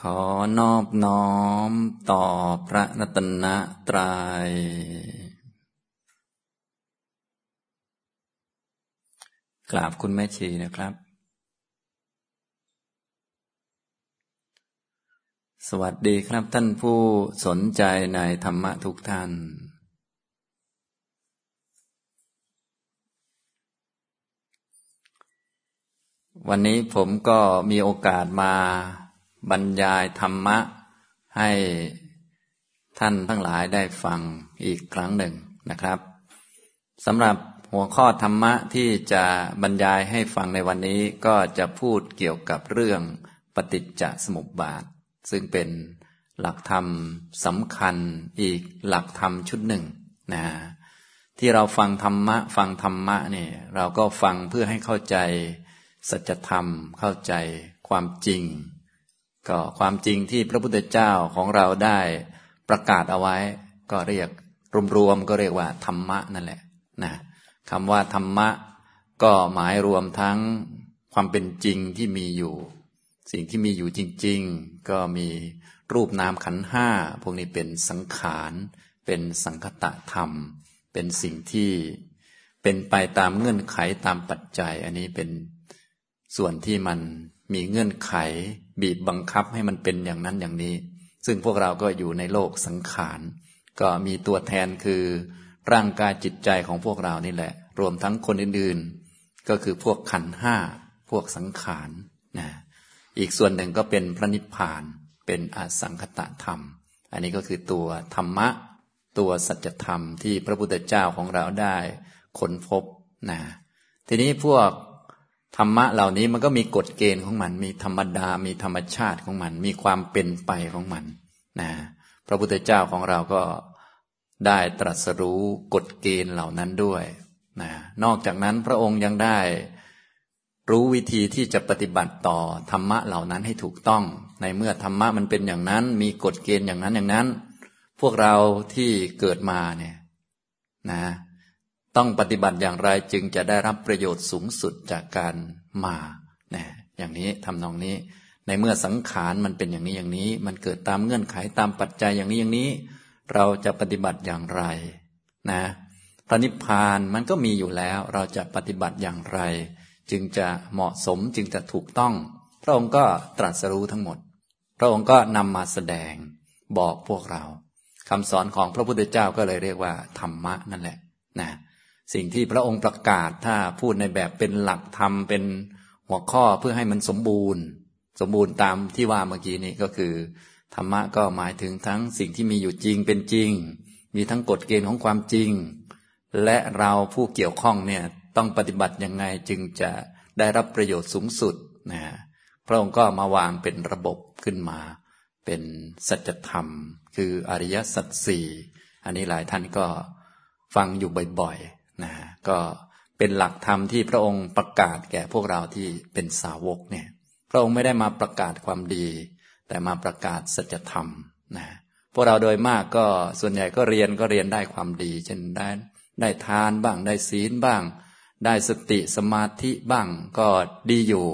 ขอนอบน้อมต่อพระรัตนตรยัย กราบคุณแม่ชีนะครับ สวัสดีครับท่านผู้สนใจในธรรมะทุกท่าน วันนี้ผมก็มีโอกาสมา บรรยายธรรมะให้ท่านทั้งหลายได้ฟังอีกครั้งหนึ่งนะครับสำหรับหัวข้อธรรมะที่จะบรรยายให้ฟังในวันนี้ก็จะพูดเกี่ยวกับเรื่องปฏิจจสมุปบาท ซึ่งเป็นหลักธรรมสำคัญอีกหลักธรรมชุดหนึ่งนะที่เราฟังธรรมะ ฟังธรรมะเนี่ยเราก็ฟังเพื่อให้เข้าใจสัจธรรมเข้าใจความจริง ก็ความจริงที่พระพุทธเจ้าของเราได้ประกาศเอาไว้ ก็เรียกรวมๆก็เรียกว่าธรรมะนั่นแหละนะคำว่าธรรมะ ก็หมายรวมทั้งความเป็นจริงที่มีอยู่ สิ่งที่มีอยู่จริง ๆ ก็มีรูปนามขันห้าพวกนี้เป็นสังขารเป็นสังคตะธรรม เป็นสิ่งที่เป็นไปตามเงื่อนไขตามปัจจัย อันนี้เป็นส่วนที่มันมีเงื่อนไข บีบบังคับให้มันเป็นอย่างนั้นอย่างนี้ ซึ่งพวกเราก็อยู่ในโลกสังขาร ก็มีตัวแทนคือ ร่างกายจิตใจของพวกเรานี่แหละ รวมทั้งคนอื่นๆ ก็คือพวกขันห้า พวกสังขารนะอีกส่วนหนึ่งก็เป็นพระนิพพาน เป็นอสังคตะธรรม อันนี้ก็คือตัวธรรมะ ตัวสัจธรรมที่พระพุทธเจ้าของเราได้ค้นพบนะทีนี้พวก ธรรมะเหล่านี้มันก็มีกฎเกณฑ์ของมัน มีธรรมดา มีธรรมชาติของมัน มีความเป็นไปของมันนะพระพุทธเจ้าของเราก็ได้ตรัสรู้กฎเกณฑ์เหล่านั้นด้วยนะนอกจากนั้นพระองค์ยังได้รู้วิธีที่จะปฏิบัติต่อธรรมะเหล่านั้นให้ถูกต้อง ในเมื่อธรรมะมันเป็นอย่างนั้น มีกฎเกณฑ์อย่างนั้นอย่างนั้น พวกเราที่เกิดมาเนี่ยนะ ต้องปฏิบัติอย่างไรจึงจะได้รับประโยชน์สูงสุดจากการมาเนี่ยอย่างนี้ทำนองนี้ ในเมื่อสังขารมันเป็นอย่างนี้อย่างนี้ มันเกิดตามเงื่อนไขตามปัจจัยอย่างนี้อย่างนี้ เราจะปฏิบัติอย่างไรนะพระนิพพานมันก็มีอยู่แล้ว เราจะปฏิบัติอย่างไร จึงจะเหมาะสมจึงจะถูกต้อง พระองค์ก็ตรัสรู้ทั้งหมด พระองค์ก็นำมาแสดงบอกพวกเราคำสอนของพระพุทธเจ้าก็เลยเรียกว่าธรรมะนั่นแหละนะ สิ่งที่พระองค์ประกาศถ้าพูดในแบบเป็นหลักธรรมเป็นหัวข้อเพื่อให้มันสมบูรณ์ สมบูรณ์ตามที่ว่าเมื่อกี้นี้ก็คือ ธรรมะก็หมายถึงทั้งสิ่งที่มีอยู่จริงเป็นจริง มีทั้งกฎเกณฑ์ของความจริง และเราผู้เกี่ยวข้องเนี่ยต้องปฏิบัติยังไงจึงจะได้รับประโยชน์สูงสุดนะพระองค์ก็มาวางเป็นระบบขึ้นมา เป็นสัจธรรม คืออริยสัจสี่อันนี้หลายท่านก็ฟังอยู่บ่อย นะก็เป็นหลักธรรมที่พระองค์ประกาศแก่พวกเราที่เป็นสาวกเนี่ย พระองค์ไม่ได้มาประกาศความดี แต่มาประกาศสัจธรรมนะพวกเราโดยมากก็ส่วนใหญ่ก็เรียนก็เรียนได้ความดี เช่นได้ได้ทานบ้างได้ศีลบ้าง ได้สติสมาธิบ้างก็ดีอยู่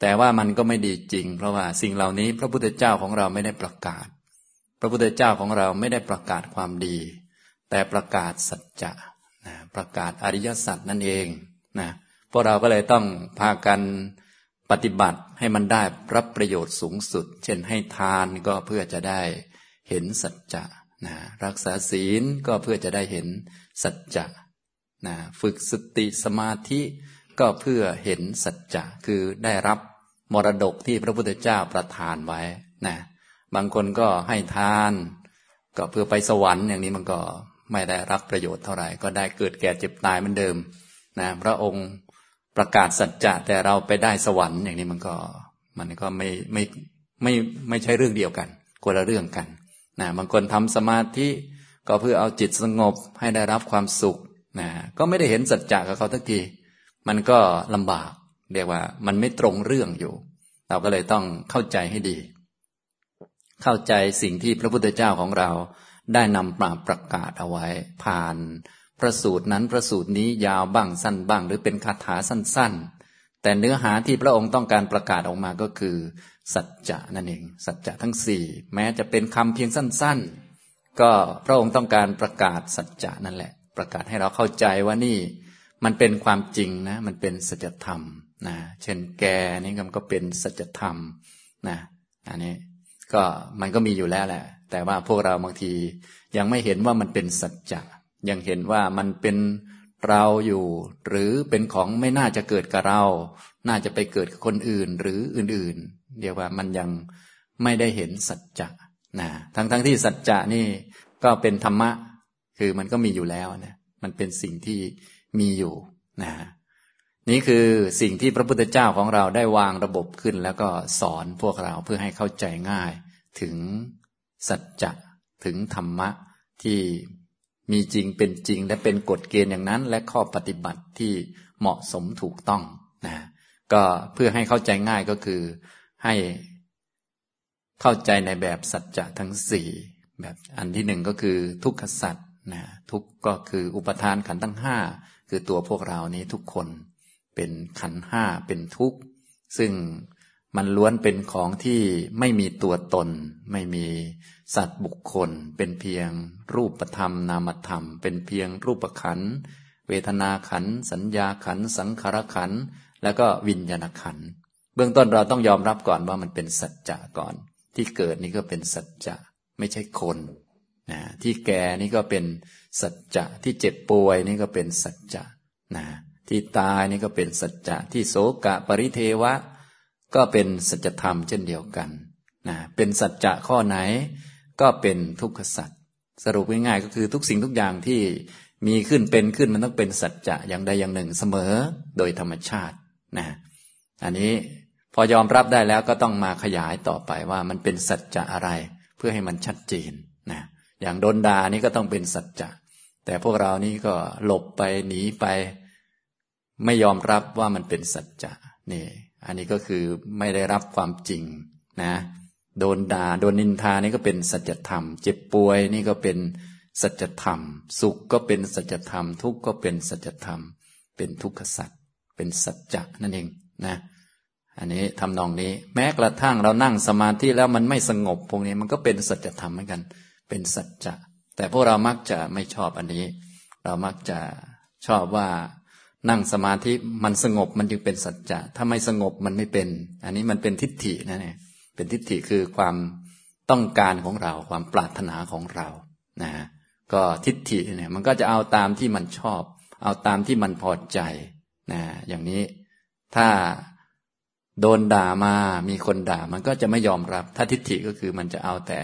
แต่ว่ามันก็ไม่ดีจริง เพราะว่าสิ่งเหล่านี้พระพุทธเจ้าของเราไม่ได้ประกาศ พระพุทธเจ้าของเราไม่ได้ประกาศความดี แต่ประกาศสัจจะ ประกาศอริยสัจนั่นเองนะพวกเราก็เลยต้องพากันปฏิบัติให้มันได้รับประโยชน์สูงสุด เช่นให้ทานก็เพื่อจะได้เห็นสัจจะนะรักษาศีลก็เพื่อจะได้เห็นสัจจะนะฝึกสติสมาธิก็เพื่อเห็นสัจจะคือได้รับมรดกที่พระพุทธเจ้าประทานไว้นะบางคนก็ให้ทาน ก็เพื่อไปสวรรค์อย่างนี้มันก็ ไม่ได้รับประโยชน์เท่าไหร่ ก็ได้เกิดแก่เจ็บตายเหมือนเดิมนะพระองค์ประกาศสัจจะแต่เราไปได้สวรรค์อย่างนี้มันก็มันก็ไม่ไม่ไม่ไม่ใช่เรื่องเดียวกันคนละเรื่องกันนะบางคนทำสมาธิก็เพื่อเอาจิตสงบให้ได้รับความสุขนะก็ไม่ได้เห็นสัจจะกับเขาทักที มันก็ลำบากเรียกว่า มันไม่ตรงเรื่องอยู่ เราก็เลยต้องเข้าใจให้ดี เข้าใจสิ่งที่พระพุทธเจ้าของเรา ได้นำมาประกาศเอาไว้ ผ่านพระสูตรนั้นพระสูตรนี้ยาวบ้างสั้นบ้าง หรือเป็นคาถาสั้น ๆ แต่เนื้อหาที่พระองค์ต้องการประกาศออกมาก็คือ สัจจะนั่นเอง สัจจะทั้งสี่แม้จะเป็นคำเพียงสั้น ๆ ก็พระองค์ต้องการประกาศสัจจะนั่นแหละ ประกาศให้เราเข้าใจว่านี่ มันเป็นความจริงนะ มันเป็นสัจธรรมนะเช่นแกนี่ก็เป็นสัจธรรมนะอันนี้ก็มันก็มีอยู่แล้วแหละ แต่ว่าพวกเราบางทียังไม่เห็นว่ามันเป็นสัจจะยังเห็นว่ามันเป็นเราอยู่ หรือเป็นของไม่น่าจะเกิดกับเรา น่าจะไปเกิดกับคนอื่นหรืออื่นๆ เรียกว่ามันยังไม่ได้เห็นสัจจะนะทั้งๆทที่สัจจะนี่ก็เป็นธรรมะ คือมันก็มีอยู่แล้วนะมันเป็นสิ่งที่มีอยู่นะนี่คือสิ่งที่พระพุทธเจ้าของเราได้วางระบบขึ้น แล้วก็สอนพวกเราเพื่อให้เข้าใจง่ายถึง สัจจะถึงธรรมะที่มีจริงเป็นจริง และเป็นกฎเกณฑ์อย่างนั้น และข้อปฏิบัติที่เหมาะสมถูกต้องนะก็เพื่อให้เข้าใจง่ายก็คือให้เข้าใจในแบบสัจจะทั้งสี่แบบอันที่หนึ่งก็คือทุกขสัจนะทุกก็คืออุปทานขันธ์ทั้งห้าคือตัวพวกเรานี้ทุกคนเป็นขันห้าเป็นทุกข์ ซึ่งมันล้วนเป็นของที่ไม่มีตัวตน ไม่มี สัตว์บุคคลเป็นเพียง รูปธรรมนามธรรม เป็นเพียงรูปขัน เวทนาขัน สัญญาขัน สังขารขัน แล้วก็วิญญาณขัน เบื้องต้นเราต้องยอมรับก่อนว่ามันเป็นสัจจะก่อน ที่เกิดนี่ก็เป็นสัจจะไม่ใช่คนนะที่แก่นี่ก็เป็นสัจจะที่เจ็บป่วยนี่ก็เป็นสัจจะนะที่ตายนี่ก็เป็นสัจจะที่โสกะปริเทวะ ก็เป็นสัจธรรมเช่นเดียวกันนะเป็นสัจจะข้อไหน ก็เป็นทุกขสัจสรุปง่ายๆก็คือทุกสิ่งทุกอย่างที่มีขึ้นเป็นขึ้นมันต้องเป็นสัจจะอย่างใดอย่างหนึ่งเสมอโดยธรรมชาตินะอันนี้พอยอมรับได้แล้วก็ต้องมาขยายต่อไปว่ามันเป็นสัจจะอะไร เพื่อให้มันชัดเจนนะอย่างโดนดานี่ก็ต้องเป็นสัจจะแต่พวกเรานี่ก็หลบไปหนีไป ไม่ยอมรับว่ามันเป็นสัจจะนี่ อันนี้ก็คือไม่ได้รับความจริงนะ โดนด่า โดนนินทานี่ก็เป็นสัจธรรม เจ็บป่วยนี่ก็เป็นสัจธรรม สุขก็เป็นสัจธรรม ทุกข์ก็เป็นสัจธรรม เป็นทุกขสัจเป็นสัจจะนั่นเองนะอันนี้ทำนองนี้ แม้กระทั่งเรานั่งสมาธิแล้วมันไม่สงบพวกนี้มันก็เป็นสัจธรรมเหมือนกัน เป็นสัจจะ แต่พวกเรามักจะไม่ชอบอันนี้ เรามักจะชอบว่านั่งสมาธิมันสงบมันจึงเป็นสัจจะ ถ้าไม่สงบมันไม่เป็น อันนี้มันเป็นทิฏฐินะเนี่ย เป็นทิฏฐิคือความต้องการของเรา ความปรารถนาของเรานะก็ทิฏฐิเนี่ยมันก็จะเอาตามที่มันชอบ เอาตามที่มันพอใจนะอย่างนี้ถ้าโดนด่ามามีคนด่ามันก็จะไม่ยอมรับ ถ้าทิฏฐิก็คือมันจะเอาแต่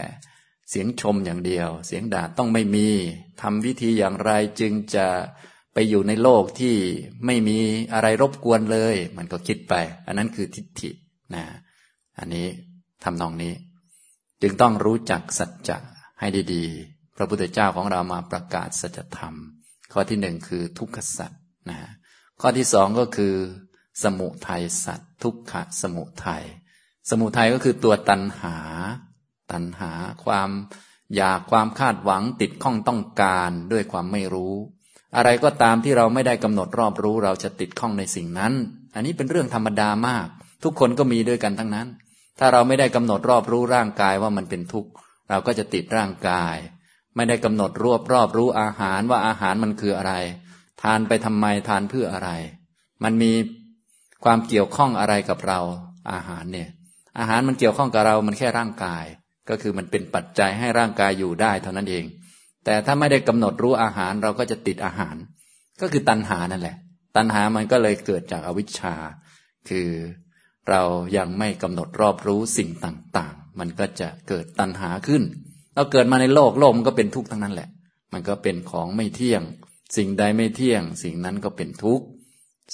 เสียงชมอย่างเดียว เสียงด่าต้องไม่มีทำวิธีอย่างไรจึงจะไปอยู่ในโลกที่ไม่มีอะไรรบกวนเลย มันก็คิดไป อันนั้นคือทิฏฐินะอันนี้ ทำนองนี้ จึงต้องรู้จักสัจจะให้ดีๆ พระพุทธเจ้าของเรามาประกาศสัจธรรม ข้อที่หนึ่งคือทุกขสัจนะข้อที่สองก็คือ สมุทัยสัจทุกขะสมุทัยสมุทัยก็คือตัวตัณหา ตัณหาความอยากความคาดหวังติดข้องต้องการด้วยความไม่รู้ อะไรก็ตามที่เราไม่ได้กำหนดรอบรู้ เราจะติดข้องในสิ่งนั้น อันนี้เป็นเรื่องธรรมดามาก ทุกคนก็มีด้วยกันทั้งนั้น ถ้าเราไม่ได้กำหนดรอบรู้ร่างกายว่ามันเป็นทุกข์เราก็จะติดร่างกาย ไม่ได้กำหนดรวบรอบรู้อาหารว่าอาหารมันคืออะไร ทานไปทำไมทานเพื่ออะไร มันมีความเกี่ยวข้องอะไรกับเรา อาหารเนี่ย อาหารมันเกี่ยวข้องกับเรามันแค่ร่างกาย ก็คือมันเป็นปัจจัยให้ร่างกายอยู่ได้เท่านั้นเอง แต่ถ้าไม่ได้กำหนดรู้อาหารเราก็จะติดอาหาร ก็คือตัณหานั่นแหละ ตัณหามันก็เลยเกิดจากอวิชชา คือ เรายังไม่กำหนดรอบรู้สิ่งต่างๆ มันก็จะเกิดตัณหาขึ้น เราเกิดมาในโลกโลกมันก็เป็นทุกข์ทั้งนั้นแหละ มันก็เป็นของไม่เที่ยง สิ่งใดไม่เที่ยง สิ่งนั้นก็เป็นทุกข์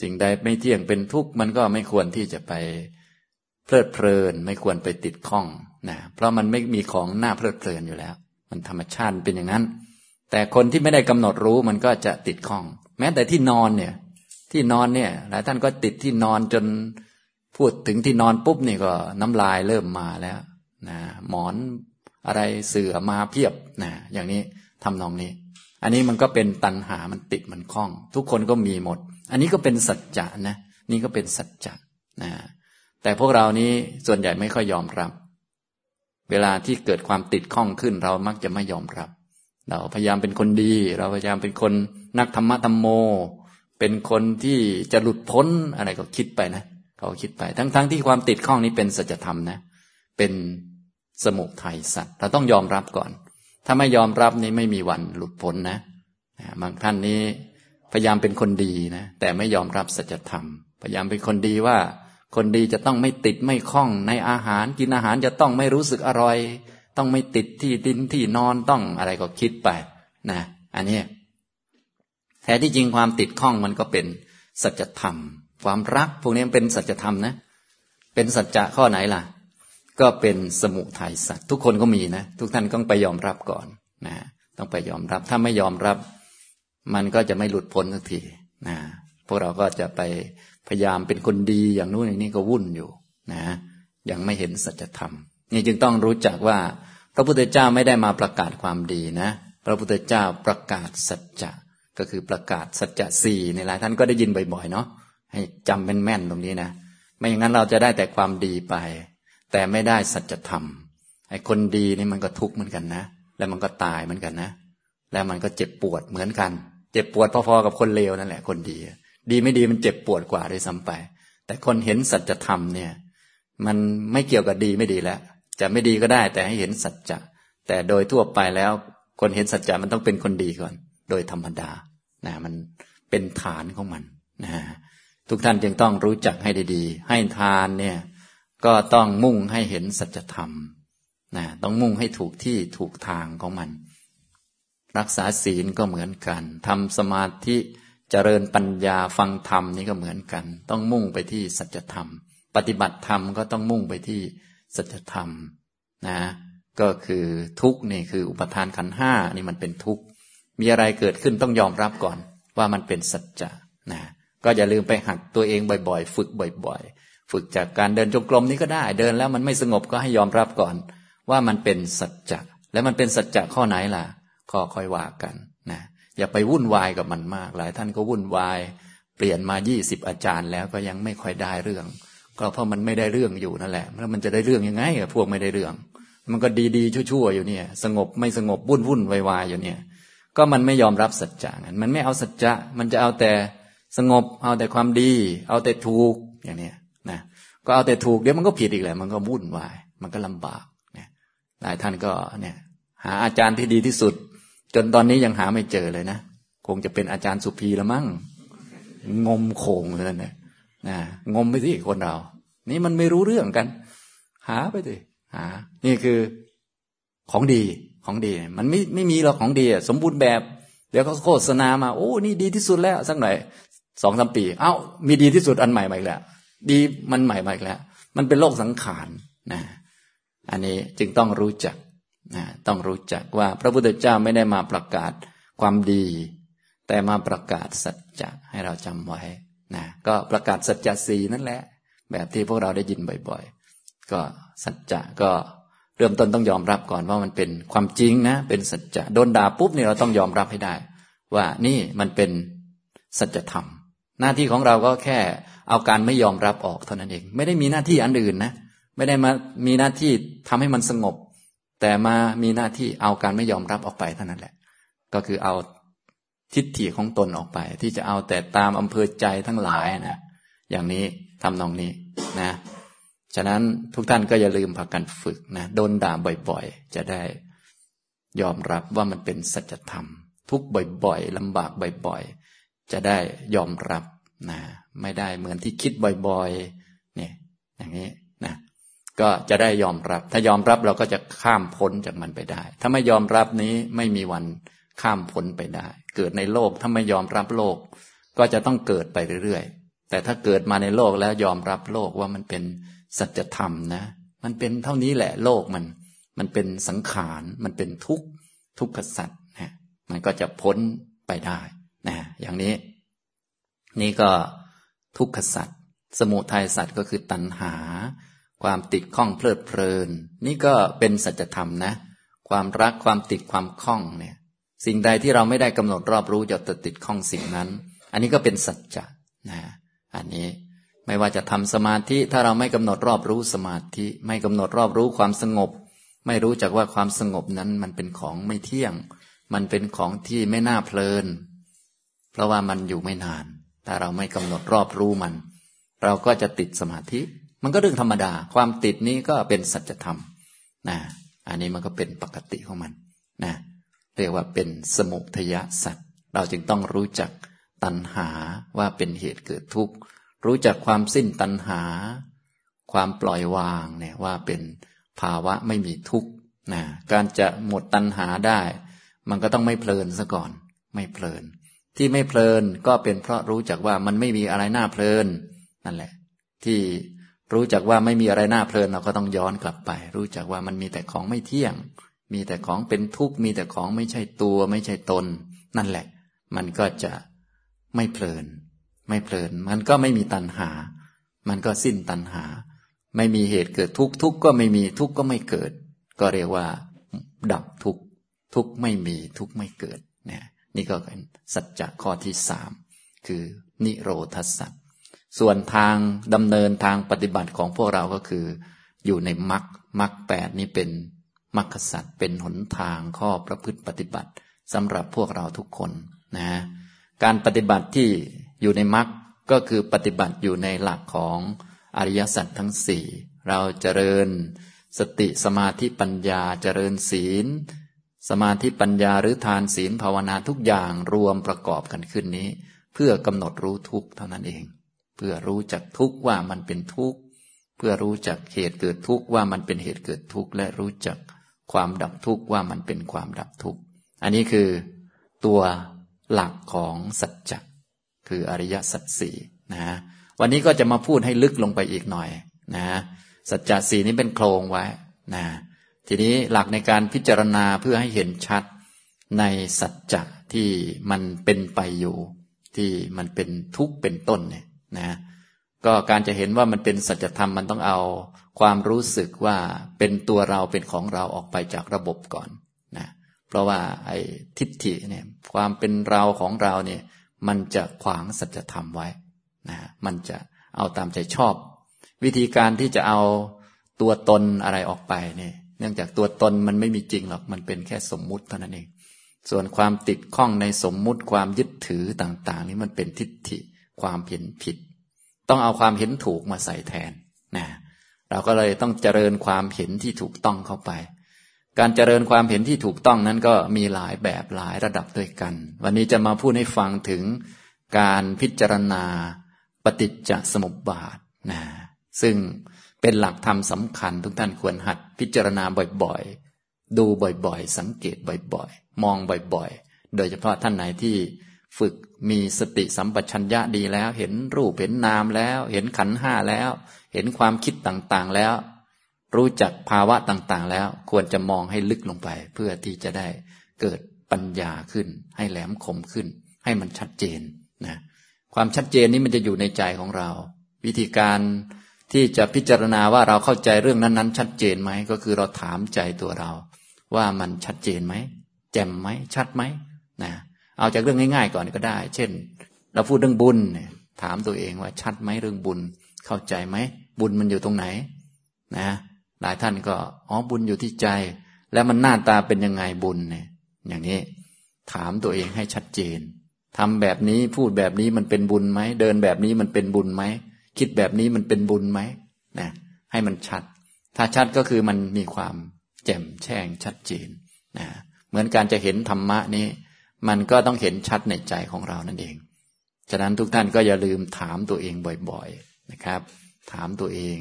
สิ่งใดไม่เที่ยงเป็นทุกข์มันก็ไม่ควรที่จะไปเพลิดเพลิน ไม่ควรไปติดข้องนะเพราะมันไม่มีของหน้าเพลิดเพลินอยู่แล้ว มันธรรมชาติเป็นอย่างนั้น แต่คนที่ไม่ได้กำหนดรู้มันก็จะติดข้อง แม้แต่ที่นอนเนี่ย ที่นอนเนี่ยหลายท่านก็ติดที่นอนจน พูดถึงที่นอนปุ๊บนี่ก็น้ำลายเริ่มมาแล้วนะหมอนอะไรเสือมาเพียบนะอย่างนี้ทำนองนี้ อันนี้มันก็เป็นตันหามันติดมันคล้อง ทุกคนก็มีหมด อันนี้ก็เป็นสัจจะนะ นี่ก็เป็นสัจจะนะแต่พวกเรานี้ส่วนใหญ่ไม่ค่อยยอมรับ เวลาที่เกิดความติดข้องขึ้นเรามักจะไม่ยอมรับ เราพยายามเป็นคนดี เราพยายามเป็นคนนักธรรมะธรรมโม เป็นคนที่จะหลุดพ้นอะไรก็คิดไปนะ เขาคิดไป ทั้งๆทที่ความติดข้องนี้เป็นสัจธรรมนะ เป็นสมุทัยสัตว์ เราต้องยอมรับก่อน ถ้าไม่ยอมรับนี้ไม่มีวันหลุดพ้นนะบางท่านนี้พยายามเป็นคนดีนะ แต่ไม่ยอมรับสัจธรรม พยายามเป็นคนดีว่า คนดีจะต้องไม่ติดไม่คล้องในอาหาร กินอาหารจะต้องไม่รู้สึกอร่อย ต้องไม่ติดที่ดินที่นอนต้องอะไรก็คิดไปนะ อันนี้แท้ที่จริงความติดข้องมันก็เป็นสัจธรรม ความรัก พวกนี้เป็นสัจธรรมนะ เป็นสัจจะข้อไหนล่ะ ก็เป็นสมุทัยสัตว์ทุกคนก็มีนะ ทุกท่านต้องไปยอมรับก่อนนะต้องไปยอมรับ ถ้าไม่ยอมรับ มันก็จะไม่หลุดพ้นสักทีนะพวกเราก็จะไปพยายามเป็นคนดีอย่างนู้นอย่างนี้ก็วุ่นอยู่นะยังไม่เห็นสัจธรรม นี่จึงต้องรู้จักว่า พระพุทธเจ้าไม่ได้มาประกาศความดีนะ พระพุทธเจ้าประกาศสัจจะก็คือประกาศสัจจะสี่ในหลายท่านก็ได้ยินบ่อยๆเนาะ ให้จำเป็นแม่นตรงนี้นะ ไม่อย่างนั้นเราจะได้แต่ความดีไป แต่ไม่ได้สัจธรรมไอ้คนดีนี่มันก็ทุกข์เหมือนกันนะ แล้วมันก็ตายเหมือนกันนะ แล้วมันก็เจ็บปวดเหมือนกัน เจ็บปวดพอๆกับคนเลวนั่นแหละ คนดี ดีไม่ดีมันเจ็บปวดกว่าด้วยซ้ำไป แต่คนเห็นสัจธรรมเนี่ย มันไม่เกี่ยวกับดีไม่ดีแล้ว จะไม่ดีก็ได้ แต่ให้เห็นสัจจะ แต่โดยทั่วไปแล้ว คนเห็นสัจจะมันต้องเป็นคนดีก่อน โดยธรรมดา นะ มันเป็นฐานของมัน นะ ทุกท่านจึงต้องรู้จักให้ดีๆ ให้ทานเนี่ยก็ต้องมุ่งให้เห็นสัจธรรมนะต้องมุ่งให้ถูกที่ถูกทางของมัน รักษาศีลก็เหมือนกันทำสมาธิเจริญปัญญาฟังธรรมนี่ก็เหมือนกัน ต้องมุ่งไปที่สัจธรรม ปฏิบัติธรรมก็ต้องมุ่งไปที่สัจธรรมนะก็คือทุกนี่คืออุปทานขันห้านี่มันเป็นทุกมีอะไรเกิดขึ้นต้องยอมรับก่อนว่ามันเป็นสัจจะนะ ก็อย่าลืมไปหัดตัวเองบ่อย ๆ ฝึกบ่อย ๆ ฝึกจากการเดินจงกรมนี้ก็ได้ เดินแล้วมันไม่สงบก็ให้ยอมรับก่อน ว่ามันเป็นสัจจะแล้วมันเป็นสัจจะข้อไหนล่ะก็ค่อยว่ากันนะอย่าไปวุ่นวายกับมันมาก หลายท่านก็วุ่นวาย เปลี่ยนมายี่สิบอาจารย์แล้วก็ยังไม่ค่อยได้เรื่อง ก็เพราะมันไม่ได้เรื่องอยู่นั่นแหละแล้วมันจะได้เรื่องยังไงกับพวกไม่ได้เรื่อง มันก็ดีๆชั่วๆอยู่เนี่ย สงบไม่สงบวุ่นวุ่นวายๆอยู่เนี่ย ก็มันไม่ยอมรับสัจจะมันไม่เอาสัจจะมันจะเอาแต่ สงบเอาแต่ความดี เอาแต่ถูกอย่างเนี้ยนะก็เอาแต่ถูกเดี๋ยวมันก็ผิดอีกแหละมันก็วุ่นวาย มันก็ลำบากเนี่ยหลายท่านก็เนี่ย หาอาจารย์ที่ดีที่สุด จนตอนนี้ยังหาไม่เจอเลยนะคงจะเป็นอาจารย์สุพีละมั้งงมโขงเลยนะนะงมไปสิคนเรา นี่มันไม่รู้เรื่องกัน หาไปสิหา นี่คือของดีของดี มันไม่ไม่มีหรอกของดีสมบูรณ์แบบ เดี๋ยวเขาโฆษณามา โอ้ นี่ดีที่สุดแล้วสักหน่อย สองสามปี เอ้า มีดีที่สุดอันใหม่ใหม่แล้ว ดีมันใหม่ใหม่แล้ว มันเป็นโลกสังขารนะ อันนี้จึงต้องรู้จักนะต้องรู้จักว่าพระพุทธเจ้าไม่ได้มาประกาศความดี แต่มาประกาศสัจจะให้เราจำไว้นะก็ประกาศสัจจะสีนั่นแหละ แบบที่พวกเราได้ยินบ่อยๆ ก็สัจจะก็เริ่มต้นต้องยอมรับก่อนว่ามันเป็นความจริงนะ เป็นสัจจะโดนด่าปุ๊บนี่เราต้องยอมรับให้ได้ ว่านี่มันเป็นสัจธรรม หน้าที่ของเราก็แค่เอาการไม่ยอมรับออกเท่านั้นเอง ไม่ได้มีหน้าที่อันอื่นนะ ไม่ได้มามีหน้าที่ทำให้มันสงบ แต่มามีหน้าที่เอาการไม่ยอมรับออกไปเท่านั้นแหละ ก็คือเอาทิฏฐิของตนออกไป ที่จะเอาแต่ตามอำเภอใจทั้งหลายนะอย่างนี้ทำนองนี้นะ ฉะนั้นทุกท่านก็อย่าลืมพากันฝึกนะโดนด่าบ่อยๆ จะได้ยอมรับว่ามันเป็นสัจธรรม ทุกบ่อยๆลำบากบ่อยๆ จะได้ยอมรับนะไม่ได้เหมือนที่คิดบ่อยๆเนี่ยอย่างนี้นะก็จะได้ยอมรับ ถ้ายอมรับเราก็จะข้ามพ้นจากมันไปได้ ถ้าไม่ยอมรับนี้ไม่มีวันข้ามพ้นไปได้ เกิดในโลกถ้าไม่ยอมรับโลก ก็จะต้องเกิดไปเรื่อยๆ แต่ถ้าเกิดมาในโลกแล้วยอมรับโลกว่ามันเป็นสัจธรรมนะ มันเป็นเท่านี้แหละโลกมัน มันเป็นสังขาร มันเป็นทุกข์ทุกขสัตว์นะมันก็จะพ้นไปได้ นะอย่างนี้ นี่ก็ทุกขสัตว์สมุทัยสัตว์ก็คือตัณหา ความติดข้องเพลิดเพลิน นี่ก็เป็นสัจธรรมนะ ความรักความติดความข้องเนี่ย สิ่งใดที่เราไม่ได้กำหนดรอบรู้จะติดข้องสิ่งนั้น อันนี้ก็เป็นสัจจะนะอันนี้ไม่ว่าจะทำสมาธิถ้าเราไม่กำหนดรอบรู้สมาธิ ไม่กำหนดรอบรู้ความสงบ ไม่รู้จักว่าความสงบนั้นมันเป็นของไม่เที่ยง มันเป็นของที่ไม่น่าเพลิน เพราะว่ามันอยู่ไม่นาน ถ้าเราไม่กำหนดรอบรู้มัน เราก็จะติดสมาธิ มันก็เรื่องธรรมดา ความติดนี้ก็เป็นสัจธรรมนะอันนี้มันก็เป็นปกติของมันนะเรียกว่าเป็นสมุทยสัตว์เราจึงต้องรู้จักตัณหาว่าเป็นเหตุเกิดทุกข์ รู้จักความสิ้นตัณหา ความปล่อยวางเนี่ยว่าเป็นภาวะไม่มีทุกข์นะการจะหมดตัณหาได้ มันก็ต้องไม่เพลินซะก่อน ไม่เพลิน ที่ไม่เพลินก็เป็นเพราะรู้จักว่ามันไม่มีอะไรน่าเพลิน นั่นแหละ ที่รู้จักว่าไม่มีอะไรน่าเพลินเราก็ต้องย้อนกลับไป รู้จักว่ามันมีแต่ของไม่เที่ยง มีแต่ของเป็นทุกข์มีแต่ของไม่ใช่ตัวไม่ใช่ตน นั่นแหละ มันก็จะไม่เพลิน ไม่เพลิน มันก็ไม่มีตัณหา มันก็สิ้นตัณหา ไม่มีเหตุเกิดทุกข์ทุกข์ก็ไม่มีทุกข์ก็ไม่เกิด ก็เรียกว่า ดับทุกข์ทุกข์ไม่มีทุกข์ไม่เกิดเนี่ย นี่ก็เป็นสัจจะข้อที่สามคือนิโรธสัจส่วนทางดำเนินทางปฏิบัติของพวกเราก็คือ อยู่ในมรรคมรรคแปดนี้เป็นมรรคสัจเป็นหนทางข้อประพฤติปฏิบัติสำหรับพวกเราทุกคนนะการปฏิบัติที่อยู่ในมรรคก็คือปฏิบัติอยู่ในหลักของอริยสัจทั้งสี่เราเจริญสติสมาธิปัญญาเจริญศีล สมาธิปัญญาหรือทานศีลภาวนาทุกอย่างรวมประกอบกันขึ้นนี้ เพื่อกำหนดรู้ทุกเท่านั้นเอง เพื่อรู้จักทุกว่ามันเป็นทุกเพื่อรู้จักเหตุเกิดทุกว่ามันเป็นเหตุเกิดทุกและรู้จักความดับทุกว่ามันเป็นความดับทุกอันนี้คือตัวหลักของสัจจะคืออริยสัจสี่นะวันนี้ก็จะมาพูดให้ลึกลงไปอีกหน่อยนะสัจจะสี่นี้เป็นโครงไว้นะ ทีนี้หลักในการพิจารณาเพื่อให้เห็นชัดในสัจจะที่มันเป็นไปอยู่ ที่มันเป็นทุกข์เป็นต้นเนี่ยนะก็การจะเห็นว่ามันเป็นสัจธรรมมันต้องเอาความรู้สึกว่าเป็นตัวเราเป็นของเราออกไปจากระบบก่อนนะเพราะว่าไอ้ทิฏฐิเนี่ยความเป็นเราของเราเนี่ยมันจะขวางสัจธรรมไว้นะมันจะเอาตามใจชอบ วิธีการที่จะเอาตัวตนอะไรออกไปเนี่ย เนื่องจากตัวตนมันไม่มีจริงหรอก มันเป็นแค่สมมุติเท่านั้นเอง ส่วนความติดข้องในสมมุติความยึดถือต่าง ๆ นี้มันเป็นทิฏฐิความเห็นผิด ต้องเอาความเห็นถูกมาใส่แทนนะเราก็เลยต้องเจริญความเห็นที่ถูกต้องเข้าไป การเจริญความเห็นที่ถูกต้องนั้นก็มีหลายแบบหลายระดับด้วยกัน วันนี้จะมาพูดให้ฟังถึงการพิจารณาปฏิจจสมุปบาทนะซึ่ง เป็นหลักธรรมสำคัญ ทุกท่านควรหัดพิจารณาบ่อยๆ ดูบ่อยๆ สังเกตบ่อยๆ มองบ่อยๆ โดยเฉพาะท่านไหนที่ฝึกมีสติสัมปชัญญะดีแล้ว เห็นรูปเห็นนามแล้ว เห็นขันห้าแล้ว เห็นความคิดต่างๆแล้ว รู้จักภาวะต่างๆ แล้ว ควรจะมองให้ลึกลงไป เพื่อที่จะได้เกิดปัญญาขึ้น ให้แหลมคมขึ้น ให้มันชัดเจนนะความชัดเจนนี้มันจะอยู่ในใจของเรา วิธีการ ที่จะพิจารณาว่าเราเข้าใจเรื่องนั้นๆ ชัดเจนไหมก็คือเราถามใจตัวเรา ว่ามันชัดเจนไหมแจ่มไหมชัดไหมนะเอาจากเรื่องง่ายๆก่อนก็ได้ เช่น เราพูดเรื่องบุญถามตัวเองว่าชัดไหมเรื่องบุญ เข้าใจไหมบุญมันอยู่ตรงไหน นะ หลายท่านก็อ๋อบุญอยู่ที่ใจ แล้วมันหน้าตาเป็นยังไงบุญเนี่ย อย่างนี้ ถามตัวเองให้ชัดเจนทำแบบนี้พูดแบบนี้มันเป็นบุญไหมเดินแบบนี้มันเป็นบุญไหม คิดแบบนี้มันเป็นบุญไหมนะให้มันชัด ถ้าชัดก็คือมันมีความแจ่มแจ้งชัดเจนนะเหมือนการจะเห็นธรรมะนี้ มันก็ต้องเห็นชัดในใจของเรานั่นเอง ฉะนั้นทุกท่านก็อย่าลืมถามตัวเองบ่อยๆนะครับ ถามตัวเอง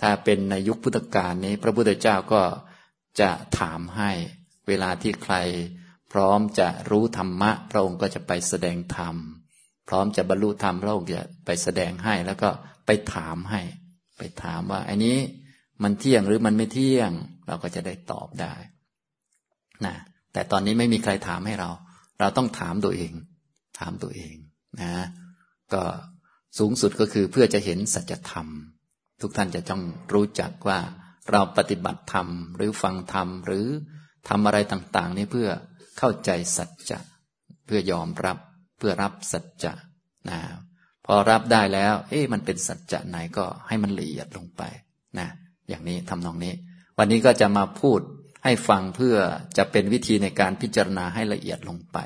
ถ้าเป็นในยุคพุทธกาลนี้ พระพุทธเจ้าก็จะถามให้เวลาที่ใคร พร้อมจะรู้ธรรมะ พระองค์ก็จะไปแสดงธรรม พร้อมจะบรรลุธรรมพระองค์จะไปแสดงให้ แล้วก็ไปถามให้ ไปถามว่าอันนี้มันเที่ยงหรือมันไม่เที่ยง เราก็จะได้ตอบได้นะแต่ตอนนี้ไม่มีใครถามให้เรา เราต้องถามตัวเอง ถามตัวเองนะ ก็สูงสุดก็คือเพื่อจะเห็นสัจธรรม ทุกท่านจะต้องรู้จักว่าเราปฏิบัติธรรม หรือฟังธรรม หรือทำอะไรต่าง ๆ นี้เพื่อเข้าใจสัจจะเพื่อยอมรับ เพื่อรับสัจจะนะพอรับได้แล้ว เอ๊ะมันเป็นสัจจะไหนก็ให้มันละเอียดลงไปนะอย่างนี้ทำนองนี้ วันนี้ก็จะมาพูดให้ฟังเพื่อจะเป็นวิธีในการพิจารณาให้ละเอียดลงไป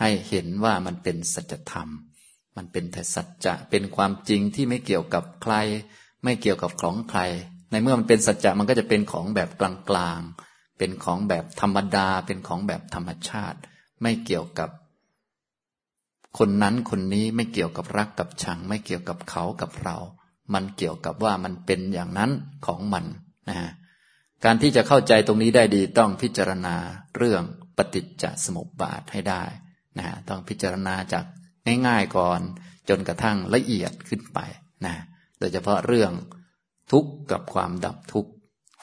ให้เห็นว่ามันเป็นสัจธรรม มันเป็นแต่สัจจะเป็นความจริงที่ไม่เกี่ยวกับใคร ไม่เกี่ยวกับของใคร ในเมื่อมันเป็นสัจจะมันก็จะเป็นของแบบกลางๆเป็นของแบบธรรมดา เป็นของแบบธรรมชาติ ไม่เกี่ยวกับ คนนั้นคนนี้ไม่เกี่ยวกับรักกับชัง ไม่เกี่ยวกับเขากับเรา มันเกี่ยวกับว่ามันเป็นอย่างนั้นของมันนะฮะการที่จะเข้าใจตรงนี้ได้ดีต้องพิจารณาเรื่องปฏิจจสมุปบาทให้ได้นะต้องพิจารณาจากง่ายๆก่อน จนกระทั่งละเอียดขึ้นไปนะโดยเฉพาะเรื่องทุกข์กับความดับทุกข์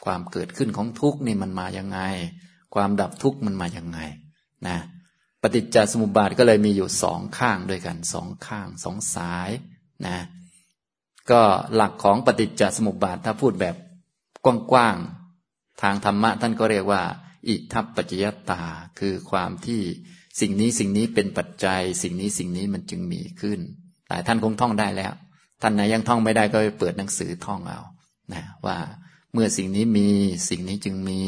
ความเกิดขึ้นของทุกข์นี่มันมาอย่างไง ความดับทุกข์มันมาอย่างไงนะ ปฏิจจสมุปบาทก็เลยมีอยู่สองข้างด้วยกันสองข้างสองสายนะก็หลักของปฏิจจสมุปบาทถ้าพูดแบบกว้างๆทางธรรมะท่านก็เรียกว่า อิทัปปัจจยตา คือความที่สิ่งนี้สิ่งนี้เป็นปัจจัย สิ่งนี้สิ่งนี้มันจึงมีขึ้นหลายท่านคงท่องได้แล้ว ท่านไหนยังท่องไม่ได้ก็ไปเปิดหนังสือท่องเอานะว่าเมื่อสิ่งนี้มีสิ่งนี้จึงมี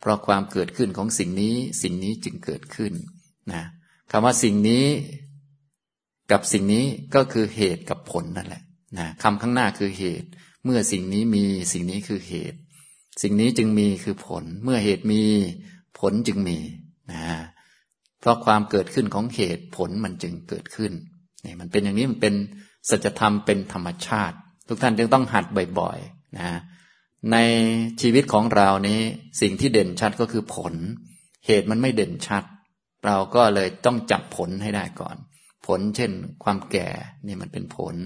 เพราะความเกิดขึ้นของสิ่งนี้สิ่งนี้จึงเกิดขึ้น นะคำว่าสิ่งนี้กับสิ่งนี้ก็คือเหตุกับผลนั่นแหละนะคำข้างหน้าคือเหตุ เมื่อสิ่งนี้มีสิ่งนี้คือเหตุ สิ่งนี้จึงมีคือผล เมื่อเหตุมีผลจึงมีนะเพราะความเกิดขึ้นของเหตุผลมันจึงเกิดขึ้นนี่มันเป็นอย่างนี้มันเป็นสัจธรรมเป็นธรรมชาติ ทุกท่านจึงต้องหัดบ่อยๆนะในชีวิตของเรานี้สิ่งที่เด่นชัดก็คือผล เหตุมันไม่เด่นชัด เราก็เลยต้องจับผลให้ได้ก่อน ผลเช่น ความแก่นี่มันเป็นผล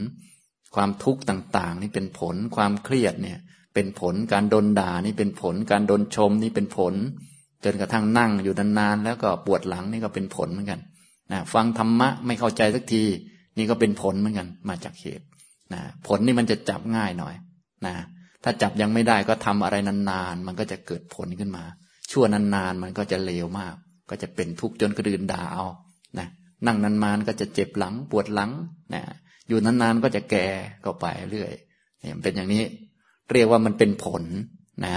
ความทุกข์ต่าง ๆ นี่เป็นผล ความเครียดเนี่ย เป็นผลการโดนด่านี่เป็นผล การโดนชมนี่เป็นผลจนกระทั่งนั่งอยู่นานๆแล้วก็ปวดหลังนี่ก็เป็นผลเหมือนกันนะฟังธรรมะไม่เข้าใจสักที นี่ก็เป็นผลเหมือนกัน มาจากเหตุนะผลนี่มันจะจับง่ายหน่อยนะถ้าจับยังไม่ได้ก็ทำอะไรนานๆ มันก็จะเกิดผลขึ้นมา ชั่วนานๆ มันก็จะเลวมาก ก็จะเป็นทุกข์จนกระดืนด่าเอานะนั่งนานๆก็จะเจ็บหลังปวดหลังนะอยู่นานๆก็จะแก่ก็ไปเรื่อยเนี่ยเป็นอย่างนี้ เรียกว่ามันเป็นผลนะ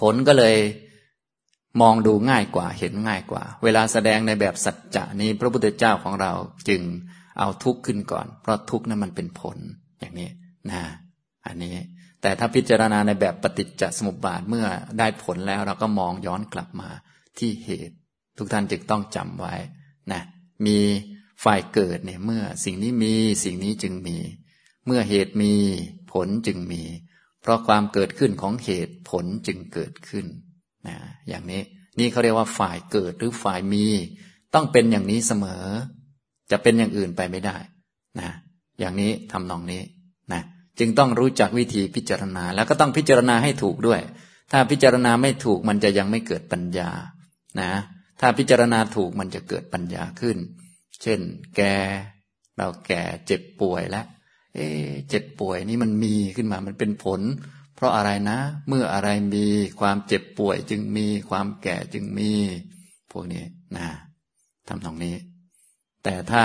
ผลก็เลยมองดูง่ายกว่าเห็นง่ายกว่า เวลาแสดงในแบบสัจจะนี้ พระพุทธเจ้าของเราจึงเอาทุกข์ขึ้นก่อน เพราะทุกข์นั้นมันเป็นผลอย่างนี้นะอันนี้ แต่ถ้าพิจารณาในแบบปฏิจจสมุปบาทเมื่อได้ผลแล้วเราก็มองย้อนกลับมา ที่เหตุ ทุกท่านจึงต้องจำไว้นะมีฝ่ายเกิดเนี่ยเมื่อสิ่งนี้มีสิ่งนี้จึงมี เมื่อเหตุมีผลจึงมี เพราะความเกิดขึ้นของเหตุผลจึงเกิดขึ้นนะอย่างนี้นี่เขาเรียกว่าฝ่ายเกิดหรือฝ่ายมี ต้องเป็นอย่างนี้เสมอ จะเป็นอย่างอื่นไปไม่ได้นะอย่างนี้ทำนองนี้นะจึงต้องรู้จักวิธีพิจารณา แล้วก็ต้องพิจารณาให้ถูกด้วย ถ้าพิจารณาไม่ถูกมันจะยังไม่เกิดปัญญา นะถ้าพิจารณาถูกมันจะเกิดปัญญาขึ้น เช่น แก เราแก่เจ็บป่วยแล้ว เอ๊เจ็บป่วยนี่มันมีขึ้นมา มันเป็นผล เพราะอะไรนะ เมื่ออะไรมีความเจ็บป่วยจึงมี ความแก่จึงมี พวกนี้นะทำตรงนี้ แต่ถ้า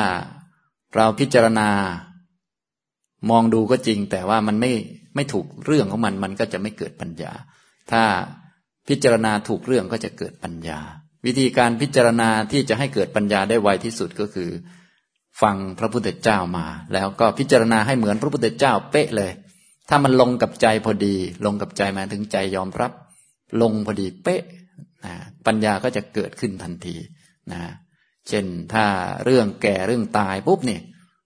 เราพิจารณามองดูก็จริง แต่ว่ามันไม่ไม่ถูกเรื่องของมัน มันก็จะไม่เกิดปัญญา ถ้าพิจารณาถูกเรื่องก็จะเกิดปัญญา วิธีการพิจารณาที่จะให้เกิดปัญญาได้ไวที่สุดก็คือ ฟังพระพุทธเจ้ามา แล้วก็พิจารณาให้เหมือนพระพุทธเจ้าเป๊ะเลย ถ้ามันลงกับใจพอดี ลงกับใจมาถึงใจยอมรับ ลงพอดีเป๊ะนะปัญญาก็จะเกิดขึ้นทันทีนะเช่นถ้าเรื่องแก่เรื่องตายปุ๊บเนี่ย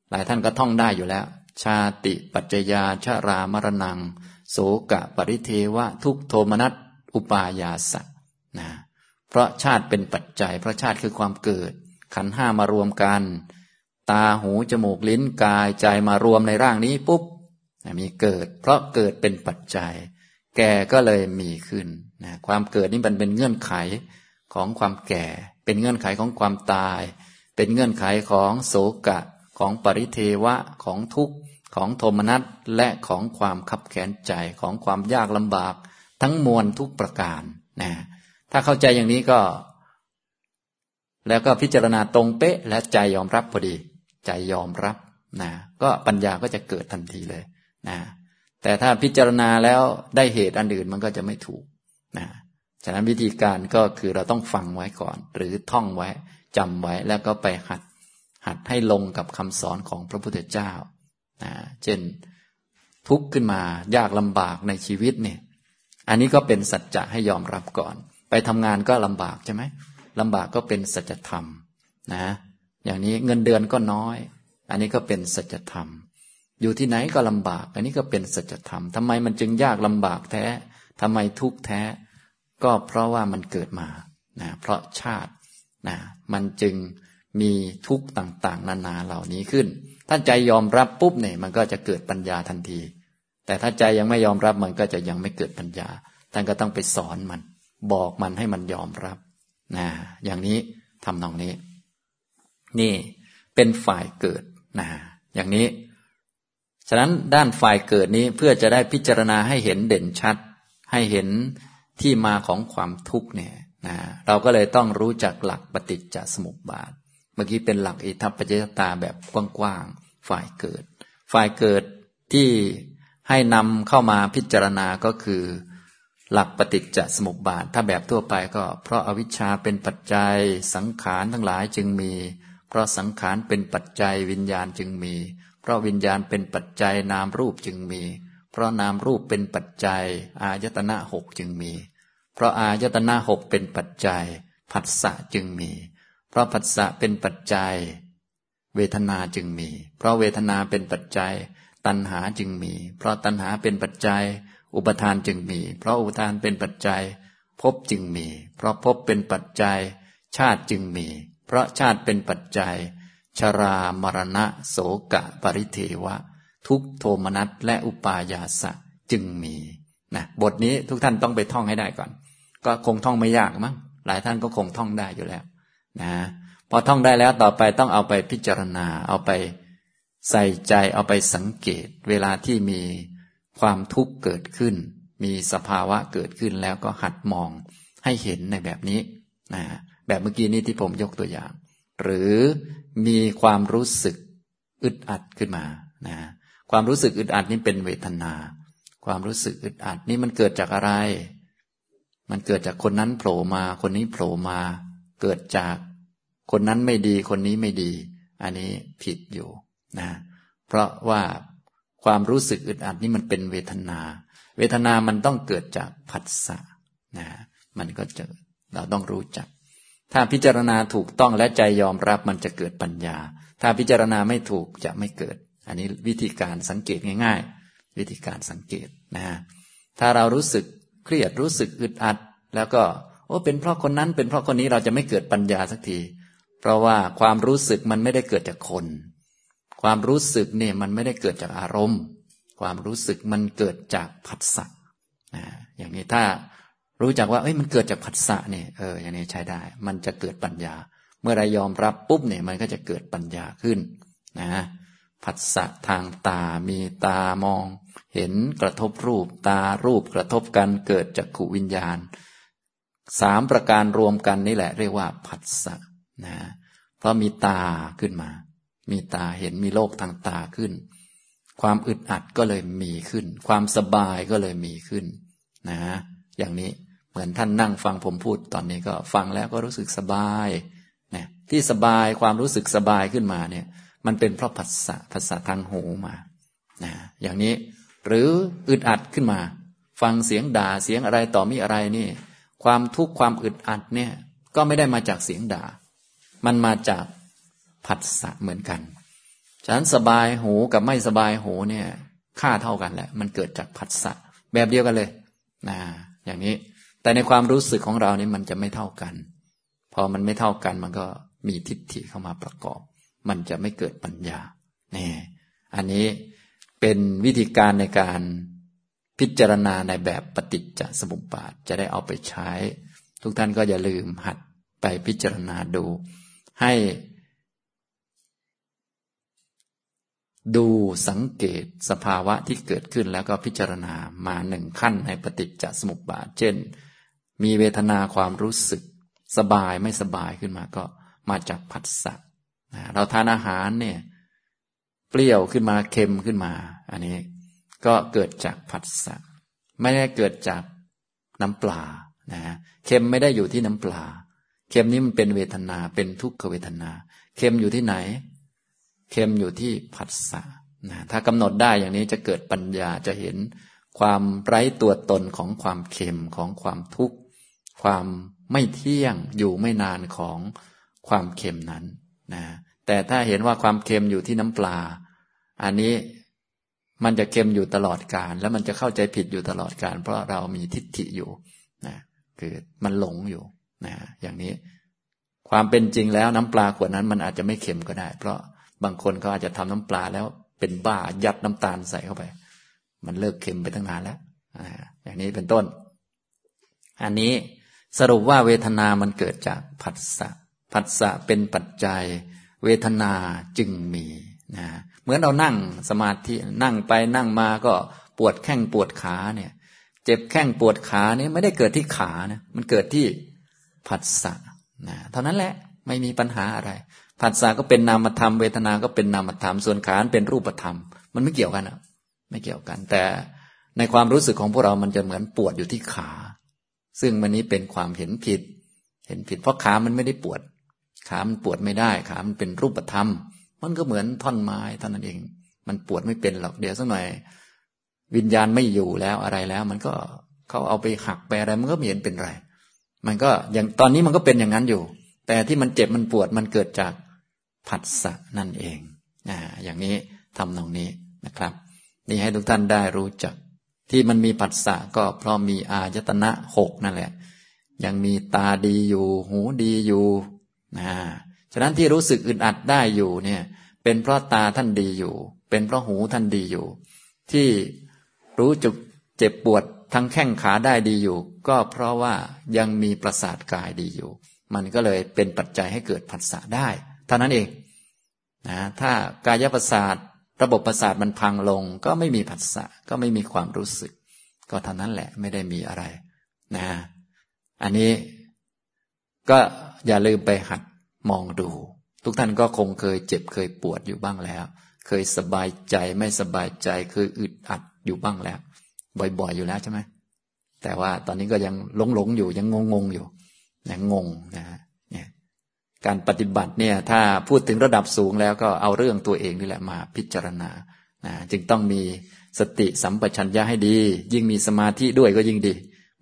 หลายท่านก็ท่องได้อยู่แล้ว ชาติปัจจยาชารามรณัง โสกะปริเทวะทุกโทมนัสอุปายาสัตนะ เพราะชาติเป็นปัจจัย เพราะชาติคือความเกิด ขันห้ามารวมกัน ตาหูจมูกลิ้นกายใจมารวมในร่างนี้ปุ๊บมีเกิด เพราะเกิดเป็นปัจจัย แก่ก็เลยมีขึ้นนะความเกิดนี่มันเป็นเงื่อนไขของความแก่ เป็นเงื่อนไขของความตาย เป็นเงื่อนไขของโศกะ ของปริเทวะของทุกข์ของโทมนัสและของความขับแขนใจของความยากลำบาก ทั้งมวลทุกประการนะ ถ้าเข้าใจอย่างนี้ก็ แล้วก็พิจารณาตรงเป๊ะ และใจยอมรับพอดี ใจยอมรับนะก็ปัญญาก็จะเกิดทันทีเลยนะแต่ถ้าพิจารณาแล้วได้เหตุอันอื่นมันก็จะไม่ถูกนะฉะนั้นวิธีการก็คือเราต้องฟังไว้ก่อน หรือท่องไว้จำไว้แล้วก็ไปหัด หัดให้ลงกับคำสอนของพระพุทธเจ้านะเช่นทุกข์ขึ้นมายากลำบากในชีวิตเนี่ย อันนี้ก็เป็นสัจจะให้ยอมรับก่อน ไปทำงานก็ลำบากใช่ไหมลำบากก็เป็นสัจธรรมนะ อย่างนี้เงินเดือนก็น้อย อันนี้ก็เป็นสัจธรรม อยู่ที่ไหนก็ลำบาก อันนี้ก็เป็นสัจธรรมทำไมมันจึงยากลำบากแท้ทำไมทุกข์แท้ ก็เพราะว่ามันเกิดมานะเพราะชาตินะมันจึงมีทุกข์ต่างๆ นานาเหล่านี้ขึ้นท่านใจยอมรับปุ๊บเนี่ยมันก็จะเกิดปัญญาทันที แต่ถ้าใจยังไม่ยอมรับมันก็จะยังไม่เกิดปัญญาท่านก็ต้องไปสอนมัน บอกมันให้มันยอมรับนะอย่างนี้ทำนองนี้ นี่เป็นฝ่ายเกิดนะอย่างนี้ ฉะนั้นด้านฝ่ายเกิดนี้เพื่อจะได้พิจารณาให้เห็นเด่นชัด ให้เห็นที่มาของความทุกข์เนี่ยนะเราก็เลยต้องรู้จักหลักปฏิจจสมุปบาท เมื่อกี้เป็นหลักอิทัปปัจจตาแบบกว้างๆฝ่ายเกิด ฝ่ายเกิดที่ให้นำเข้ามาพิจารณาก็คือ หลักปฏิจจสมุปบาท ถ้าแบบทั่วไปก็ เพราะอาวิชชาเป็นปัจจัย สังขารทั้งหลายจึงมี เพราะสังขารเป็นปัจจัยวิญญาณจึงมี เพราะวิญญาณเป็นปัจจัยนามรูปจึงมี เพราะนามรูปเป็นปัจจัย อายตนะหกจึงมี เพราะอายตนะหกเป็นปัจจัย ผัสสะจึงมี เพราะผัสสะเป็นปัจจัย เวทนาจึงมี เพราะเวทนาเป็นปัจจัย ตัณหาจึงมี เพราะตัณหาเป็นปัจจัย อุปทานจึงมี เพราะอุปทานเป็นปัจจัยภพจึงมี เพราะภพเป็นปัจจัย ชาติจึงมี เพราะชาติเป็นปัจจัย ชรามรณะ โสกะ ปริเทวะ ทุกโทมนัสและอุปายาสะจึงมีนะบทนี้ทุกท่านต้องไปท่องให้ได้ก่อน ก็คงท่องไม่ยากมั้งหลายท่านก็คงท่องได้อยู่แล้ว นะพอท่องได้แล้วต่อไปต้องเอาไปพิจารณา เอาไปใส่ใจเอาไปสังเกต เวลาที่มี ความทุกข์เกิดขึ้น มีสภาวะเกิดขึ้นแล้วก็หัดมองให้เห็นในแบบนี้นะแบบเมื่อกี้นี้ที่ผมยกตัวอย่าง หรือมีความรู้สึกอึดอัดขึ้นมานะความรู้สึกอึดอัดนี่เป็นเวทนา ความรู้สึกอึดอัดนี่มันเกิดจากอะไร มันเกิดจากคนนั้นโผล่มา คนนี้โผล่มา เกิดจากคนนั้นไม่ดี คนนี้ไม่ดี อันนี้ผิดอยู่นะ เพราะว่า ความรู้สึกอึดอัดนี่มันเป็นเวทนา เวทนามันต้องเกิดจากผัสสะนะมันก็จะเราต้องรู้จัก ถ้าพิจารณาถูกต้องและใจยอมรับมันจะเกิดปัญญา ถ้าพิจารณาไม่ถูกจะไม่เกิด อันนี้วิธีการสังเกตง่าย ๆ วิธีการสังเกตนะถ้าเรารู้สึกเครียดรู้สึกอึดอัด แล้วก็โอ้เป็นเพราะคนนั้นเป็นเพราะคนนี้เราจะไม่เกิดปัญญาสักที เพราะว่าความรู้สึกมันไม่ได้เกิดจากคน ความรู้สึกเนี่ยมันไม่ได้เกิดจากอารมณ์ ความรู้สึกมันเกิดจากผัสสะนะอย่างนี้ถ้ารู้จักว่าเอ้ยมันเกิดจากผัสสะเนี่ยเอออย่างนี้ใช้ได้ มันจะเกิดปัญญา เมื่อไรยอมรับปุ๊บเนี่ยมันก็จะเกิดปัญญาขึ้นนะผัสสะทางตา มีตามอง เห็นกระทบรูป ตารูปกระทบกันเกิดจากขุวิญญาณ สามประการรวมกันนี่แหละ เรียกว่าผัสสะนะ เพราะมีตาขึ้นมา มีตาเห็นมีโลกทางตาขึ้น ความอึดอัดก็เลยมีขึ้น ความสบายก็เลยมีขึ้น นะ อย่างนี้เหมือนท่านนั่งฟังผมพูดตอนนี้ก็ฟังแล้วก็รู้สึกสบายนะที่สบายความรู้สึกสบายขึ้นมาเนี่ย มันเป็นเพราะภาษาภาษาทางหูมานะอย่างนี้ หรืออึดอัดขึ้นมา ฟังเสียงด่าเสียงอะไรต่อมีอะไรนี่ ความทุกข์ความอึดอัดเนี่ย ก็ไม่ได้มาจากเสียงด่า มันมาจาก ผัสสะเหมือนกัน ฉะนั้นสบายหูกับไม่สบายหูเนี่ยค่าเท่ากันแหละ มันเกิดจากผัสสะแบบเดียวกันเลยนะอย่างนี้ แต่ในความรู้สึกของเรานี่มันจะไม่เท่ากัน พอมันไม่เท่ากันมันก็มีทิฏฐิเข้ามาประกอบ มันจะไม่เกิดปัญญานี่อันนี้เป็นวิธีการในการพิจารณาในแบบปฏิจจสมุปบาทจะได้เอาไปใช้ ทุกท่านก็อย่าลืมหัดไปพิจารณาดู ให้ ดูสังเกตสภาวะที่เกิดขึ้นแล้วก็พิจารณามาหนึ่งขั้นในปฏิจจสมุปบาท เช่น มีเวทนาความรู้สึก สบายไม่สบายขึ้นมาก็มาจากผัสสะเราทานอาหารเนี่ยเปรี้ยวขึ้นมาเค็มขึ้นมา อันนี้ก็เกิดจากผัสสะไม่ได้เกิดจากน้ำปลานะเค็มไม่ได้อยู่ที่น้ำปลา เค็มนี้มันเป็นเวทนาเป็นทุกขเวทนา เค็มอยู่ที่ไหน เค็มอยู่ที่ผัสสะนะถ้ากำหนดได้อย่างนี้จะเกิดปัญญาจะเห็นความไร้ตัวตนของความเค็มของความทุกข์ ความไม่เที่ยงอยู่ไม่นานของความเค็มนั้นนะแต่ถ้าเห็นว่าความเค็มอยู่ที่น้ำปลา อันนี้มันจะเค็มอยู่ตลอดการ แล้วมันจะเข้าใจผิดอยู่ตลอดการ เพราะเรามีทิฏฐิอยู่นะคือมันหลงอยู่นะอย่างนี้ ความเป็นจริงแล้วน้ำปลาขวดนั้นมันอาจจะไม่เค็มก็ได้ เพราะ บางคนเขาอาจจะทำน้ำปลาแล้ว เป็นบ้ายัดน้ำตาลใส่เข้าไป มันเลิกเค็มไปตั้งนานแล้วอย่างนี้เป็นต้น อันนี้สรุปว่าเวทนามันเกิดจากผัสสะผัสสะเป็นปัจจัย เวทนาจึงมีนะเหมือนเรานั่งสมาธินั่งไปนั่งมาก็ปวดแข้งปวดขาเนี่ย เจ็บแข้งปวดขาเนี่ยไม่ได้เกิดที่ขานะมันเกิดที่ผัสสะนะเท่านั้นแหละไม่มีปัญหาอะไร ผัสสะก็เป็นนามธรรมเวทนา ก็เป็นนามธรรมส่วนขาเป็นรูปธรรม มันไม่เกี่ยวกันอะไม่เกี่ยวกัน แต่ในความรู้สึกของพวกเรามันจะเหมือนปวดอยู่ที่ขา ซึ่งมันนี้เป็นความเห็นผิด เห็นผิด เพราะขามันไม่ได้ปวด ขามันปวดไม่ได้ ขามันเป็นรูปธรรม มันก็เหมือนท่อนไม้เท่านั้นเอง มันปวดไม่เป็นหรอกเดี๋ยวสักหน่อย วิญญาณไม่อยู่แล้วอะไรแล้ว มันก็เขาเอาไปหักไปอะไร มันก็ไม่เห็นเป็นไร มันก็อย่างตอนนี้มันก็เป็นอย่างนั้นอยู่ แต่ที่มันเจ็บมันปวดมันเกิดจาก ผัสสะนั่นเองอ่าอย่างนี้ทำตรงนี้นะครับ นี่ให้ทุกท่านได้รู้จัก ที่มันมีผัสสะก็เพราะมีอายตนะหกนั่นแหละ ยังมีตาดีอยู่ หูดีอยู่นะฉะนั้นที่รู้สึกอึดอัดได้อยู่เนี่ย เป็นเพราะตาท่านดีอยู่ เป็นเพราะหูท่านดีอยู่ ที่รู้จุกเจ็บปวดทั้งแข้งขาได้ดีอยู่ ก็เพราะว่ายังมีประสาทกายดีอยู่ มันก็เลยเป็นปัจจัยให้เกิดผัสสะได้ เท่านั้นเองนะถ้ากายประสาทระบบประสาทมันพังลง ก็ไม่มีผัสสะก็ไม่มีความรู้สึก ก็เท่านั้นแหละไม่ได้มีอะไรนะอันนี้ก็อย่าลืมไปหัดมองดู ทุกท่านก็คงเคยเจ็บเคยปวดอยู่บ้างแล้ว เคยสบายใจไม่สบายใจเคยอึดอัดอยู่บ้างแล้ว บ่อยๆอยู่แล้วใช่ไหมแต่ว่าตอนนี้ก็ยังหลงๆอยู่ยังงงๆอยู่ยังงงนะฮะ การปฏิบัติเนี่ยถ้าพูดถึงระดับสูงแล้วก็เอาเรื่องตัวเองนี่แหละมาพิจารณานะจึงต้องมีสติสัมปชัญญะให้ดี ยิ่งมีสมาธิด้วยก็ยิ่งดี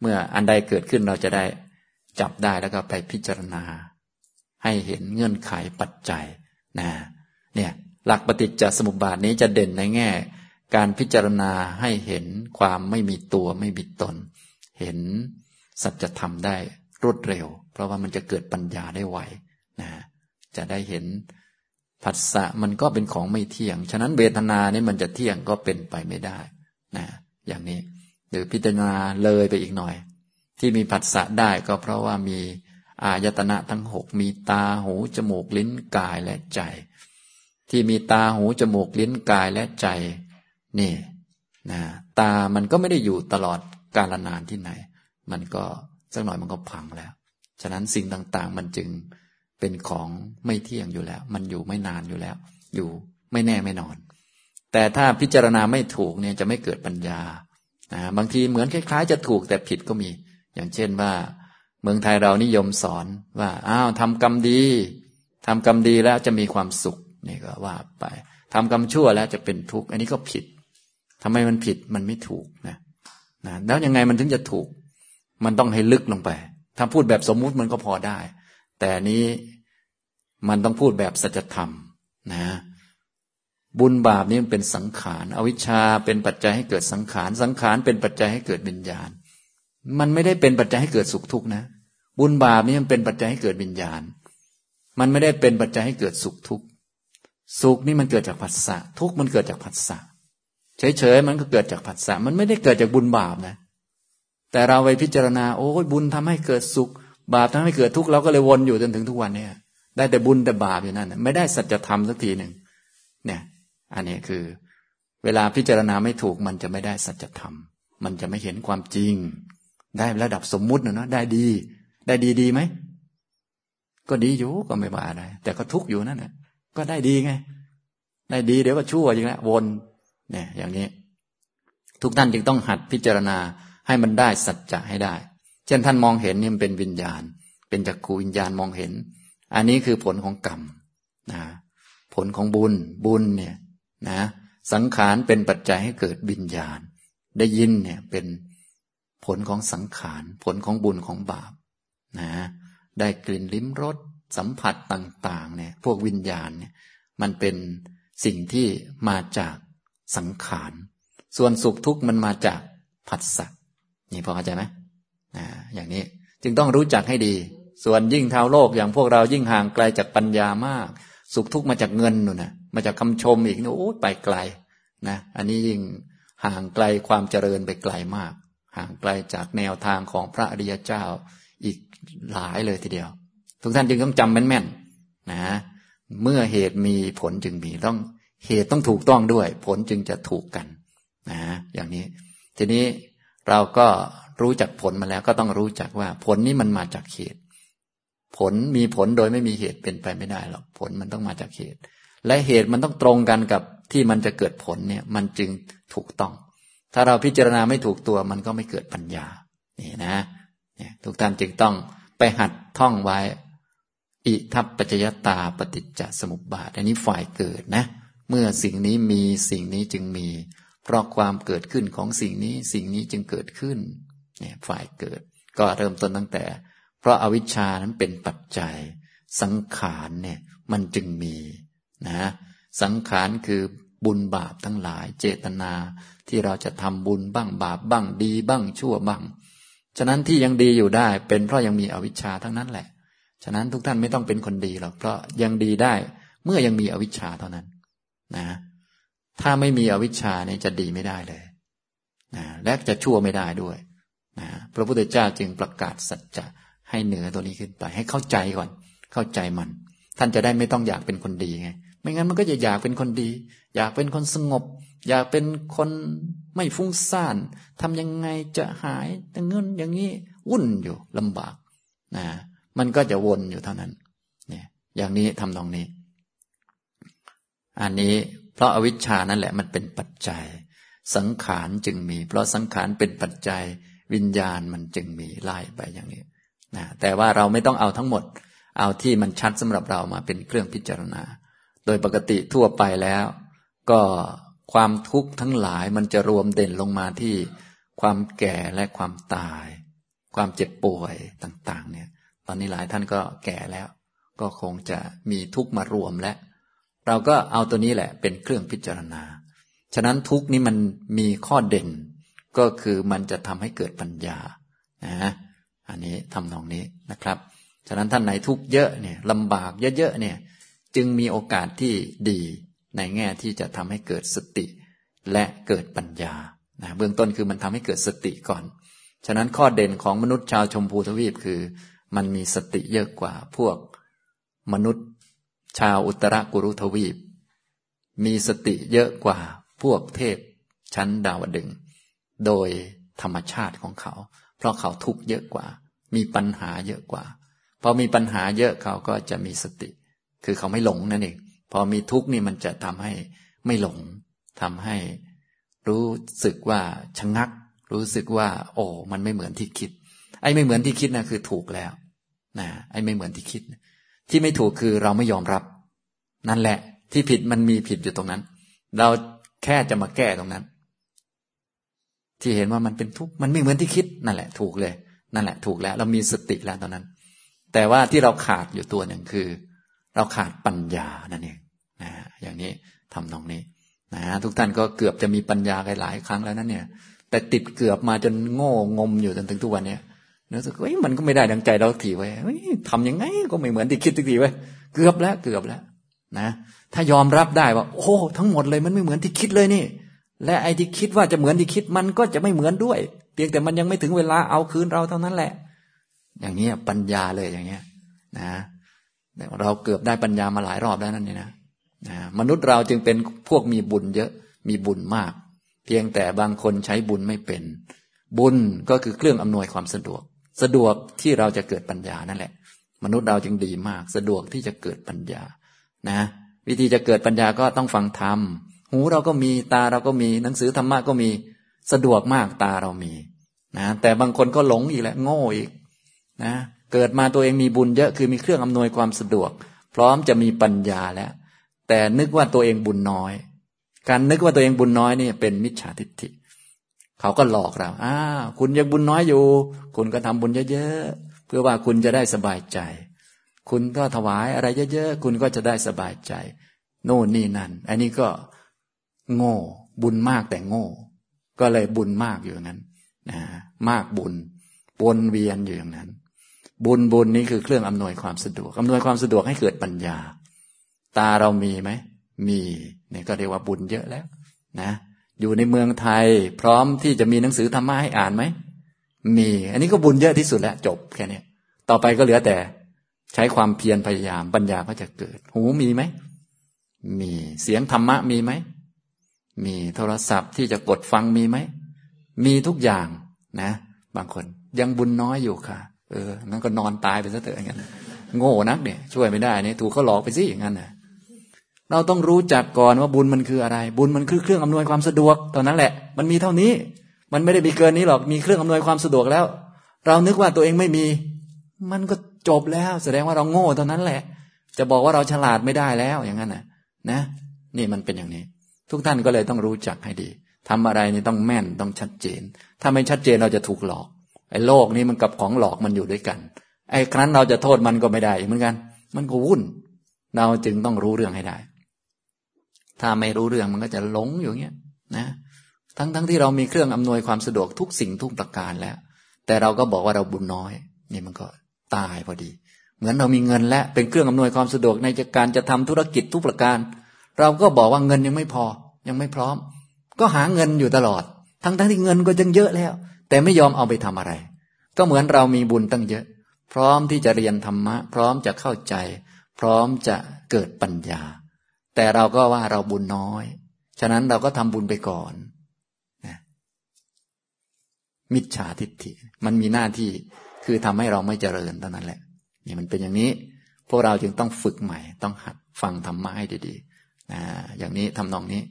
เมื่ออันใดเกิดขึ้นเราจะได้จับได้แล้วก็ไปพิจารณา ให้เห็นเงื่อนไขปัจจัยนะเนี่ยหลักปฏิจจสมุปบาทนี้จะเด่นในแง่ การพิจารณาให้เห็นความไม่มีตัวไม่มีตน เห็นสัจธรรมได้รวดเร็ว เพราะว่ามันจะเกิดปัญญาได้ไว นะจะได้เห็นผัสสะมันก็เป็นของไม่เที่ยง ฉะนั้นเวทนานี่มันจะเที่ยงก็เป็นไปไม่ได้นะอย่างนี้หรือพิจารณาเลยไปอีกหน่อย ที่มีผัสสะได้ก็เพราะว่ามีอายตนะทั้งหกมีตาหูจมูกลิ้นกายและใจ ที่มีตาหูจมูกลิ้นกายและใจ นี่นะตามันก็ไม่ได้อยู่ตลอดกาลนานที่ไหน มันก็สักหน่อยมันก็พังแล้ว ฉะนั้นสิ่งต่างๆ มันจึง เป็นของไม่เที่ยงอยู่แล้ว มันอยู่ไม่นานอยู่แล้ว อยู่ไม่แน่ไม่นอน แต่ถ้าพิจารณาไม่ถูกเนี่ยจะไม่เกิดปัญญานะบางทีเหมือนคล้าย ๆ จะถูกแต่ผิดก็มี อย่างเช่นว่า เมืองไทยเรานิยมสอนว่าอ้าวทำกรรมดีทำกรรมดีแล้วจะมีความสุขนี่ก็ว่าไปทำกรรมชั่วแล้วจะเป็นทุกข์อันนี้ก็ผิดทำไมมันผิดมันไม่ถูกนะนะแล้วยังไงมันถึงจะถูก มันต้องให้ลึกลงไป ถ้าพูดแบบสมมุติมันก็พอได้ แต่นี้มันต้องพูดแบบสัจธรรมนะ บุญบาปนี้มันเป็นสังขารอวิชชาเป็นปัจจัยให้เกิดสังขาร สังขารเป็นปัจจัยให้เกิดวิญญาณ มันไม่ได้เป็นปัจจัยให้เกิดสุขทุกข์นะ บุญบาปนี่มันเป็นปัจจัยให้เกิดวิญญาณ มันไม่ได้เป็นปัจจัยให้เกิดสุขทุกข์สุขนี่มันเกิดจากผัสสะทุกข์มันเกิดจากผัสสะเฉยๆมันก็เกิดจากผัสสะมันไม่ได้เกิดจากบุญบาปนะ แต่เราไปพิจารณา โอ้ยบุญทำให้เกิดสุข บาปทำให้เกิดทุกข์เราก็เลยวนอยู่จนถึงทุกวันเนี่ย ได้แต่บุญแต่บาปอยู่นั่นไม่ได้สัจธรรมสักทีหนึ่งเนี่ย อันนี้คือ เวลาพิจารณาไม่ถูกมันจะไม่ได้สัจธรรม มันจะไม่เห็นความจริง ได้ระดับสมมุตินะเนาะได้ดี ได้ดีดีไหมก็ดีอยู่ก็ไม่ว่าอะไรแต่ก็ทุกอยู่นั่นแหละก็ได้ดีไง ได้ดีเดี๋ยวก็ชั่วอย่างนี้วนเนี่ย อย่างนี้ ทุกท่านจึงต้องหัดพิจารณาให้มันได้สัจจะให้ได้ ช่นท่านมองเห็นนี่มันเป็นวิญญาณ เป็นจักขูวิญญาณมองเห็น อันนี้คือผลของกรรมนะผลของบุญบุญเนี่ยนะสังขารเป็นปัจจัยให้เกิดวิญญาณ ได้ยินเนี่ยเป็นผลของสังขาร ผลของบุญของบาปนะได้กลิ่นลิ้มรสสัมผัสต่าง ๆ เนี่ย พวกวิญญาณเนี่ย มันเป็นสิ่งที่มาจากสังขาร ส่วนสุขทุกข์มันมาจากผัสสะนี่พอเข้าใจไหม นะอย่างนี้จึงต้องรู้จักให้ดี ส่วนยิ่งเท้าโลกอย่างพวกเรายิ่งห่างไกลจากปัญญามาก สุขทุกข์มาจากเงินนู่นนะมาจากคำชมอีกนี่โอ้ไปไกลนะอันนี้ยิ่งห่างไกลความเจริญไปไกลมาก ห่างไกลจากแนวทางของพระอริยเจ้าอีกหลายเลยทีเดียว ทุกท่านจึงต้องจำแม่นๆนะเมื่อเหตุมีผลจึงมีต้องเหตุต้องถูกต้องด้วย ผลจึงจะถูกกันนะอย่างนี้ ทีนี้เราก็ รู้จักผลมาแล้วก็ต้องรู้จักว่า ผลนี้มันมาจากเหตุ ผลมีผลโดยไม่มีเหตุเป็นไปไม่ได้หรอกผลมันต้องมาจากเหตุ และเหตุมันต้องตรงกันกับที่มันจะเกิดผลเนี่ย มันจึงถูกต้อง ถ้าเราพิจารณาไม่ถูกตัวมันก็ไม่เกิดปัญญา นี่นะเนี่ยทุกท่านจึงต้องไปหัดท่องไว้ อิทัปปัจจยตาปฏิจจสมุปบาท อันนี้ฝ่ายเกิดนะ เมื่อสิ่งนี้มีสิ่งนี้จึงมี เพราะความเกิดขึ้นของสิ่งนี้สิ่งนี้จึงเกิดขึ้น เนี่ยฝ่ายเกิด ก็เริ่มต้นตั้งแต่ เพราะอาวิชชานั้นเป็นปัจจัย สังขารเนี่ยมันจึงมีนะสังขารคือบุญบาปทั้งหลายเจตนาที่เราจะทำบุญบ้างบาปบ้างดีบ้างชั่วบ้าง ฉะนั้นที่ยังดีอยู่ได้ เป็นเพราะยังมีอวิชชาทั้งนั้นแหละ ฉะนั้นทุกท่านไม่ต้องเป็นคนดีหรอกเพราะยังดีได้เมื่อยังมีอวิชชาเท่านั้นนะ ถ้าไม่มีอวิชชาเนี่ยจะดีไม่ได้เลยนะและจะชั่วไม่ได้ด้วย นะพระพุทธเจ้าจึงประกาศสัจจะให้เหนือตัวนี้ขึ้นไป ให้เข้าใจก่อน เข้าใจมัน ท่านจะได้ไม่ต้องอยากเป็นคนดีไง ไม่งั้นมันก็จะอยากเป็นคนดี อยากเป็นคนสงบ อยากเป็นคนไม่ฟุ้งซ่านทำยังไงจะหายแต่เงินอย่างนี้วุ่นอยู่ลำบากนะมันก็จะวนอยู่เท่านั้น เนี่ย อย่างนี้ทำตรงนี้ อันนี้เพราะอาวิชชานั่นแหละมันเป็นปัจจัย สังขารจึงมี เพราะสังขารเป็นปัจจัย วิญญาณมันจึงมีไล่ไปอย่างนี้นะแต่ว่าเราไม่ต้องเอาทั้งหมด เอาที่มันชัดสำหรับเรามาเป็นเครื่องพิจารณา โดยปกติทั่วไปแล้ว ก็ความทุกข์ทั้งหลายมันจะรวมเด่นลงมาที่ความแก่และความตาย ความเจ็บป่วยต่างๆ เนี่ย ตอนนี้หลายท่านก็แก่แล้ว ก็คงจะมีทุกข์มารวมและเราก็เอาตัวนี้แหละเป็นเครื่องพิจารณา ฉะนั้นทุกข์นี้มันมีข้อเด่น ก็คือมันจะทำให้เกิดปัญญานะอันนี้ทำนองนี้นะครับ ฉะนั้นท่านไหนทุกเยอะเนี่ยลำบากเยอะๆเนี่ย จึงมีโอกาสที่ดีในแง่ที่จะทำให้เกิดสติและเกิดปัญญานะเบื้องต้นคือมันทำให้เกิดสติก่อน ฉะนั้นข้อเด่นของมนุษย์ชาวชมพูทวีปคือ มันมีสติเยอะกว่าพวกมนุษย์ชาวอุตรกุรุทวีป มีสติเยอะกว่าพวกเทพชั้นดาวดึง โดยธรรมชาติของเขา เพราะเขาทุกข์เยอะกว่า มีปัญหาเยอะกว่า พอมีปัญหาเยอะเขาก็จะมีสติ คือเขาไม่หลงนั่นเอง พอมีทุกข์นี่มันจะทำให้ไม่หลงทำให้รู้สึกว่าชะงัก รู้สึกว่า โอ้มันไม่เหมือนที่คิด ไอ้ไม่เหมือนที่คิดนะคือถูกแล้วนะไอ้ไม่เหมือนที่คิด ที่ไม่ถูกคือเราไม่ยอมรับ นั่นแหละ ที่ผิดมันมีผิดอยู่ตรงนั้น เราแค่จะมาแก้ตรงนั้น ที่เห็นว่ามันเป็นทุกข์มันไม่เหมือนที่คิดนั่นแหละ ถูกเลย นั่นแหละ ถูกแล้ว เรามีสติแล้วตอนนั้น แต่ว่าที่เราขาดอยู่ตัวหนึ่งคือ เราขาดปัญญานั่นเองนะอย่างนี้ทำนองนี้นะทุกท่านก็เกือบจะมีปัญญาหลายครั้งแล้วนั่นเนี่ย แต่ติดเกือบมาจนโง่งมอยู่จนถึงทุกวันเนี้ยรู้สึกว่ามันก็ไม่ได้ดังใจเราทีไว้ทำยังไงก็ไม่เหมือนที่คิดทุกทีไว้เกือบแล้วเกือบแล้วนะ ถ้ายอมรับได้ว่า โอ้ ทั้งหมดเลยมันไม่เหมือนที่คิดเลยนี่ และไอ้ที่คิดว่าจะเหมือนที่คิดมันก็จะไม่เหมือนด้วย เพียงแต่มันยังไม่ถึงเวลาเอาคืนเราเท่านั้นแหละ อย่างเงี้ยปัญญาเลยอย่างเงี้ย นะเราเกือบได้ปัญญามาหลายรอบแล้วนั่นนี่นะนะมนุษย์เราจึงเป็นพวกมีบุญเยอะมีบุญมาก เพียงแต่บางคนใช้บุญไม่เป็น บุญก็คือเครื่องอำนวยความสะดวก สะดวกที่เราจะเกิดปัญญานั่นแหละ มนุษย์เราจึงดีมาก สะดวกที่จะเกิดปัญญา นะ วิธีจะเกิดปัญญาก็ต้องฟังธรรม หูเราก็มีตาเราก็มี หนังสือธรรมะก็มีสะดวกมากตาเรามีนะแต่บางคนก็หลงอีกแหละโง่อีกนะเกิดมาตัวเองมีบุญเยอะคือมีเครื่องอำนวยความสะดวก พร้อมจะมีปัญญาแล้ว แต่นึกว่าตัวเองบุญน้อย การนึกว่าตัวเองบุญน้อยนี่เป็นมิจฉาทิฏฐิเขาก็หลอกเราอ้าคุณยังบุญน้อยอยู่ คุณก็ทำบุญเยอะๆเพื่อว่าคุณจะได้สบายใจ คุณก็ถวายอะไรเยอะๆคุณก็จะได้สบายใจ โน่นนี่นั่น อันนี้ก็ โง่ บุญมากแต่โง่ ก็เลยบุญมากอยู่อย่างนั้นนะมากบุญวนเวียนอยู่อย่างนั้น บุญบุญนี้คือเครื่องอำนวยความสะดวกอำนวยความสะดวกให้เกิดปัญญา ตาเรามีไหมมีเนี่ยก็เรียกว่าบุญเยอะแล้ว นะ อยู่ในเมืองไทย พร้อมที่จะมีหนังสือธรรมะให้อ่านไหมมี อันนี้ก็บุญเยอะที่สุดแล้ว จบแค่นี้ต่อไปก็เหลือแต่ใช้ความเพียรพยายามปัญญาก็จะเกิด หูมีไหมมีเสียงธรรมะมีไหม มีโทรศัพท์ที่จะกดฟังมีไหม มีทุกอย่างนะ บางคนยังบุญน้อยอยู่ค่ะ เออนั่นก็นอนตายไปซะเถอะอย่างนั้นโง่นักเนี่ย ช่วยไม่ได้เนี่ยถูกเขาหลอกไปสิอย่างนั้นนะเราต้องรู้จักก่อนว่าบุญมันคืออะไร บุญมันคือเครื่องอำนวยความสะดวกตอนนั้นแหละ มันมีเท่านี้ มันไม่ได้มีเกินนี้หรอกมีเครื่องอำนวยความสะดวกแล้ว เรานึกว่าตัวเองไม่มี มันก็จบแล้ว แสดงว่าเราโง่ตอนนั้นแหละ จะบอกว่าเราฉลาดไม่ได้แล้วอย่างนั้นนะนะ นี่มันเป็นอย่างนี้ ทุกท่านก็เลยต้องรู้จักให้ดีทำอะไรนี่ต้องแม่นต้องชัดเจน ถ้าไม่ชัดเจนเราจะถูกหลอก ไอ้โลกนี้มันกับของหลอกมันอยู่ด้วยกัน ไอ้ครั้นเราจะโทษมันก็ไม่ได้เหมือนกัน มันก็วุ่น เราจึงต้องรู้เรื่องให้ได้ ถ้าไม่รู้เรื่องมันก็จะหลงอยู่เงี้ยนะ ทั้งทั้งที่เรามีเครื่องอำนวยความสะดวกทุกสิ่งทุกประการแล้ว แต่เราก็บอกว่าเราบุญน้อย นี่มันก็ตายพอดี เหมือนเรามีเงินและเป็นเครื่องอำนวยความสะดวกในการจะทำธุรกิจทุกประการ เราก็บอกว่าเงินยังไม่พอ ยังไม่พร้อม ก็หาเงินอยู่ตลอด ทั้งทั้งที่เงินก็ยังเยอะแล้ว แต่ไม่ยอมเอาไปทำอะไร ก็เหมือนเรามีบุญตั้งเยอะ พร้อมที่จะเรียนธรรมะ พร้อมจะเข้าใจ พร้อมจะเกิดปัญญา แต่เราก็ว่าเราบุญน้อย ฉะนั้นเราก็ทำบุญไปก่อนนะมิจฉาทิฏฐิ มันมีหน้าที่คือทำให้เราไม่เจริญเท่านั้นแหละนี่มันเป็นอย่างนี้ พวกเราจึงต้องฝึกใหม่ ต้องหัดฟังธรรมะให้ดีๆ นะอย่างนี้ทำนองนี้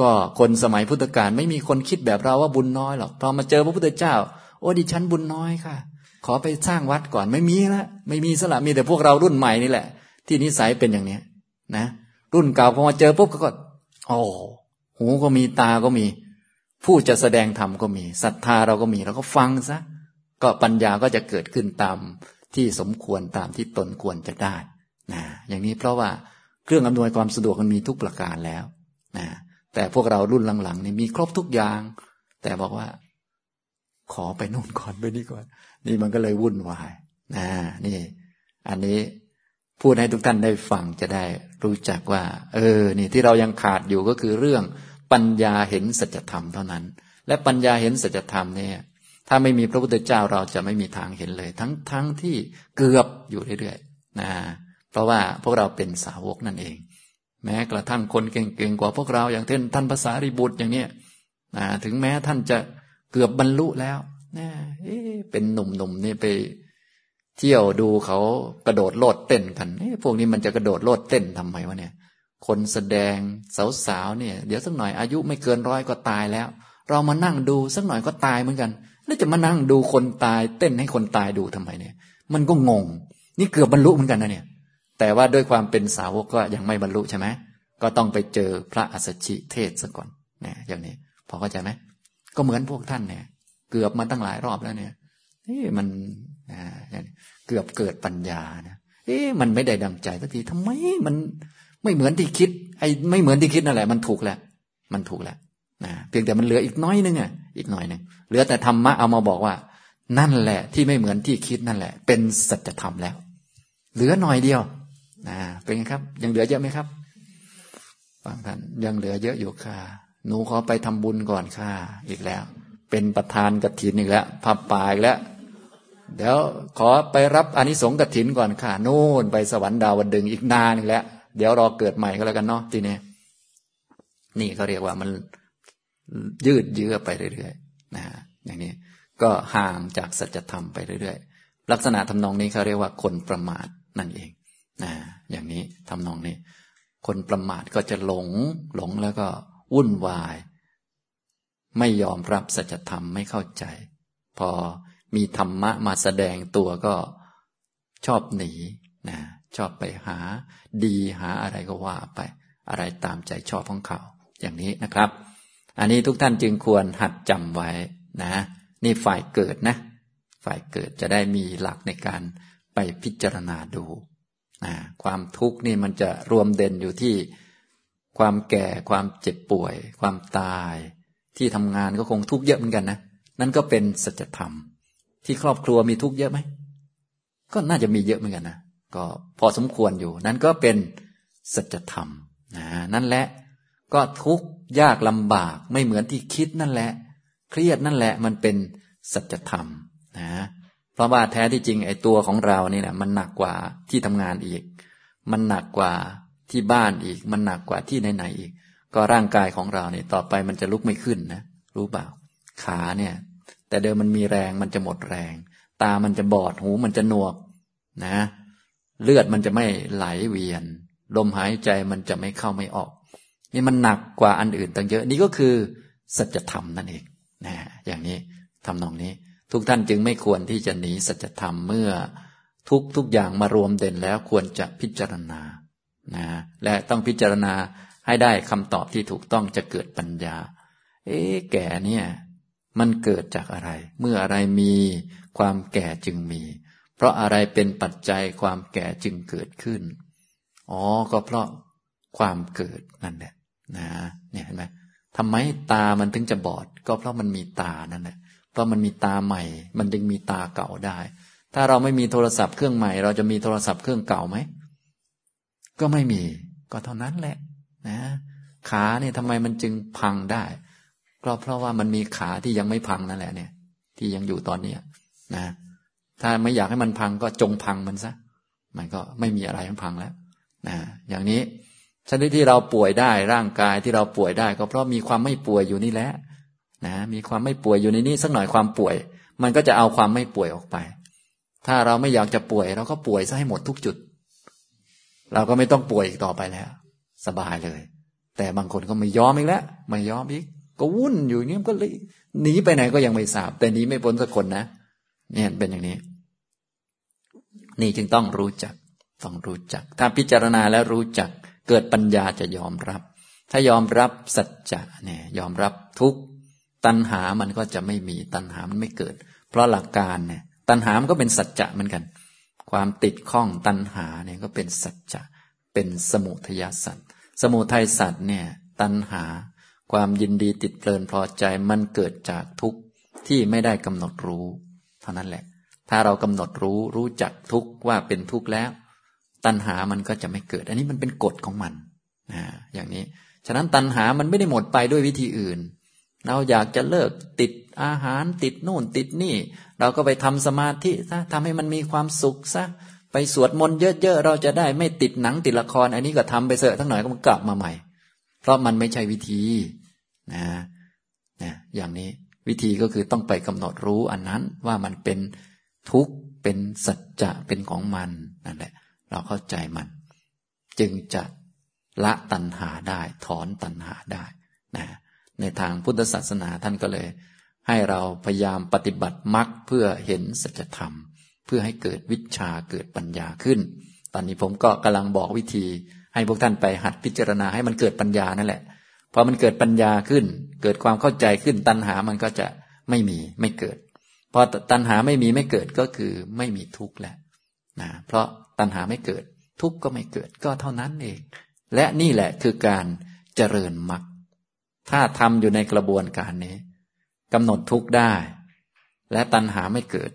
ก็คนสมัยพุทธกาลไม่มีคนคิดแบบเราว่าบุญน้อยหรอกพอมาเจอพระพุทธเจ้า โอ้ดิฉันบุญน้อยค่ะ ขอไปสร้างวัดก่อนไม่มีละไม่มีสละมีแต่พวกเรารุ่นใหม่นี่แหละ ที่นิสัยเป็นอย่างเนี้ยนะ รุ่นเก่าพอมาเจอปุ๊บก็โอ้หูก็มีตาก็มี ผู้จะแสดงธรรมก็มีศรัทธาเราก็มีเราก็ฟังซะก็ปัญญาก็จะเกิดขึ้นตามที่สมควรตามที่ตนควรจะได้นะอย่างนี้เพราะว่า รื่องอำนวยความสะดวกมันมีทุกประการแล้วนะแต่พวกเรารุ่นหลังๆนี่มีครบทุกอย่าง แต่บอกว่า ขอไปนู่นก่อนไปนี่ก่อน นี่มันก็เลยวุ่นวายนะนี่ อันนี้พูดให้ทุกท่านได้ฟังจะได้รู้จักว่า เออ นี่ที่เรายังขาดอยู่ก็คือเรื่องปัญญาเห็นสัจธรรมเท่านั้น และปัญญาเห็นสัจธรรมเนี่ย ถ้าไม่มีพระพุทธเจ้าเราจะไม่มีทางเห็นเลย ทั้งทั้งที่เกือบอยู่เรื่อยๆนะ เพราะว่าพวกเราเป็นสาวกนั่นเอง แม้กระทั่งคนเก่งๆกว่าพวกเราอย่างเช่นท่านภาษาริบุตรอย่างเนี้ยถึงแม้ท่านจะเกือบบรรลุแล้วนะเป็นหนุ่มๆนี่ไปเที่ยวดูเขากระโดดโลดเต้นกันพวกนี้มันจะกระโดดโลดเต้นทำไมวะเนี่ย คนแสดงสาวๆเนี่ย เดี๋ยวสักหน่อยอายุไม่เกินร้อยก็ตายแล้ว เรามานั่งดูสักหน่อยก็ตายเหมือนกัน แล้วจะมานั่งดูคนตายเต้นให้คนตายดูทำไมเนี่ย มันก็งง นี่เกือบบรรลุเหมือนกันนะเนี่ย แต่ว่าด้วยความเป็นสาวกก็ยังไม่บรรลุใช่ไหมก็ต้องไปเจอพระอัสสชิเทศซะก่อนเนี่ยอย่างนี้ พอเข้าใจไหมก็เหมือนพวกท่านเนี่ย เกือบมาตั้งหลายรอบแล้วเนี่ยนี่มันเกือบเกิดปัญญานะเอ๊ะมันไม่ได้ดังใจสักทีทำไมมันไม่เหมือนที่คิด ไอ้ไม่เหมือนที่คิดนั่นแหละ มันถูกแล้วมันถูกแล้วนะเพียงแต่มันเหลืออีกน้อยนึงอะอีกหน่อยนึงเหลือแต่ธรรมะเอามาบอกว่า นั่นแหละที่ไม่เหมือนที่คิดนั่นแหละ เป็นสัจธรรมแล้ว เหลือหน่อยเดียว นะเป็นไงครับ ยังเหลือเยอะไหมครับบางท่านยังเหลือเยอะอยู่ค่ะ หนูขอไปทำบุญก่อนค่ะ อีกแล้ว เป็นประธานกฐินอีกแล้วพับปายแล้ว เดี๋ยวขอไปรับอนิสงส์กฐินก่อนค่ะนู่นไปสวรรค์ดาวดึงอีกนานอีกแล้ว เดี๋ยวรอเกิดใหม่ก็แล้วกันเนาะทีนี้นี่เขาเรียกว่ามันยืดเยื้อไปเรื่อยๆนะอย่างนี้ก็ห่างจากสัจธรรมไปเรื่อยๆ ลักษณะทำนองนี้เขาเรียกว่าคนประมาทนั่นเองนะ อย่างนี้ทำนองนี้ คนประมาทก็จะหลง หลงแล้วก็วุ่นวาย ไม่ยอมรับสัจธรรมไม่เข้าใจ พอมีธรรมะมาแสดงตัวก็ชอบหนีนะชอบไปหา ดีหาอะไรก็ว่าไป อะไรตามใจชอบของเขา อย่างนี้นะครับ อันนี้ทุกท่านจึงควรหัดจำไว้นะ นี่ฝ่ายเกิดนะ ฝ่ายเกิดจะได้มีหลักในการไปพิจารณาดู ความทุกข์นี่มันจะรวมเด่นอยู่ที่ความแก่ความเจ็บป่วย ความตาย ที่ทำงานก็คงทุกข์เยอะเหมือนกันนะนั่นก็เป็นสัจธรรม ที่ครอบครัวมีทุกข์เยอะไหมก็น่าจะมีเยอะเหมือนกันนะก็พอสมควรอยู่ นั่นก็เป็นสัจธรรมนะนั่นแหละ ก็ทุกข์ยากลำบากไม่เหมือนที่คิดนั่นแหละ เครียดนั่นแหละมันเป็นสัจธรรมนะ เพราะว่าแท้ที่จริงไอ้ตัวของเรานี่แหละมันหนักกว่าที่ทำงานอีก มันหนักกว่าที่บ้านอีก มันหนักกว่าที่ไหนๆอีก ก็ร่างกายของเราเนี่ยต่อไปมันจะลุกไม่ขึ้นนะรู้เปล่า ขาเนี่ย แต่เดิมมันมีแรงมันจะหมดแรง ตามันจะบอดหูมันจะหนวกนะ เลือดมันจะไม่ไหลเวียน ลมหายใจมันจะไม่เข้าไม่ออก นี่มันหนักกว่าอันอื่นตั้งเยอะนี่ก็คือสัจธรรมนั่นเองนะอย่างนี้ทำนองนี้ ทุกท่านจึงไม่ควรที่จะหนีสัจธรรมเมื่อทุกทุกอย่างมารวมเด่นแล้วควรจะพิจารณานะและต้องพิจารณาให้ได้คำตอบที่ถูกต้องจะเกิดปัญญา เอ๊แก่เนี่ย มันเกิดจากอะไร เมื่ออะไรมีความแก่จึงมี เพราะอะไรเป็นปัจจัยความแก่จึงเกิดขึ้น อ๋อ ก็เพราะความเกิดนั่นแหละนะเนี่ยเห็นไหมทำไมตามันถึงจะบอด ก็เพราะมันมีตานั่นแหละ เพราะมันมีตาใหม่ มันจึงมีตาเก่าได้ ถ้าเราไม่มีโทรศัพท์เครื่องใหม่ เราจะมีโทรศัพท์เครื่องเก่าไหม ก็ไม่มี ก็เท่านั้นแหละ นะ ขาเนี่ยทำไมมันจึงพังได้ ก็เพราะว่ามันมีขาที่ยังไม่พังนั่นแหละเนี่ย ที่ยังอยู่ตอนนี้นะ ถ้าไม่อยากให้มันพังก็จงพังมันซะ มันก็ไม่มีอะไรมันพังแล้วนะอย่างนี้ชนิดที่เราป่วยได้ร่างกายที่เราป่วยได้ ก็เพราะมีความไม่ป่วยอยู่นี่แหละ นะมีความไม่ป่วยอยู่ในนี้สักหน่อยความป่วย มันก็จะเอาความไม่ป่วยออกไป ถ้าเราไม่อยากจะป่วย เราก็ป่วยซะให้หมดทุกจุด เราก็ไม่ต้องป่วยอีกต่อไปแล้ว สบายเลย แต่บางคนก็ไม่ยอมอีกแล้วไม่ยอมอีก ก็วุ่นอยู่อย่างนี้ก็เลยหนีไปไหนก็ยังไม่ทราบ แต่หนีไม่พ้นสักคนนะเนี่ยเป็นอย่างนี้ นี่จึงต้องรู้จักต้องรู้จัก ถ้าพิจารณาแล้วรู้จัก เกิดปัญญาจะยอมรับ ถ้ายอมรับสัจจะเนี่ยยอมรับทุก ตัณหามันก็จะไม่มีตัณหามันไม่เกิด เพราะหลักการเนี่ยตัณหามันก็เป็นสัจจะเหมือนกัน ความติดข้องตัณหาเนี่ยก็เป็นสัจจะเป็นสมุทยสัตว์สมุทัยสัตว์เนี่ยตัณหา ความยินดีติดเพลินพอใจมันเกิดจากทุกข์ที่ไม่ได้กำหนดรู้ เท่านั้นแหละ ถ้าเรากำหนดรู้รู้จักทุกข์ว่าเป็นทุกข์แล้ว ตัณหามันก็จะไม่เกิด อันนี้มันเป็นกฎของมันนะอย่างนี้ ฉะนั้นตัณหามันไม่ได้หมดไปด้วยวิธีอื่น เราอยากจะเลิกติดอาหารติดนู่นติดนี่ เราก็ไปทำสมาธิซะทำให้มันมีความสุขซะไปสวดมนต์เยอะๆเราจะได้ไม่ติดหนังติดละคร อันนี้ก็ทำไปเสอะทั้งหน่อยก็มันกลับมาใหม่ เพราะมันไม่ใช่วิธีนะนะอย่างนี้วิธีก็คือต้องไปกำหนดรู้อันนั้นว่ามันเป็นทุกข์เป็นสัจจะเป็นของมันนั่นแหละ เราเข้าใจมัน จึงจะละตัณหาได้ ถอนตัณหาได้นะ ในทางพุทธศาสนาท่านก็เลย ให้เราพยายามปฏิบัติมรรคเพื่อเห็นสัจธรรม เพื่อให้เกิดวิชาเกิดปัญญาขึ้น ตอนนี้ผมก็กำลังบอกวิธี ให้พวกท่านไปหัดพิจารณาให้มันเกิดปัญญานั่นแหละพอมันเกิดปัญญาขึ้น เกิดความเข้าใจขึ้นตัณหามันก็จะไม่มีไม่เกิดพอตัณหาไม่มีไม่เกิดก็คือไม่มีทุกข์แล้วนะเพราะตัณหาไม่เกิดทุกข์ก็ไม่เกิดก็เท่านั้นเอง และนี่แหละคือการเจริญมรรค ถ้าทำอยู่ในกระบวนการนี้กำหนดทุกได้ และตัณหาไม่เกิด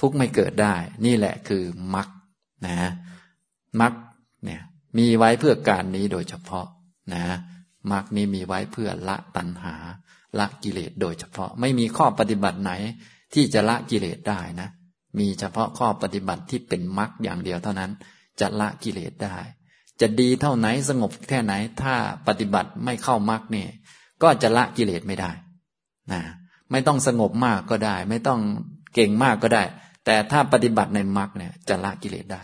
ทุกไม่เกิดได้ นี่แหละคือมรรคนะมรรคเนี่ย มีไว้เพื่อการนี้โดยเฉพาะ นะมรรคนี้มีไว้เพื่อละตัณหา ละกิเลสโดยเฉพาะ ไม่มีข้อปฏิบัติไหน ที่จะละกิเลสได้นะ มีเฉพาะข้อปฏิบัติที่เป็นมรรคอย่างเดียวเท่านั้น จะละกิเลสได้ จะดีเท่าไหนสงบแค่ไหน ถ้าปฏิบัติไม่เข้ามรรคเนี่ย ก็จะละกิเลสไม่ได้นะไม่ต้องสงบมากก็ได้ ไม่ต้องเก่งมากก็ได้ แต่ถ้าปฏิบัติในมรรคเนี่ย จะละกิเลสได้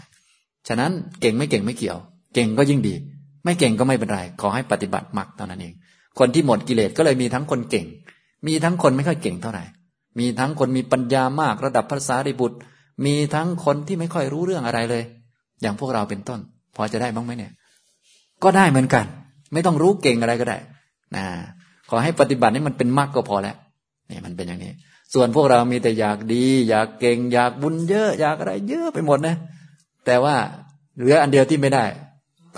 ฉะนั้นเก่งไม่เก่งไม่เกี่ยว เก่งก็ยิ่งดี ไม่เก่งก็ไม่เป็นไร ขอให้ปฏิบัติมรรคเท่านั้นเอง คนที่หมดกิเลสก็เลยมีทั้งคนเก่ง มีทั้งคนไม่ค่อยเก่งเท่าไหร่ มีทั้งคนมีปัญญามากระดับภาษาริบุตร มีทั้งคนที่ไม่ค่อยรู้เรื่องอะไรเลย อย่างพวกเราเป็นต้น พอจะได้บ้างไหมเนี่ย ก็ได้เหมือนกัน ไม่ต้องรู้เก่งอะไรก็ได้นะขอให้ปฏิบัติให้มันเป็นมรรคก็พอแล้วนี่มันเป็นอย่างนี้ ส่วนพวกเรามีแต่อยากดี อยากเก่ง อยากบุญเยอะ อยากอะไร เยอะไปหมดนะ แต่ว่าเหลืออันเดียวที่ไม่ได้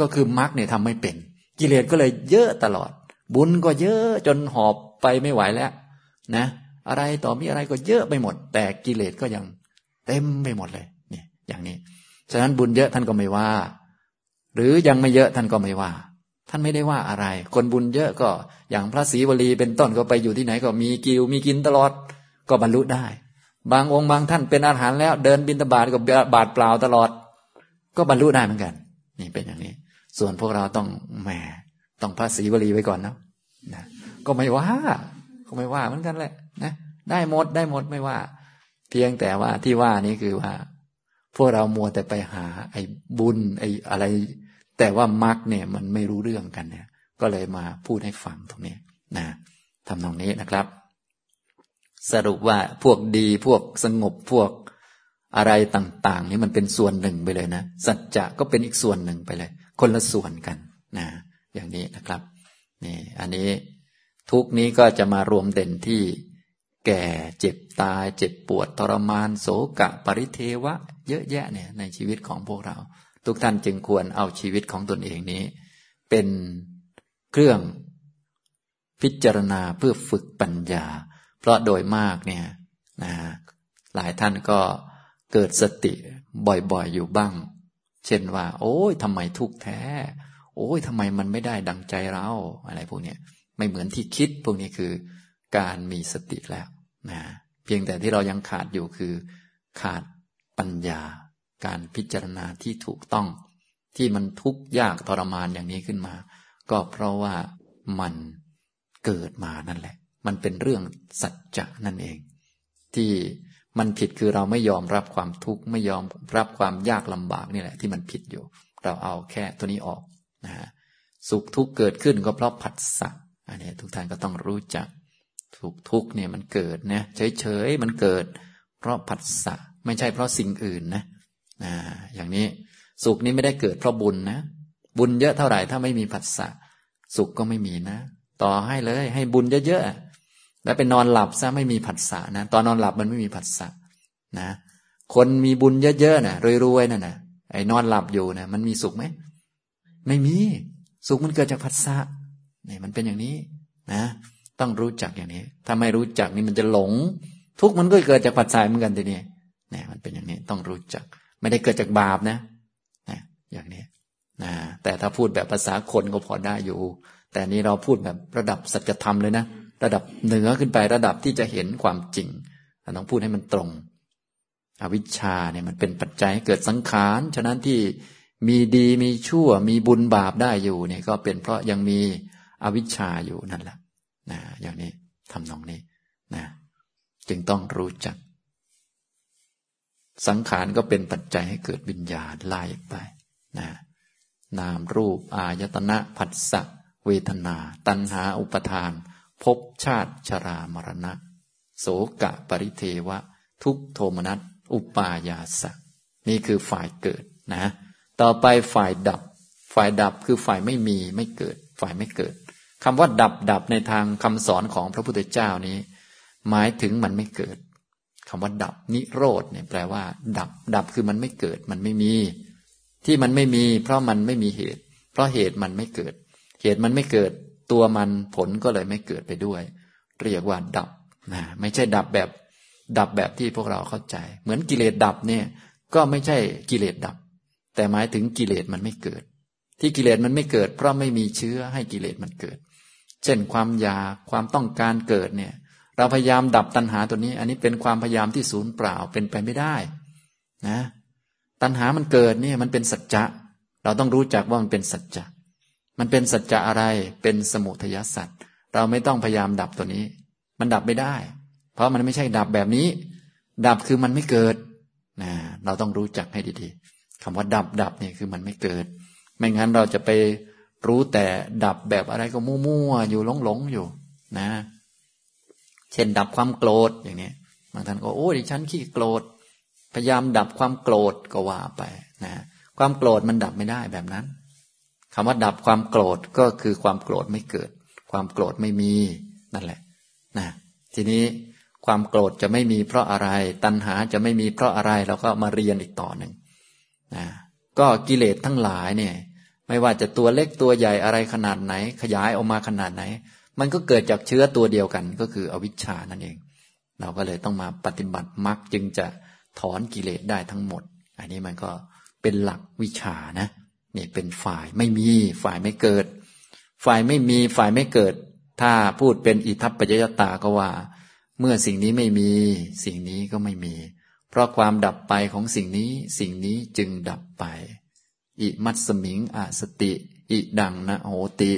ก็คือมรรคเนี่ยทำไม่เป็น กิเลสก็เลยเยอะตลอด บุญก็เยอะจนหอบไปไม่ไหวแล้ว นะ อะไรต่อมีอะไรก็เยอะไปหมด แต่กิเลสก็ยังเต็มไปหมดเลยนี่อย่างนี้ ฉะนั้นบุญเยอะท่านก็ไม่ว่า หรือยังไม่เยอะท่านก็ไม่ว่า ท่านไม่ได้ว่าอะไร คนบุญเยอะก็อย่างพระศรีวลีเป็นต้นก็ไปอยู่ที่ไหนก็มีกิวมีกินตลอดก็บรรลุได้ บางองค์บางท่านเป็นอาหารแล้ว เดินบินตบาทกับบาทเปล่าตลอด ก็บรรลุได้เหมือนกัน นี่เป็นอย่างนี้ ส่วนพวกเราต้องแหมต้องพระศรีวลีไว้ก่อนนะนะก็ไม่ว่า ก็ไม่ว่าเหมือนกันแหละนะได้หมดได้หมดไม่ว่า เพียงแต่ว่าที่ว่านี้คือว่า พวกเรามัวแต่ไปหา ไอ้บุญไอ้อะไร แต่ว่ามรรคเนี่ยมันไม่รู้เรื่องกันเนี่ย ก็เลยมาพูดให้ฟังตรงนี้นะทำตรงนี้นะครับ สรุปว่าพวกดีพวกสงบพวกอะไรต่าง ๆ นี่มันเป็นส่วนหนึ่งไปเลยนะสัจจะก็เป็นอีกส่วนหนึ่งไปเลย คนละส่วนกันนะอย่างนี้นะครับนี่อันนี้ทุกนี้ก็จะมารวมเด่นที่ แก่เจ็บตาย เจ็บปวดทรมาน โศกะ ปริเทวะ เยอะแยะเนี่ยในชีวิตของพวกเรา ทุกท่านจึงควรเอาชีวิตของตนเองนี้ เป็นเครื่องพิจารณาเพื่อฝึกปัญญา เพราะโดยมากเนี่ยนะหลายท่านก็เกิดสติบ่อยๆอยู่บ้าง เช่นว่า โอ้ยทำไมทุกข์แท้ โอ้ยทำไมมันไม่ได้ดังใจเรา อะไรพวกนี้ไม่เหมือนที่คิดพวกนี้คือการมีสติแล้วนะเพียงแต่ที่เรายังขาดอยู่คือขาดปัญญา การพิจารณาที่ถูกต้อง ที่มันทุกข์ยากทรมานอย่างนี้ขึ้นมา ก็เพราะว่ามันเกิดมานั่นแหละ มันเป็นเรื่องสัจจะนั่นเอง ที่มันผิดคือเราไม่ยอมรับความทุกข์ไม่ยอมรับความยากลำบากนี่แหละ ที่มันผิดอยู่ เราเอาแค่ตัวนี้ออกนะฮะสุขทุกข์เกิดขึ้นก็เพราะผัสสะอันนี้ทุกท่านก็ต้องรู้จักสุขทุกข์เนี่ยมันเกิดนะเฉยๆมันเกิด เพราะผัสสะไม่ใช่เพราะสิ่งอื่นนะ อย่างนี้สุขนี้ไม่ได้เกิดเพราะบุญนะบุญเยอะเท่าไหร่ถ้าไม่มีผัสสะสุขก็ไม่มีนะ ต่อให้เลย ให้บุญเยอะๆแล้วไปนอนหลับซะไม่มีผัสสะนะตอนนอนหลับมันไม่มีผัสสะนะ คนมีบุญเยอะๆนะ่ะรวยๆนั่นนะไอ้นอนหลับอยู่นะมันมีสุขไหมไม่มี สุขมันเกิดจากผัสสะนี่มันเป็นอย่างนี้นะ ต้องรู้จักอย่างนี้ ถ้าไม่รู้จักนี่มันจะหลง ทุกมันก็เกิดจากผัสสะเหมือนกันทีนี้เนี่ยมันเป็นอย่างนี้ต้องรู้จัก ไม่ได้เกิดจากบาปนะนะอย่างนี้นะแต่ถ้าพูดแบบภาษาคนก็พอได้อยู่ แต่นี้เราพูดแบบระดับสัจธรรมเลยนะระดับเหนือขึ้นไประดับที่จะเห็นความจริงเราต้องพูดให้มันตรง อวิชชาเนี่ยมันเป็นปัจจัยให้เกิดสังขารฉะนั้นที่มีดีมีชั่วมีบุญบาปได้อยู่เนี่ยก็เป็นเพราะยังมีอวิชชาอยู่นั่นแหละนะอย่างนี้ทำนองนี้นะจึงต้องรู้จัก สังขารก็เป็นปัจจัยให้เกิดวิญญาณไล่ไปนะนามรูป อายตนะผัสสะเวทนา ตัณหาอุปทานภพชาติชรามรณะ โสกะปริเทวะ ทุกโทมนัสอุปายาสะนี่คือฝ่ายเกิดนะ ต่อไปฝ่ายดับ ฝ่ายดับคือฝ่ายไม่มีไม่เกิด ฝ่ายไม่เกิดคำว่าดับดับในทางคำสอนของพระพุทธเจ้านี้ หมายถึงมันไม่เกิด คำว่าดับนิโรธเนี่ยแปลว่า ดับ ดับคือมันไม่เกิด มันไม่มี ที่มันไม่มี เพราะมันไม่มีเหตุ เพราะเหตุมันไม่เกิด เหตุมันไม่เกิด ตัวมันผลก็เลยไม่เกิดไปด้วย เรียกว่า ดับนะไม่ใช่ดับแบบ ดับแบบที่พวกเราเข้าใจ เหมือนกิเลสดับเนี่ย ก็ไม่ใช่กิเลสดับ แต่หมายถึงกิเลสมันไม่เกิด ที่กิเลสมันไม่เกิด เพราะไม่มีเชื้อให้กิเลสมันเกิด เช่นความอยากความต้องการเกิดเนี่ย เราพยายามดับตัณหาตัวนี้ อันนี้เป็นความพยายามที่ศูนย์เปล่าเป็นไปไม่ได้นะ ตัณหามันเกิดเนี่ยมันเป็นสัจจะ เราต้องรู้จักว่ามันเป็นสัจจะ มันเป็นสัจจะอะไรเป็นสมุทยสัจเราไม่ต้องพยายามดับตัวนี้ มันดับไม่ได้ เพราะมันไม่ใช่ดับแบบนี้ ดับคือมันไม่เกิดนะเราต้องรู้จักให้ดีๆคำว่าดับดับเนี่ยคือมันไม่เกิด ไม่งั้นเราจะไปรู้แต่ดับแบบอะไรก็มั่วๆอยู่หลงๆอยู่นะ เช่นดับความโกรธอย่างนี้บางท่านก็โอ้ดิฉันขี้โกรธพยายามดับความโกรธก็ว่าไปนะความโกรธมันดับไม่ได้แบบนั้นคำว่าดับความโกรธก็คือความโกรธไม่เกิด ความโกรธไม่มีนั่นแหละนะทีนี้ความโกรธจะไม่มีเพราะอะไร ตัณหาจะไม่มีเพราะอะไรเราก็มาเรียนอีกต่อหนึ่งนะก็กิเลสทั้งหลายเนี่ย ไม่ว่าจะตัวเล็กตัวใหญ่อะไรขนาดไหน ขยายออกมาขนาดไหน มันก็เกิดจากเชื้อตัวเดียวกัน ก็คืออวิชชานั่นเอง เราก็เลยต้องมาปฏิบัติมรรคจึงจะถอนกิเลสได้ทั้งหมด อันนี้มันก็เป็นหลักวิชานะนี่เป็นฝ่ายไม่มีฝ่ายไม่เกิด ฝ่ายไม่มีฝ่ายไม่เกิด ถ้าพูดเป็นอิทัปปัจจยตาก็ว่า เมื่อสิ่งนี้ไม่มีสิ่งนี้ก็ไม่มี เพราะความดับไปของสิ่งนี้สิ่งนี้จึงดับไป อิมัตสมิงอสติ อิดังนะโหติ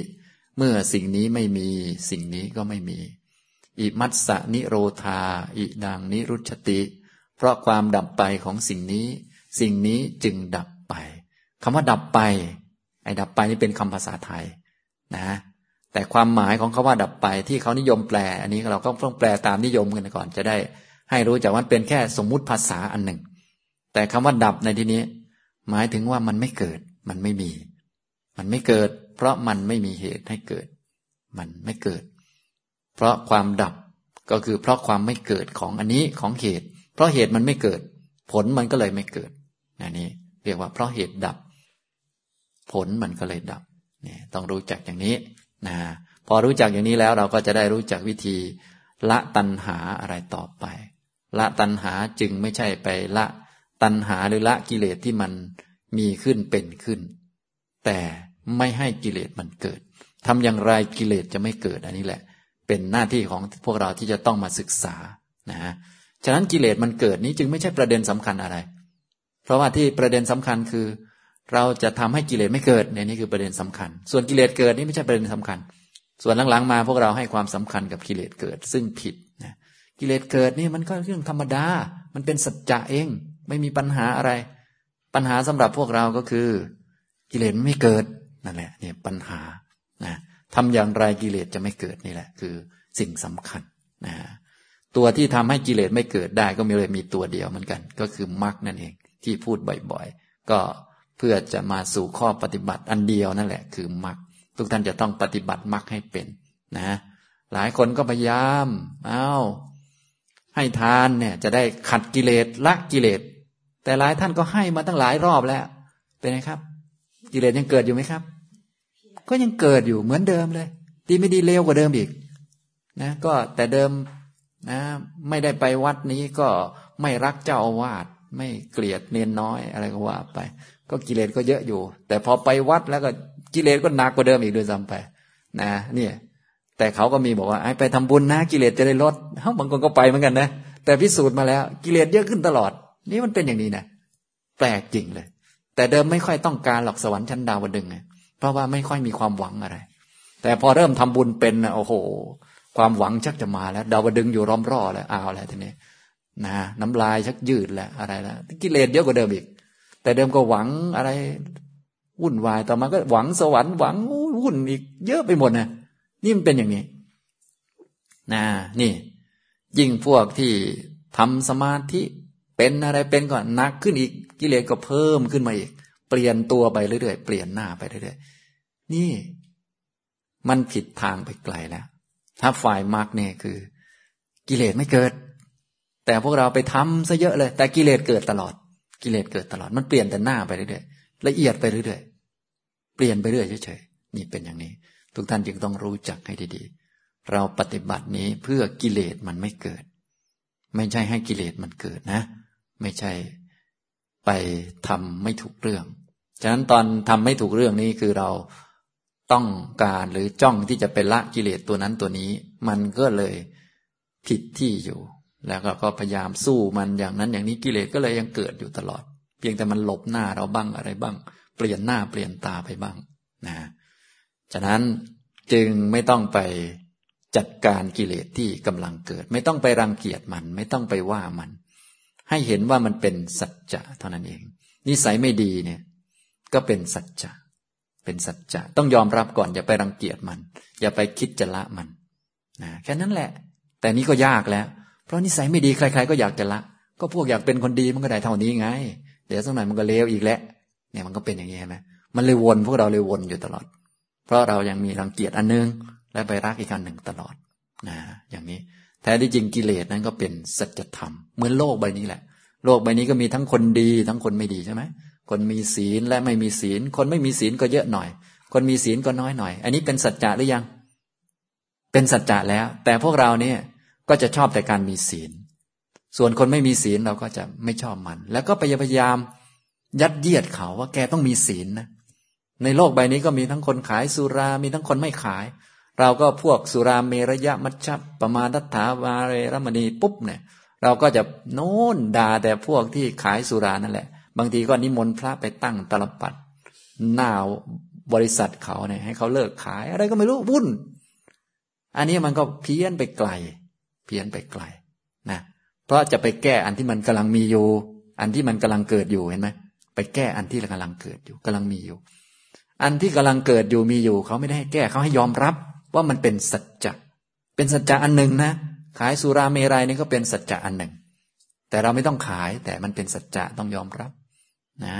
เมื่อสิ่งนี้ไม่มีสิ่งนี้ก็ไม่มี อิมัตสนิโรธา อิดังนิรุชติ เพราะความดับไปของสิ่งนี้ สิ่งนี้จึงดับไปคำว่าดับไป ไอ้ดับไปนี่เป็นคำภาษาไทยนะ แต่ความหมายของคาว่าดับไปที่เขานิยมแปล อันนี้เราก็ต้องแปลตามนิยมกันก่อนจะได้ ให้รู้จักว่าเป็นแค่สมมุติภาษาอันหนึ่ง แต่คำว่าดับในที่นี้ หมายถึงว่ามันไม่เกิด มันไม่มี มันไม่เกิด เพราะมันไม่มีเหตุให้เกิด มันไม่เกิด เพราะความดับก็คือเพราะความไม่เกิดของอันนี้ของเหตุ เพราะเหตุมันไม่เกิด ผลมันก็เลยไม่เกิดนนี่เรียกว่าเพราะเหตุดับ ผลมันก็เลยดับเนี่ยต้องรู้จักอย่างนี้นะพอรู้จักอย่างนี้แล้วเราก็จะได้รู้จักวิธี ละตัณหาอะไรต่อไป ละตัณหาจึงไม่ใช่ไปละตัณหาหรือละกิเลสที่มันมีขึ้นเป็นขึ้น แต่ ไม่ให้กิเลสมันเกิดทำอย่างไรกิเลสจะไม่เกิดอันนี้แหละ เป็นหน้าที่ของพวกเราที่จะต้องมาศึกษานะฮะฉะนั้นกิเลสมันเกิดนี้จึงไม่ใช่ประเด็นสำคัญอะไร เพราะว่าที่ประเด็นสำคัญคือ เราจะทำให้กิเลสไม่เกิดเนี่ยนี่คือประเด็นสำคัญ ส่วนกิเลสเกิดนี่ไม่ใช่ประเด็นสำคัญ ส่วนหลังๆมาพวกเราให้ความสำคัญกับกิเลสเกิด ซึ่งผิดนะกิเลสเกิดนี่มันก็เรื่องธรรมดา มันเป็นสัจจะเอง ไม่มีปัญหาอะไร ปัญหาสำหรับพวกเราก็คือ กิเลสไม่เกิด นั่นแหละเนี่ยปัญหานะทำอย่างไรกิเลสจะไม่เกิดนี่แหละ คือสิ่งสำคัญนะตัวที่ทำให้กิเลสไม่เกิดได้ก็มีเลยมีตัวเดียวเหมือนกัน ก็คือมรรคนั่นเองที่พูดบ่อยๆ ก็เพื่อจะมาสู่ข้อปฏิบัติอันเดียวนั่นแหละ คือมรรคทุกท่านจะต้องปฏิบัติมรรคให้เป็นนะ หลายคนก็พยายามเอา้าให้ทานเนี่ย จะได้ขัดกิเลสละกิเลส แต่หลายท่านก็ให้มาตั้งหลายรอบแล้ว เป็นไงครับ กิเลสยังเกิดอยู่ไหมครับ ก็ยังเกิดอยู่เหมือนเดิมเลย ดีไม่ดีเลวกว่าเดิมอีก นะ ก็แต่เดิมนะ ไม่ได้ไปวัดนี้ก็ไม่รักเจ้าอาวาสไม่เกลียดเนียนน้อยอะไรก็ว่าไป ก็กิเลสก็เยอะอยู่ แต่พอไปวัดแล้วก็กิเลสก็หนักกว่าเดิมอีกด้วยซ้ำไป นะเนี่ย แต่เขาก็มีบอกว่าไปทำบุญนะกิเลสจะได้ลดเฮ้าบางคนก็ไปเหมือนกันนะแต่พิสูจน์มาแล้ว กิเลสเยอะขึ้นตลอด นี่มันเป็นอย่างนี้นะแปลกจริงเลย แต่เดิมไม่ค่อยต้องการหรอกสวรรค์ชั้นดาวดึงไง เพราะว่าไม่ค่อยมีความหวังอะไร แต่พอเริ่มทำบุญเป็นนะโอ้โห ความหวังชักจะมาแล้ว ดาวดึงอยู่ร้อมร่อแล้วเอาแล้วทีนี้นะน้ำลายชักยืดแล้วอะไรแล้วกิเลสเยอะกว่าเดิมอีก แต่เดิมก็หวังอะไร วุ่นวายต่อมาก็หวังสวรรค์หวังวุ่นอีก เยอะไปหมดนะนี่มันเป็นอย่างนี้นะนี่ ยิ่งพวกที่ทำสมาธิเป็นอะไรเป็นก่อนหนักขึ้นอีกกิเลสก็เพิ่มขึ้นมาอีก เปลี่ยนตัวไปเรื่อยๆเปลี่ยนหน้าไปเรื่อยๆนี่มันผิดทางไปไกลแล้ว ถ้าฝ่ายมรรคเนี่ยคือ กิเลสไม่เกิด แต่พวกเราไปทำซะเยอะเลย แต่กิเลสเกิดตลอด กิเลสเกิดตลอด มันเปลี่ยนแต่หน้าไปเรื่อยๆละเอียดไปเรื่อยๆเปลี่ยนไปเรื่อยเฉยๆนี่เป็นอย่างนี้ ทุกท่านจึงต้องรู้จักให้ดีๆ เราปฏิบัตินี้เพื่อกิเลสมันไม่เกิด ไม่ใช่ให้กิเลสมันเกิดนะ ไม่ใช่ไปทำไม่ถูกเรื่อง ฉะนั้นตอนทำไม่ถูกเรื่องนี้คือเราต้องการหรือจ้องที่จะไปละกิเลสตัวนั้นตัวนี้ มันก็เลยผิดที่อยู่ แล้วก็พยายามสู้มันอย่างนั้นอย่างนี้กิเลสก็เลยยังเกิดอยู่ตลอด เพียงแต่มันหลบหน้าเราบ้างอะไรบ้าง เปลี่ยนหน้าเปลี่ยนตาไปบ้างนะฉะนั้นจึงไม่ต้องไปจัดการกิเลสที่กำลังเกิด ไม่ต้องไปรังเกียจมัน ไม่ต้องไปว่ามัน ให้เห็นว่ามันเป็นสัจจะเท่านั้นเอง นิสัยไม่ดีเนี่ย ก็เป็นสัจจะเป็นสัจจะต้องยอมรับก่อนอย่าไปรังเกียจมัน อย่าไปคิดจะละมันนะแค่นั้นแหละ แต่นี้ก็ยากแล้ว เพราะนิสัยไม่ดีใคร ๆ ก็อยากจะละ ก็พวกอยากเป็นคนดีมันก็ได้เท่านี้ไง เดี๋ยวสักหน่อยมันก็เลวอีกแล้วเนี่ยมันก็เป็นอย่างนี้ใช่ไหมมันเลยวนพวกเราเลยวนอยู่ตลอด เพราะเรายังมีรังเกียจอันนึง และไปรักอีกอันหนึ่งตลอดนะอย่างนี้แท้ที่จริงกิเลสนั้นก็เป็นสัจธรรมเหมือนโลกใบนี้แหละ โลกใบนี้ก็มีทั้งคนดีทั้งคนไม่ดีใช่ไหม คนมีศีลและไม่มีศีล คนไม่มีศีลก็เยอะหน่อย คนมีศีลก็น้อยหน่อย อันนี้เป็นสัจจะหรือยัง เป็นสัจจะแล้ว แต่พวกเราเนี่ยก็จะชอบแต่การมีศีล ส่วนคนไม่มีศีลเราก็จะไม่ชอบมัน แล้วก็พยายามยัดเยียดเขาว่าแกต้องมีศีลนะในโลกใบนี้ก็มีทั้งคนขายสุรา มีทั้งคนไม่ขาย เราก็พวกสุราเมรยะมัชฌะประมาทัฏฐาวาเรรมณีปุ๊บเนี่ย เราก็จะโน้นด่าแต่พวกที่ขายสุรานั่นแหละ บางทีก็นิมนต์พระไปตั้งตลปัดหน้าบริษัทเขาเนี่ยให้เขาเลิกขาย อะไรก็ไม่รู้วุ่น อันนี้มันก็เพี้ยนไปไกล เพี้ยนไปไกลนะเพราะจะไปแก้อันที่มันกำลังมีอยู่ อันที่มันกำลังเกิดอยู่เห็นไหมไปแก้อันที่กำลังเกิดอยู่กำลังมีอยู่ อันที่กำลังเกิดอยู่มีอยู่ เขาไม่ได้ให้แก้เขาให้ยอมรับ ว่ามันเป็นสัจจะเป็นสัจจะอันหนึ่งนะขายสุราเมรัยนี่ก็เป็นสัจจะอันหนึ่ง แต่เราไม่ต้องขายแต่มันเป็นสัจจะต้องยอมรับ นะ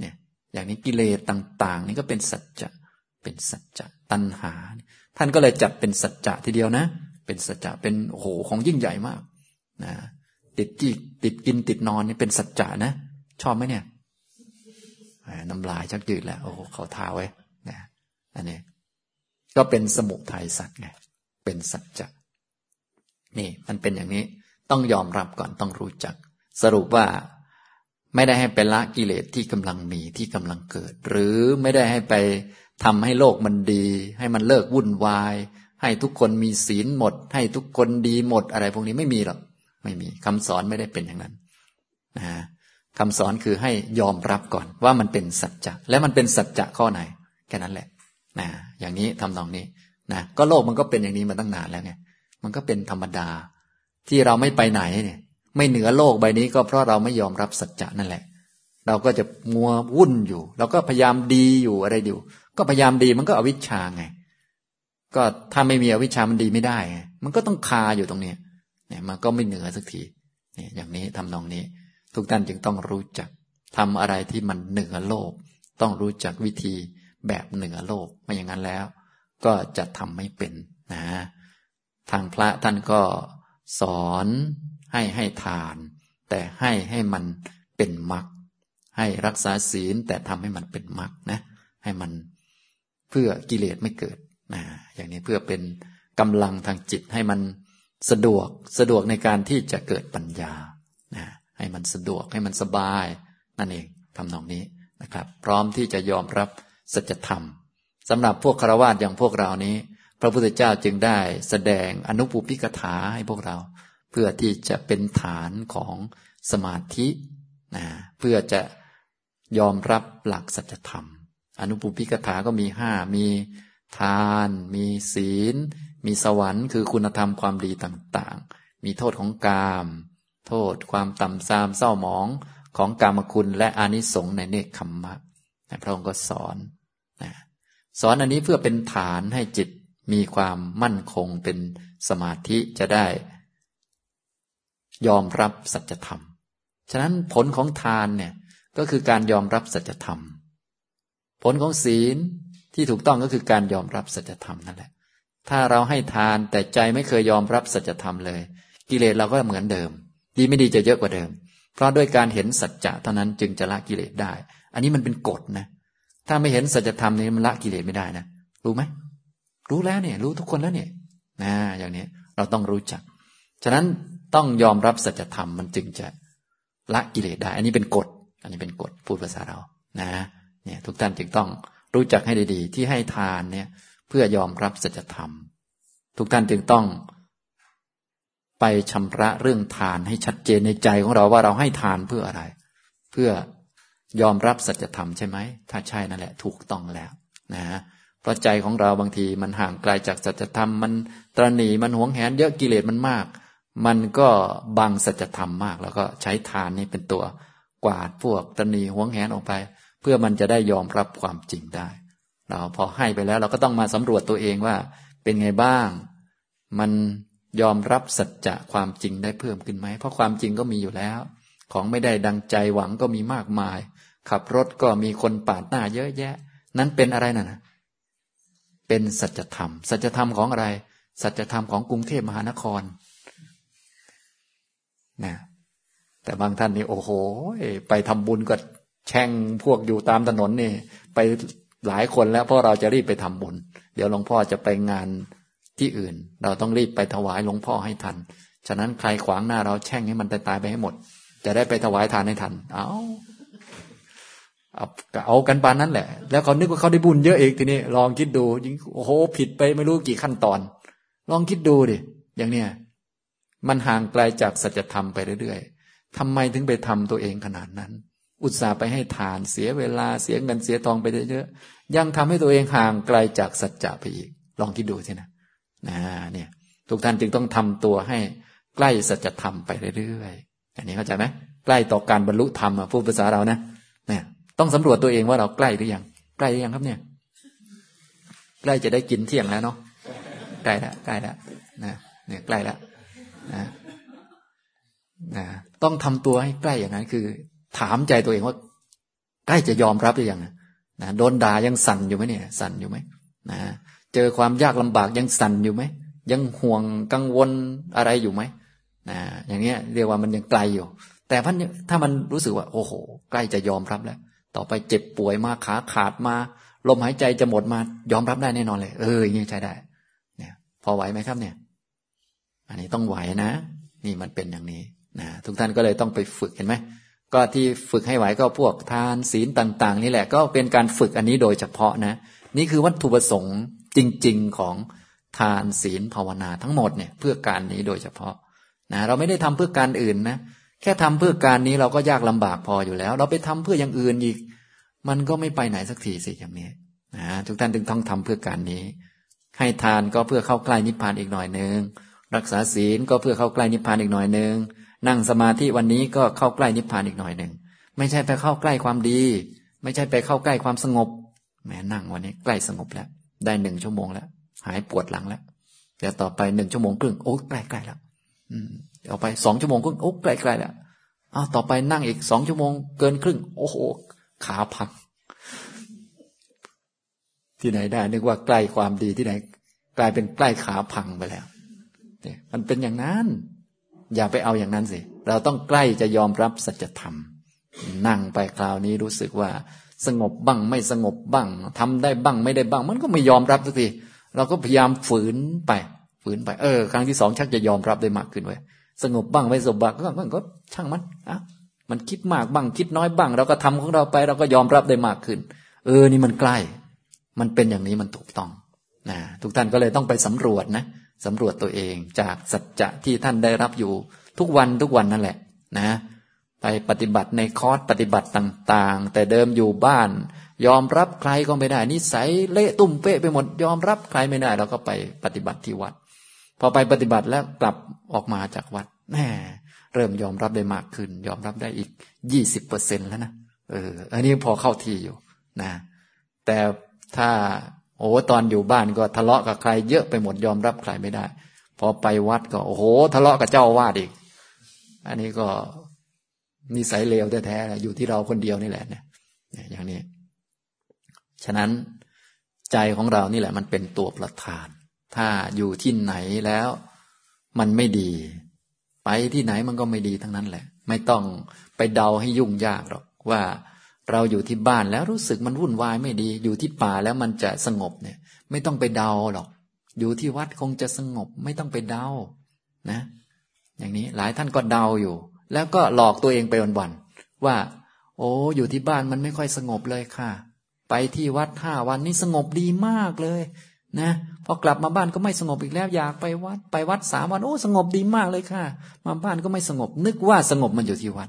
เนี่ย อย่างนี้กิเลสต่าง ๆ นี่ก็เป็นสัจจะ เป็นสัจจะตัณหา ท่านก็เลยจัดเป็นสัจจะทีเดียวนะ เป็นสัจจะ เป็นโอ้โหของยิ่งใหญ่มาก นะ ติดจีติดกินติดนอนนี่เป็นสัจจะนะ ชอบไหมเนี่ยน้ำลายชักยืดแล้ว โอ้เขาท้าไว้นะอันนี้ ก็เป็นสมุทัยสัตว์ไง เป็นสัจจะนี่มันเป็นอย่างนี้ ต้องยอมรับก่อนต้องรู้จัก สรุปว่า ไม่ได้ให้ไปละกิเลสที่กำลังมีที่กำลังเกิด หรือไม่ได้ให้ไปทำให้โลกมันดี ให้มันเลิกวุ่นวาย ให้ทุกคนมีศีลหมด ให้ทุกคนดีหมดอะไรพวกนี้ไม่มีหรอกไม่มีคำสอนไม่ได้เป็นอย่างนั้นนะคำสอนคือให้ยอมรับก่อนว่ามันเป็นสัจจะและมันเป็นสัจจะข้อไหนแค่นั้นแหละนะอย่างนี้ทำนองนี้นะก็โลกมันก็เป็นอย่างนี้มาตั้งนานแล้วไงมันก็เป็นธรรมดาที่เราไม่ไปไหนเนี่ย ไม่เหนือโลกใบนี้ก็เพราะเราไม่ยอมรับสัจจะนั่นแหละ เราก็จะมัววุ่นอยู่ เราก็พยายามดีอยู่อะไรอยู่ ก็พยายามดีมันก็อวิชชาไง ก็ถ้าไม่มีอวิชชามันดีไม่ได้มันก็ต้องคาอยู่ตรงนี้เนี่ยมันก็ไม่เหนือสักทีเนี่ยอย่างนี้ทำนองนี้ ทุกท่านจึงต้องรู้จักทำอะไรที่มันเหนือโลก ต้องรู้จักวิธีแบบเหนือโลกไม่อย่างนั้นแล้ว ก็จะทำไม่เป็นนะทางพระท่านก็สอน ให้ให้ทาน แต่ให้ให้มันเป็นมรรคให้รักษาศีลแต่ทำให้มันเป็นมรรคนะ ให้มันเพื่อกิเลสไม่เกิดนะอย่างนี้เพื่อเป็นกำลังทางจิตให้มันสะดวกสะดวกในการที่จะเกิดปัญญานะให้มันสะดวกให้มันสบาย นั่นเองทำนองนี้นะครับ พร้อมที่จะยอมรับสัจธรรมสำหรับพวกคารวะอย่างพวกเรานี้ พระพุทธเจ้าจึงได้แสดงอนุปุพิกถาให้พวกเรา พื่อที่จะเป็นฐานของสมาธินะเพื่อจะยอมรับหลักสัจธรรม อนุปุพิกถาก็มีห้ามีทาน มีศีล มีสวรรค์คือคุณธรรมความดีต่างๆ มีโทษของกามโทษความต่ำทรามเศร้าหมองของกามคุณและอานิสงส์ในเนคขมมะพระองค์ก็สอนนะสอนอันนี้เพื่อเป็นฐานให้จิตมีความมั่นคงเป็นสมาธิจะได้ ยอมรับสัจธรรม ฉะนั้นผลของทานเนี่ยก็คือการยอมรับสัจธรรม ผลของศีลที่ถูกต้องก็คือการยอมรับสัจธรรมนั่นแหละ ถ้าเราให้ทานแต่ใจไม่เคยยอมรับสัจธรรมเลย กิเลสเราก็เหมือนเดิม ดีไม่ดีจะเยอะกว่าเดิม เพราะด้วยการเห็นสัจจะเท่านั้นจึงจะละกิเลสได้ อันนี้มันเป็นกฎนะ ถ้าไม่เห็นสัจธรรมนี้มันละกิเลสไม่ได้นะ รู้ไหม รู้แล้วเนี่ย รู้ทุกคนแล้วเนี่ยนะอย่างนี้เราต้องรู้จัก ฉะนั้น ต้องยอมรับสัจธรรมมันจึงจะละกิเลสได้ อันนี้เป็นกฎ อันนี้เป็นกฎพูดภาษาเรานะเนี่ยทุกท่านจึงต้องรู้จักให้ดีๆ ที่ให้ทานเนี่ยเพื่อยอมรับสัจธรรม ทุกท่านจึงต้อง ไปชำระเรื่องทานให้ชัดเจนในใจของเราว่าเราให้ทานเพื่ออะไร เพื่อยอมรับสัจธรรมใช่ไหม ถ้าใช่นั่นแหละ ถูกต้องแล้วนะ เพราะใจของเราบางทีมันห่างไกลาจากสัจธรรมมันตรณีมันหวงแหนเยอะกิเลสมันมาก มันก็บังสัจธรรมมาก แล้วก็ใช้ทานนี้เป็นตัวกวาดพวกตนีหวงแหนออกไป เพื่อมันจะได้ยอมรับความจริงได้ เราพอให้ไปแล้วเราก็ต้องมาสำรวจตัวเองว่า เป็นไงบ้าง มันยอมรับสัจจะความจริงได้เพิ่มขึ้นไหม เพราะความจริงก็มีอยู่แล้ว ของไม่ได้ดังใจหวังก็มีมากมาย ขับรถก็มีคนปาดหน้าเยอะแยะ นั้นเป็นอะไรน่ะนะเป็นสัจธรรม สัจธรรมของอะไร สัจธรรมของกรุงเทพมหานคร นะแต่บางท่านนี่โอ้โห ไปทำบุญก็แช่งพวกอยู่ตามถนนนี่ ไปหลายคนแล้วเพราะเราจะรีบไปทำบุญ เดี๋ยวหลวงพ่อจะไปงานที่อื่น เราต้องรีบไปถวายหลวงพ่อให้ทัน ฉะนั้นใครขวางหน้าเราแช่งให้มันตายไปให้หมด จะได้ไปถวายทานให้ทัน เอาเอาเอากันปานนั้นแหละ แล้วเขานึกว่าเขาได้บุญเยอะเองทีนี้ลองคิดดูโอ้โห ผิดไปไม่รู้กี่ขั้นตอน ลองคิดดูดิอย่างเนี้ย มันห่างไกลจากสัจธรรมไปเรื่อยๆทำไมถึงไปทำตัวเองขนาดนั้น อุตส่าห์ไปให้ทานเสียเวลาเสียเงินเสียทองไปเยอะๆยังทำให้ตัวเองห่างไกลจากสัจจะไปอีก ลองคิดดูสินะนะเนี่ย ทุกท่านจึงต้องทำตัวให้ใกล้สัจธรรมไปเรื่อยๆอันนี้เข้าใจไหมใกล้ต่อการบรรลุธรรมพูดภาษาเรานะเนี่ย ต้องสำรวจตัวเองว่าเราใกล้หรือยังใกล้หรือยังครับเนี่ย ใกล้จะได้กินเที่ยงแล้วเนาะใกล้แล้วใกล้แล้วนะเนี่ยใกล้แล้ว นะนะต้องทำตัวให้ใกล้อย่างนั้นคือ ถามใจตัวเองว่า ใกล้จะยอมรับหรือยังนะโดนด่ายังสั่นอยู่ไหมเนี่ย สั่นอยู่ไหมนะเจอความยากลำบากยังสั่นอยู่ไหมยังห่วงกังวลอะไรอยู่ไหมนะอย่างเนี้ยเรียกว่ามันยังไกลอยู่ แต่พันถ้ามันรู้สึกว่า โอ้โห ใกล้จะยอมรับแล้ว ต่อไปเจ็บป่วยมาขาขาดมาลมหายใจจะหมดมายอมรับได้แน่นอนเลย เอออย่างนี้ใช้ได้ เนี่ย พอไหวไหมครับเนี่ย อันนี้ต้องไหวนะ นี่มันเป็นอย่างนี้นะทุกท่านก็เลยต้องไปฝึกเห็นไหมก็ที่ฝึกให้ไหวก็พวกทานศีลต่าง ๆ นี่แหละ ก็เป็นการฝึกอันนี้โดยเฉพาะนะ นี่คือวัตถุประสงค์จริง ๆ ของทานศีลภาวนาทั้งหมดเนี่ยเพื่อการนี้โดยเฉพาะนะเราไม่ได้ทำเพื่อการอื่นนะแค่ทำเพื่อการนี้เราก็ยากลำบากพออยู่แล้ว เราไปทำเพื่ออย่างอื่นอีก มันก็ไม่ไปไหนสักทีสิอย่างนี้นะทุกท่านจึงต้องทำเพื่อการนี้ ให้ทานก็เพื่อเข้าใกล้นิพพานอีกหน่อยหนึ่ง รักษาศีลก็เพื่อเข้าใกล้นิพพานอีกหน่อยหนึ่งนั่งสมาธิวันนี้ก็เข้าใกล้นิพพานอีกหน่อยหนึ่งไม่ใช่ไปเข้าใกล้ความดี ไม่ใช่ไปเข้าใกล้ความสงบแม้นั่งวันนี้ใกล้สงบแล้ว ได้หนึ่งชั่วโมงแล้ว หายปวดหลังแล้วเดี๋ยวต่อไปหนึ่งชั่วโมงครึ่งโอ้ใกล้ใกล้แล้วอืมเดี๋ยวไปสองชั่วโมงครึ่งโอ้ใกล้ใกล้แล้วอ้าวต่อไปนั่งอีกสองชั่วโมงเกินครึ่ง โอ้โหขาพังที่ไหนได้นึกว่าใกล้ความดีที่ไหน กลายเป็นใกล้ขาพังไปแล้ว เนี่ยมันเป็นอย่างนั้น อย่าไปเอาอย่างนั้นสิ เราต้องใกล้จะยอมรับสัจธรรม นั่งไปคราวนี้รู้สึกว่า สงบบ้างไม่สงบบ้างทำได้บ้างไม่ได้บ้าง มันก็ไม่ยอมรับสักทีเราก็พยายามฝืนไป ฝืนไปเออ ครั้งที่สองชักจะยอมรับได้มากขึ้นไว้สงบบ้างไม่สงบบ้างก็มันก็ช่างมันอะมันคิดมากบ้างคิดน้อยบ้าง เราก็ทำของเราไป เราก็ยอมรับได้มากขึ้น เออ นี่มันใกล้ มันเป็นอย่างนี้มันถูกต้องนะทุกท่านก็เลยต้องไปสำรวจนะ สำรวจตัวเองจากสัจจะที่ท่านได้รับอยู่ ทุกวันทุกวันนั่นแหละนะ ไปปฏิบัติในคอร์สปฏิบัติต่าง ๆ แต่เดิมอยู่บ้าน ยอมรับใครก็ไม่ได้ นิสัยเละตุ่มเป๊ะไปหมด ยอมรับใครไม่ได้เราก็ไปปฏิบัติที่วัด พอไปปฏิบัติแล้วกลับออกมาจากวัดแหมเริ่มยอมรับได้มากขึ้น ยอมรับได้อีกยี่สิบเปอร์เซ็นแล้วนะเออ อันนี้พอเข้าที่อยู่นะ แต่ถ้า โอ้ตอนอยู่บ้านก็ทะเลาะกับใคร เยอะไปหมดยอมรับใครไม่ได้ พอไปวัดก็ โอ้โห ทะเลาะกับเจ้าวาดอีก อันนี้ก็นิสัยเลวแท้ๆอยู่ที่เราคนเดียวนี่แหละเนี่ยอย่างนี้ ฉะนั้นใจของเรานี่แหละ มันเป็นตัวประธาน ถ้าอยู่ที่ไหนแล้วมันไม่ดี ไปที่ไหนมันก็ไม่ดีทั้งนั้นแหละ ไม่ต้องไปเดาให้ยุ่งยากหรอกว่า เราอยู่ที่บ้านแล้วรู้สึกมันวุ่นวายไม่ดี อยู่ที่ป่าแล้วมันจะสงบเนี่ย ไม่ต้องไปเดาหรอก อยู่ที่วัดคงจะสงบ ไม่ต้องไปเดานะ อย่างนี้หลายท่านก็เดาอยู่ แล้วก็หลอกตัวเองไปวันๆว่า โอ้อยู่ที่บ้านมันไม่ค่อยสงบเลยค่ะ ไปที่วัดห้าวันนี้สงบดีมากเลยนะพอกลับมาบ้านก็ไม่สงบอีกแล้วอยากไปวัด ไปวัดสามวันโอ้สงบดีมากเลยค่ะ มาบ้านก็ไม่สงบ นึกว่าสงบมันอยู่ที่วัด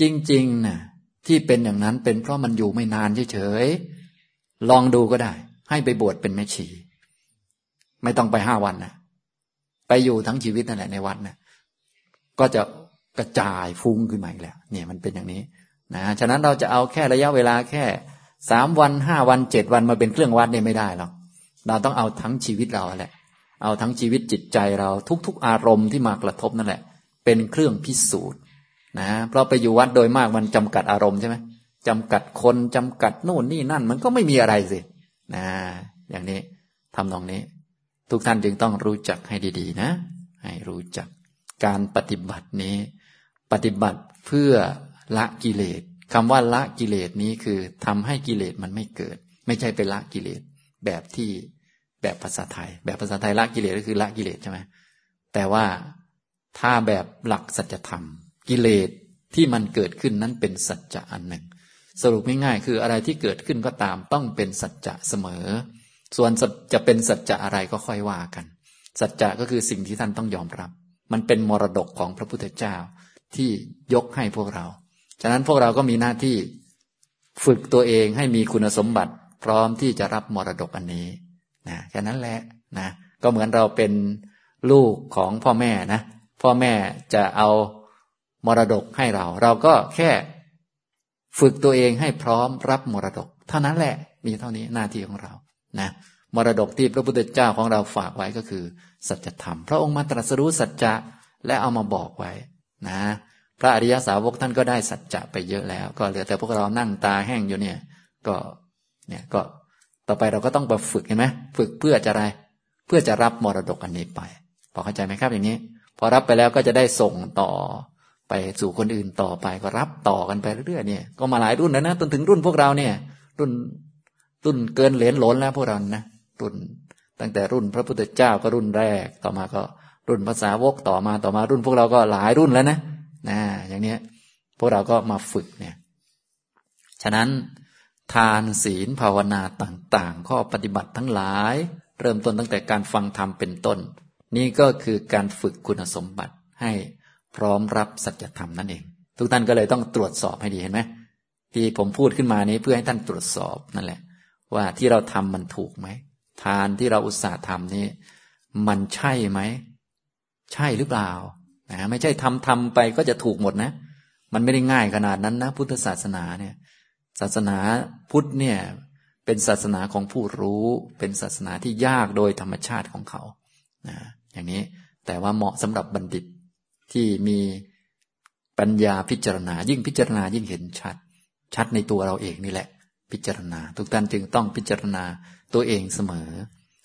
จริงๆนะ ที่เป็นอย่างนั้นเป็นเพราะมันอยู่ไม่นานเฉยๆลองดูก็ได้ ให้ไปบวชเป็นแม่ชี ไม่ต้องไปห้าวันนะไปอยู่ทั้งชีวิตนั่นแหละในวัดนะก็จะกระจายฟุ้งขึ้นมาอีกแล้ว เนี่ยมันเป็นอย่างนี้นะฉะนั้นเราจะเอาแค่ระยะเวลาแค่สามวันห้าวันเจ็ดวันมาเป็นเครื่องวัดเนี่ยไม่ได้หรอกเราต้องเอาทั้งชีวิตเราแหละ เอาทั้งชีวิตจิตใจเราทุก ๆ อารมณ์ที่มากระทบนั่นแหละ เป็นเครื่องพิสูจน์ นะเพราะไปอยู่วัดโดยมากมันจำกัดอารมณ์ใช่ไหมจำกัดคนจำกัดนู่นนี่นั่น มันก็ไม่มีอะไรสินะอย่างนี้ทำตรงนี้ ทุกท่านจึงต้องรู้จักให้ดีๆ นะ ให้รู้จักการปฏิบัตินี้ ปฏิบัติเพื่อละกิเลสคำว่าละกิเลสนี้คือทำให้กิเลสมันไม่เกิด ไม่ใช่ไปละกิเลสแบบที่แบบภาษาไทย แบบภาษาไทยละกิเลสก็คือละกิเลสใช่ไหมแต่ว่าถ้าแบบหลักสัจธรรม กิเลสที่มันเกิดขึ้นนั้นเป็นสัจจะอันหนึ่ง สรุปง่ายๆคืออะไรที่เกิดขึ้นก็ตามต้องเป็นสัจจะเสมอ ส่วนจะเป็นสัจจะอะไรก็ค่อยว่ากัน สัจจะก็คือสิ่งที่ท่านต้องยอมรับ มันเป็นมรดกของพระพุทธเจ้าที่ยกให้พวกเรา ฉะนั้นพวกเราก็มีหน้าที่ฝึกตัวเองให้มีคุณสมบัติ พร้อมที่จะรับมรดกอันนี้นะแค่นั้นแหละนะก็เหมือนเราเป็นลูกของพ่อแม่นะ พ่อแม่จะเอา มรดกให้เรา เราก็แค่ฝึกตัวเองให้พร้อมรับมรดก เท่านั้นแหละ มีเท่านี้หน้าที่ของเรานะมรดกที่พระพุทธเจ้าของเราฝากไว้ก็คือ สัจธรรม พระองค์มาตรัสรู้สัจจะและเอามาบอกไว้นะ พระอริยสาวกท่านก็ได้สัจจะไปเยอะแล้ว ก็เหลือแต่พวกเรานั่งตาแห้งอยู่เนี่ย ก็เนี่ยก็ต่อไปเราก็ต้องไปฝึกเห็นไหมฝึกเพื่อจะอะไร เพื่อจะรับมรดกอันนี้ไปพอเข้าใจไหมครับอย่างนี้ พอรับไปแล้วก็จะได้ส่งต่อ ไปสู่คนอื่นต่อไปก็รับต่อกันไปเรื่อยๆเนี่ยก็มาหลายรุ่นแล้วนะจนถึงรุ่นพวกเราเนี่ย รุ่นรุ่นเกินเหรียญหลนแล้วพวกเรานะรุ่นตั้งแต่รุ่นพระพุทธเจ้าก็รุ่นแรกต่อมาก็รุ่นภาษาวกต่อมาต่อมารุ่นพวกเราก็หลายรุ่นแล้วนะนะอย่างเนี้ยพวกเราก็มาฝึกเนี่ย ฉะนั้น ทานศีลภาวนาต่างๆ ข้อปฏิบัติทั้งหลาย เริ่มต้นตั้งแต่การฟังธรรมเป็นต้น นี่ก็คือการฝึกคุณสมบัติให้ พร้อมรับสัจธรรมนั่นเอง ทุกท่านก็เลยต้องตรวจสอบให้ดีเห็นไหมที่ผมพูดขึ้นมานี้เพื่อให้ท่านตรวจสอบนั่นแหละ ว่าที่เราทำมันถูกไหมทานที่เราอุตส่าห์ทำนี้ มันใช่ไหม ใช่หรือเปล่านะไม่ใช่ทำทำไปก็จะถูกหมดนะ มันไม่ได้ง่ายขนาดนั้นนะพุทธศาสนาเนี่ย ศาสนาพุทธเนี่ย เป็นศาสนาของผู้รู้ เป็นศาสนาที่ยากโดยธรรมชาติของเขานะอย่างนี้แต่ว่าเหมาะสำหรับบัณฑิต ที่มีปัญญาพิจารณา ยิ่งพิจารณายิ่งเห็นชัด ชัดในตัวเราเองนี่แหละ พิจารณา ทุกท่านจึงต้องพิจารณาตัวเองเสมอ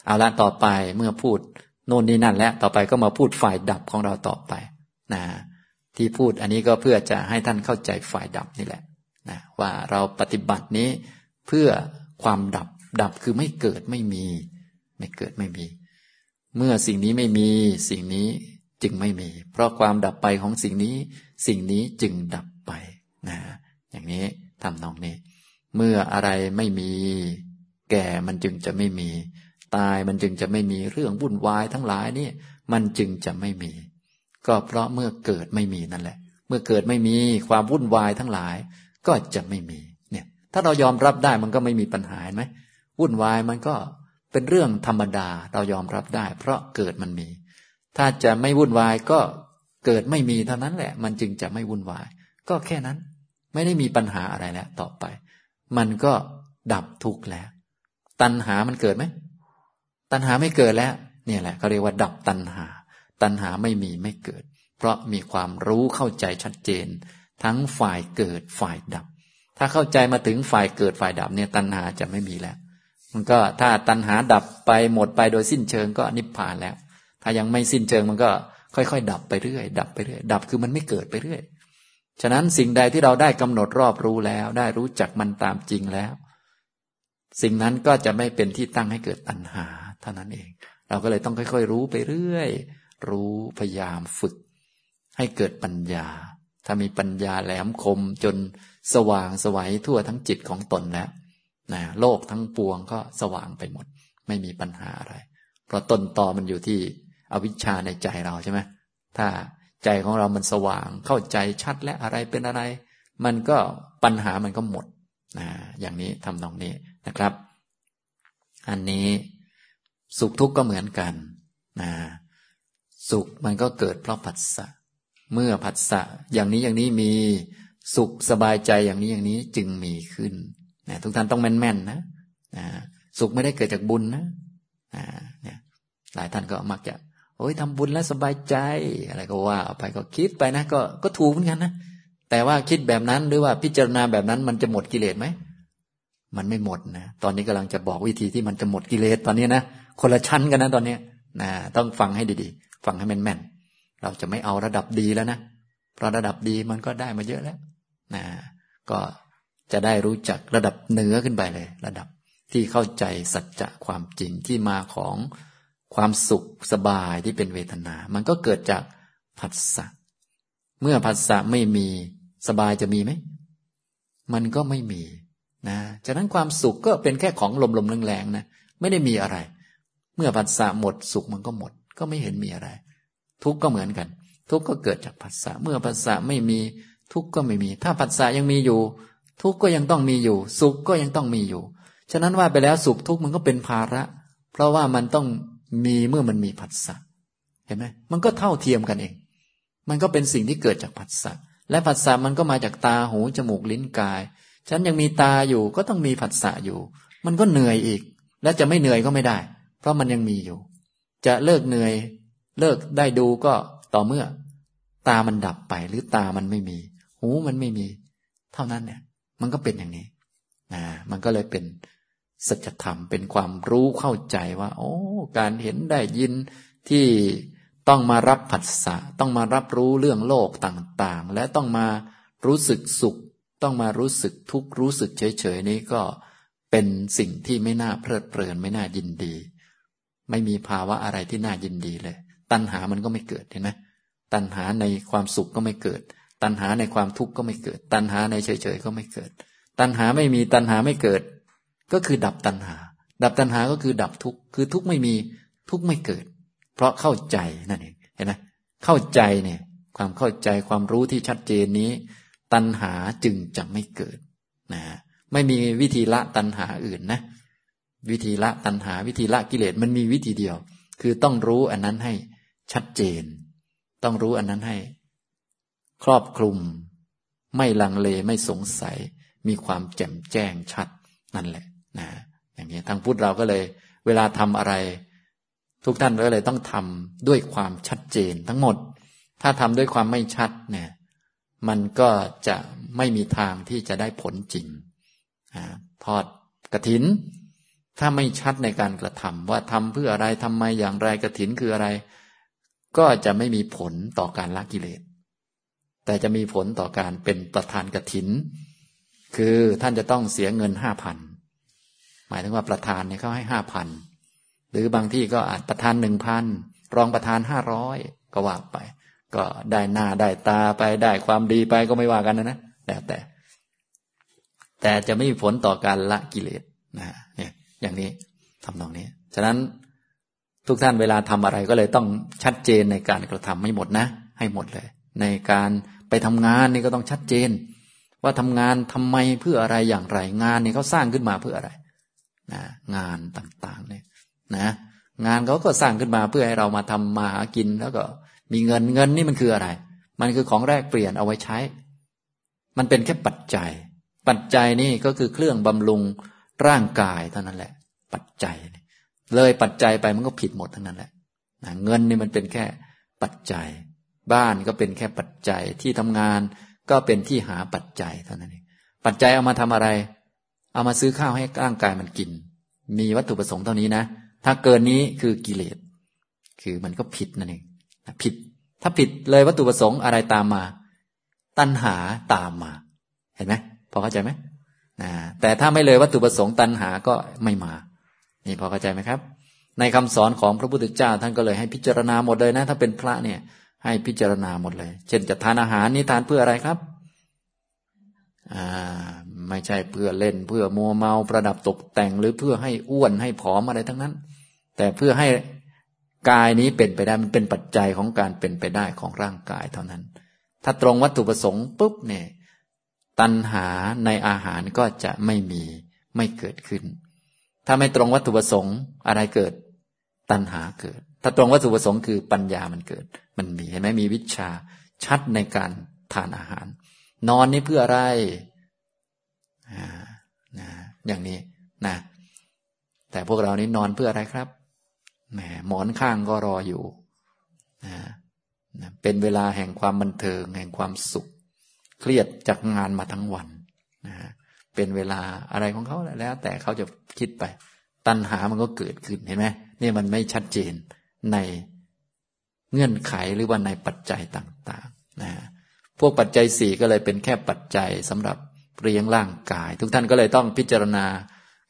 เอาละต่อไปเมื่อพูดโน่นนี่นั่นแล้วต่อไปก็มาพูดฝ่ายดับของเราต่อไปนะที่พูดอันนี้ก็เพื่อจะให้ท่านเข้าใจฝ่ายดับนี่แหละนะว่าเราปฏิบัตินี้เพื่อความดับดับคือไม่เกิดไม่มี ไม่เกิดไม่มี เมื่อสิ่งนี้ไม่มีสิ่งนี้ จึงไม่มี เพราะความดับไปของสิ่งนี้ สิ่งนี้จึงดับไปนะอย่างนี้ทำนองนี้ เมื่ออะไรไม่มี แก่มันจึงจะไม่มี ตายมันจึงจะไม่มีเรื่องวุ่นวายทั้งหลายนี่มันจึงจะไม่มี ก็เพราะเมื่อเกิดไม่มีนั่นแหละ เมื่อเกิดไม่มีความวุ่นวายทั้งหลาย ก็จะไม่มีเนี่ย ถ้าเรายอมรับได้มันก็ไม่มีปัญหาไหมวุ่นวายมันก็เป็นเรื่องธรรมดาเรายอมรับได้ เพราะเกิดมันมี ถ้าจะไม่วุ่นวายก็เกิดไม่มีเท่านั้นแหละ มันจึงจะไม่วุ่นวาย ก็แค่นั้น ไม่ได้มีปัญหาอะไรแล้วต่อไป มันก็ดับทุกข์แล้ว ตัณหามันเกิดไหมตัณหาไม่เกิดแล้ว เนี่ยแหละเขาเรียกว่าดับตัณหา ตัณหาไม่มีไม่เกิด เพราะมีความรู้เข้าใจชัดเจน ทั้งฝ่ายเกิดฝ่ายดับ ถ้าเข้าใจมาถึงฝ่ายเกิดฝ่ายดับเนี่ย ตัณหาจะไม่มีแล้ว มันก็ถ้าตัณหาดับไปหมดไปโดยสิ้นเชิงก็นิพพานแล้ว ถ้ายังไม่สิ้นเชิงมันก็ค่อยๆ ดับไปเรื่อย ดับไปเรื่อย ดับคือมันไม่เกิดไปเรื่อย ฉะนั้นสิ่งใดที่เราได้กำหนดรอบรู้แล้ว ได้รู้จักมันตามจริงแล้ว สิ่งนั้นก็จะไม่เป็นที่ตั้งให้เกิดตัณหาเท่านั้นเอง เราก็เลยต้องค่อย ๆ รู้ไปเรื่อย รู้พยายามฝึก ให้เกิดปัญญา ถ้ามีปัญญาแหลมคมจนสว่างสวัยทั่วทั้งจิตของตนแล้วนะโลกทั้งปวงก็สว่างไปหมด ไม่มีปัญหาอะไร เพราะต้นตอมันอยู่ที่ อวิชชาในใจเราใช่ไหมถ้าใจของเรามันสว่าง เข้าใจชัดและอะไรเป็นอะไร มันก็ปัญหามันก็หมดนะอย่างนี้ทำตรงนี้นะครับ อันนี้สุขทุกข์ก็เหมือนกันนะสุขมันก็เกิดเพราะผัสสะเมื่อผัสสะอย่างนี้อย่างนี้มีสุขสบายใจอย่างนี้อย่างนี้จึงมีขึ้นนะทุกท่านต้องแม่นๆนะนะสุขไม่ได้เกิดจากบุญนะนี่ยหลายท่านก็มักจะ โอ้ยทำบุญแล้วสบายใจ อะไรก็ว่าไปก็คิดไปนะก็ก็ถูกเหมือนกันนะแต่ว่าคิดแบบนั้นหรือว่าพิจารณาแบบนั้นมันจะหมดกิเลสไหมมันไม่หมดนะตอนนี้กำลังจะบอกวิธีที่มันจะหมดกิเลสตอนนี้นะคนละชั้นกันนะตอนนี้นะต้องฟังให้ดีๆ ฟังให้แม่นๆเราจะไม่เอาระดับดีแล้วนะเพราะระดับดีมันก็ได้มาเยอะแล้วนะก็จะได้รู้จักระดับเหนือขึ้นไปเลย ระดับที่เข้าใจสัจจะความจริงที่มาของ ความสุขสบายที่เป็นเวทนา มันก็เกิดจากผัสสะ เมื่อผัสสะไม่มีสบายจะมีไหม มันก็ไม่มีนะฉะนั้นความสุขก็เป็นแค่ของลมๆแรงๆนะไม่ได้มีอะไร เมื่อผัสสะหมดสุขมันก็หมด ก็ไม่เห็นมีอะไร ทุกข์ก็เหมือนกัน ทุกข์ก็เกิดจากผัสสะเมื่อผัสสะไม่มีทุกข์ก็ไม่มี ถ้าผัสสะยังมีอยู่ ทุกข์ก็ยังต้องมีอยู่ สุขก็ยังต้องมีอยู่ ฉะนั้นว่าไปแล้วสุขทุกข์มันก็เป็นภาระ เพราะว่ามันต้อง มีเมื่อมันมีผัสสะเห็นไหมมันก็เท่าเทียมกันเอง มันก็เป็นสิ่งที่เกิดจากผัสสะและผัสสะมันก็มาจากตาหูจมูกลิ้นกาย ฉันยังมีตาอยู่ก็ต้องมีผัสสะอยู่ มันก็เหนื่อยอีก และจะไม่เหนื่อยก็ไม่ได้ เพราะมันยังมีอยู่ จะเลิกเหนื่อย เลิกได้ดูก็ต่อเมื่อ ตามันดับไปหรือตามันไม่มี หูมันไม่มี เท่านั้นเนี่ย มันก็เป็นอย่างนี้นะมันก็เลยเป็น สัจธรรมเป็นความรู้เข้าใจว่า โอ้การเห็นได้ยินที่ต้องมารับผัสสะต้องมารับรู้เรื่องโลกต่างๆ และต้องมารู้สึกสุข ต้องมารู้สึกทุกข์รู้สึกเฉยๆนี้ก็เป็นสิ่งที่ไม่น่าเพลิดเพลินไม่น่ายินดี ไม่มีภาวะอะไรที่น่ายินดีเลย ตัณหามันก็ไม่เกิดเห็นไหมตัณหาในความสุขก็ไม่เกิด ตัณหาในความทุกข์ก็ไม่เกิด ตัณหาในเฉยๆก็ไม่เกิด ตัณหาไม่มีตัณหาไม่เกิด ก็คือดับตัณหา ดับตัณหาก็คือดับทุกข์คือทุกข์ไม่มีทุกข์ไม่เกิด เพราะเข้าใจนั่นเองเห็นไหมเข้าใจเนี่ย ความเข้าใจความรู้ที่ชัดเจนนี้ ตัณหาจึงจะไม่เกิดนะไม่มีวิธีละตัณหาอื่นนะ วิธีละตัณหาวิธีละกิเลสมันมีวิธีเดียว คือต้องรู้อันนั้นให้ชัดเจน ต้องรู้อันนั้นให้ ครอบคลุม ไม่ลังเลไม่สงสัย มีความแจ่มแจ้งชัดนั่นแหละ นะอย่างนี้ทางพุทธเราก็เลย เวลาทำอะไร ทุกท่านก็เลยต้องทำด้วยความชัดเจนทั้งหมด ถ้าทำด้วยความไม่ชัดเนี่ยมันก็จะไม่มีทางที่จะได้ผลจริงทอดกระถิน ถ้าไม่ชัดในการกระทำว่าทำเพื่ออะไรทำไมอย่างไรกระถินคืออะไร ก็จะไม่มีผลต่อการละกิเลส แต่จะมีผลต่อการเป็นประธานกระถิน คือท่านจะต้องเสียเงินห้าพัน หมายถึงว่าประธานเนี่ยเขาให้ห้าพันหรือบางที่ก็อาจประธานหนึ่งพันรองประธานห้าร้อยก็ว่าไป ก็ได้หน้าได้ตาไปได้ความดีไปก็ไม่ว่ากันนะนะแต่แต่ แต่จะไม่มีผลต่อการละกิเลสนะเนี่ยอย่างนี้ทำตรงนี้ ฉะนั้นทุกท่านเวลาทำอะไรก็เลยต้องชัดเจนในการกระทำไม่หมดนะ ให้หมดเลย ในการไปทำงานนี่ก็ต้องชัดเจน ว่าทำงานทำไมเพื่ออะไรอย่างไรงานนี่เขาสร้างขึ้นมาเพื่ออะไร นะงานต่างๆเนี่ยนะงานเขาก็สร้างขึ้นมาเพื่อให้เรามาทำมาหากินแล้วก็มีเงินเงินนี่มันคืออะไร มันคือของแรกเปลี่ยนเอาไว้ใช้ มันเป็นแค่ปัจจัย ปัจจัยนี่ก็คือเครื่องบำรุงร่างกายเท่านั้นแหละ ปัจจัย เลยปัจจัยไปมันก็ผิดหมดทั้งนั้นแหละนะเงินนี่มันเป็นแค่ปัจจัย บ้านก็เป็นแค่ปัจจัยที่ทำงานก็เป็นที่หาปัจจัยเท่านั้นเองปัจจัยเอามาทำอะไร เอามาซื้อข้าวให้ร่างกายมันกิน มีวัตถุประสงค์เท่านี้นะ ถ้าเกินนี้คือกิเลส คือมันก็ผิดนั่นเองผิด ถ้าผิดเลยวัตถุประสงค์อะไรตามมา ตัณหาตามมา เห็นไหมพอเข้าใจไหมนะแต่ถ้าไม่เลยวัตถุประสงค์ตัณหาก็ไม่มา นี่พอเข้าใจไหมครับ ในคำสอนของพระพุทธเจ้าท่านก็เลยให้พิจารณาหมดเลยนะ ถ้าเป็นพระเนี่ย ให้พิจารณาหมดเลย เช่นจะทานอาหารนี่ทานเพื่ออะไรครับ อ่า ไม่ใช่เพื่อเล่นเพื่อมัวเมาประดับตกแต่งหรือเพื่อให้อ้วนให้ผอมอะไรทั้งนั้น แต่เพื่อให้กายนี้เป็นไปได้มันเป็นปัจจัยของการเป็นไปได้ของร่างกายเท่านั้น ถ้าตรงวัตถุประสงค์ปุ๊บเนี่ยตัณหาในอาหารก็จะไม่มีไม่เกิดขึ้น ถ้าไม่ตรงวัตถุประสงค์อะไรเกิด ตัณหาเกิด ถ้าตรงวัตถุประสงค์คือปัญญามันเกิด มันมีเห็นไหมมีวิชาชัดในการทานอาหาร นอนนี่เพื่ออะไร นะอย่างนี้นะ แต่พวกเรานี้นอนเพื่ออะไรครับแหมหมอนข้างก็รออยู่นะเป็นเวลาแห่งความบันเทิง แห่งความสุข เครียดจากงานมาทั้งวันนะเป็นเวลาอะไรของเขาแล้ว แต่เขาจะคิดไป ตัณหามันก็เกิดขึ้นเห็นไหมนี่มันไม่ชัดเจนในเงื่อนไขหรือว่าในปัจจัยต่าง ๆ นะ พวกปัจจัยสี่ก็เลยเป็นแค่ปัจจัยสำหรับ เรียงร่างกาย ทุกท่านก็เลยต้องพิจารณา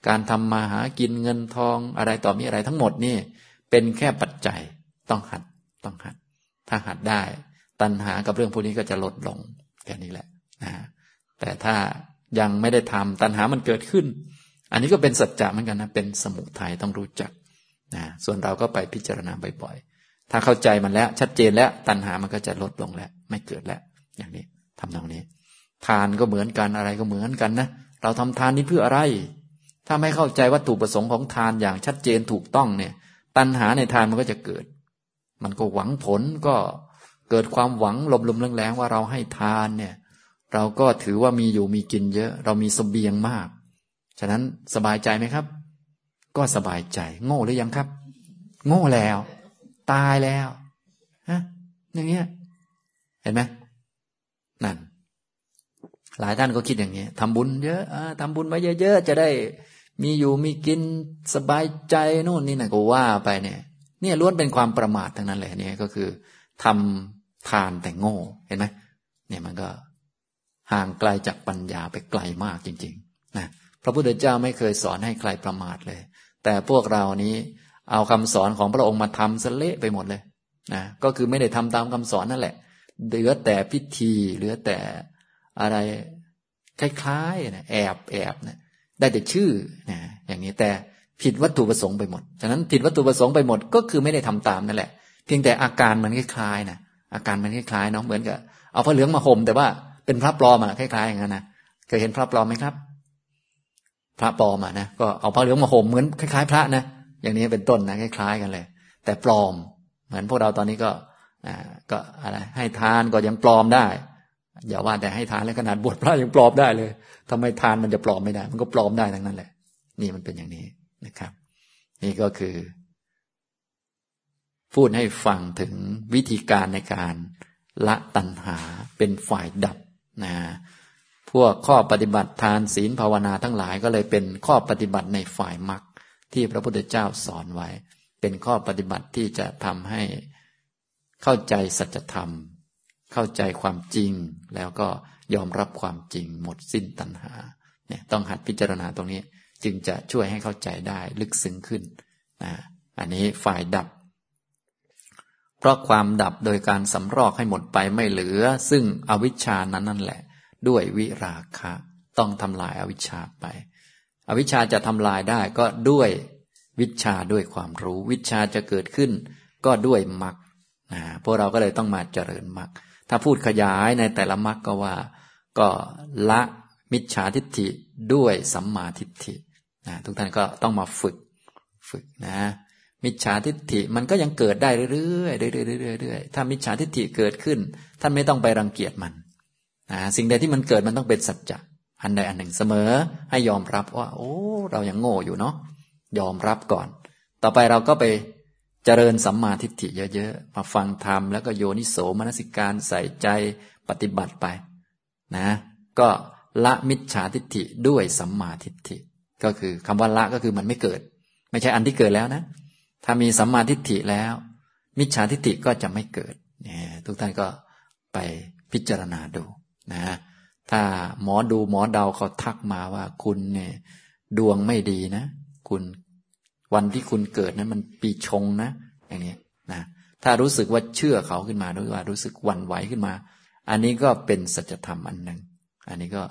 การทำมาหากินเงินทองอะไรต่อมีอะไรทั้งหมดนี่ เป็นแค่ปัจจัยต้องหัดต้องหัด ถ้าหัดได้ ตัณหากับเรื่องพวกนี้ก็จะลดลงแค่นี้แหละนะแต่ถ้ายังไม่ได้ทำตัณหามันเกิดขึ้น อันนี้ก็เป็นสัจจะเหมือนกันนะเป็นสมุทัยต้องรู้จักนะส่วนเราก็ไปพิจารณาบ่อยๆ ถ้าเข้าใจมันแล้ว ชัดเจนแล้ว ตัณหามันก็จะลดลงแล้ว ไม่เกิดแล้ว อย่างนี้ทำตรงนี้ ทานก็เหมือนกันอะไรก็เหมือนกันนะเราทำทานนี้เพื่ออะไร ถ้าไม่เข้าใจวัตถุประสงค์ของทานอย่างชัดเจนถูกต้องเนี่ย ตัณหาในทานมันก็จะเกิด มันก็หวังผลก็เกิดความหวังลมๆแรงๆว่าเราให้ทานเนี่ย เราก็ถือว่ามีอยู่มีกินเยอะ เรามีสเสบียงมาก ฉะนั้นสบายใจไหมครับ ก็สบายใจ โง่หรือยังครับ โง่แล้ว ตายแล้วฮะอย่างเงี้ย เห็นไหมนั่น หลายท่านก็คิดอย่างนี้ทำบุญเยอะทำบุญไว้เยอะๆจะได้มีอยู่มีกินสบายใจนู่นนี่นะก็ว่าไปเนี่ย เนี่ยล้วนเป็นความประมาททั้งนั้นเลยเนี่ยก็คือทำทานแต่โง่เห็นไหมเนี่ยมันก็ห่างไกลจากปัญญาไปไกลมากจริงๆนะพระพุทธเจ้าไม่เคยสอนให้ใครประมาทเลย แต่พวกเรานี้เอาคำสอนของพระองค์มาทำสเละไปหมดเลยนะก็คือไม่ได้ทำตามคำสอนนั่นแหละเหลือแต่พิธีเหลือแต่ อะไรคล้ายๆนะแอบแอบนะได้แต่ชื่อนะอย่างนี้แต่ผิดวัตถุประสงค์ไปหมด ฉะนั้นผิดวัตถุประสงค์ไปหมดก็คือไม่ได้ทำตามนั่นแหละ เพียงแต่อาการมันคล้ายๆนะอาการมันคล้ายๆเนาะเหมือนกับเอาผ้าเหลืองมาห่มแต่ว่าเป็นพระปลอมอะคล้ายๆอย่างนั้นนะเคยเห็นพระปลอมไหมครับ พระปลอมอะนะก็เอาผ้าเหลืองมาห่มเหมือนคล้ายๆ พระนะอย่างนี้เป็นต้นนะคล้าย ๆ กันเลย แต่ปลอม เหมือนพวกเราตอนนี้ก็อ่าก็อะไรให้ทานก็ยังปลอมได้ อย่าว่าแต่ให้ทานแล้วขนาดบวชพระยังปลอมได้เลยทำไมทานมันจะปลอมไม่ได้ มันก็ปลอมได้ทั้งนั้นแหละ นี่มันเป็นอย่างนี้นะครับ นี่ก็คือ พูดให้ฟังถึงวิธีการในการละตัณหาเป็นฝ่ายดับนะพวกข้อปฏิบัติทานศีลภาวนาทั้งหลายก็เลยเป็นข้อปฏิบัติในฝ่ายมรรคที่พระพุทธเจ้าสอนไว้ เป็นข้อปฏิบัติที่จะทำให้เข้าใจสัจธรรม เข้าใจความจริง แล้วก็ยอมรับความจริง หมดสิ้นตัณหา เนี่ยต้องหัดพิจารณาตรงนี้ จึงจะช่วยให้เข้าใจได้ลึกซึ้งขึ้นนะอันนี้ฝ่ายดับ เพราะความดับโดยการสำรอกให้หมดไปไม่เหลือ ซึ่งอวิชชานั้นนั่นแหละ ด้วยวิราคะ ต้องทำลายอาวิชชาไป อวิชชาจะทำลายได้ก็ด้วยวิชาด้วยความรู้ วิชาจะเกิดขึ้น ก็ด้วยมรรคนะพวกเราก็เลยต้องมาเจริญมรรค ถ้าพูดขยายในแต่ละมรรคก็ว่า ก็ละมิจฉาทิฏฐิด้วยสัมมาทิฏฐินะทุกท่านก็ต้องมาฝึกฝึกนะ มิจฉาทิฏฐิมันก็ยังเกิดได้เรื่อยๆเรื่อยๆเรื่อยๆถ้ามิจฉาทิฏฐิเกิดขึ้น ท่านไม่ต้องไปรังเกียจมันนะสิ่งใดที่มันเกิดมันต้องเป็นสัจจะอันใดอันหนึ่งเสมอ ให้ยอมรับว่า โอ้ เรายังโง่อยู่เนาะยอมรับก่อน ต่อไปเราก็ไป เจริญสัมมาทิฏฐิเยอะๆมาฟังธรรมแล้วก็โยนิโสมนสิการใส่ใจปฏิบัติไป นะ ก็ละมิจฉาทิฏฐิด้วยสัมมาทิฏฐิ ก็คือคำว่าละก็คือมันไม่เกิด ไม่ใช่อันที่เกิดแล้วนะ ถ้ามีสัมมาทิฏฐิแล้ว มิจฉาทิฏฐิก็จะไม่เกิดเนี่ยทุกท่านก็ไปพิจารณาดูนะ ถ้าหมอดูหมอเดาเขาทักมาว่าคุณเนี่ยดวงไม่ดีนะ คุณ วันที่คุณเกิดนั้นมันปีชงนะ อย่างนี้นะถ้ารู้สึกว่าเชื่อเขาขึ้นมาหรือว่ารู้สึกวันไหวขึ้นมา อันนี้ก็เป็นสัจธรรมอันหนึ่งอันนี้ก็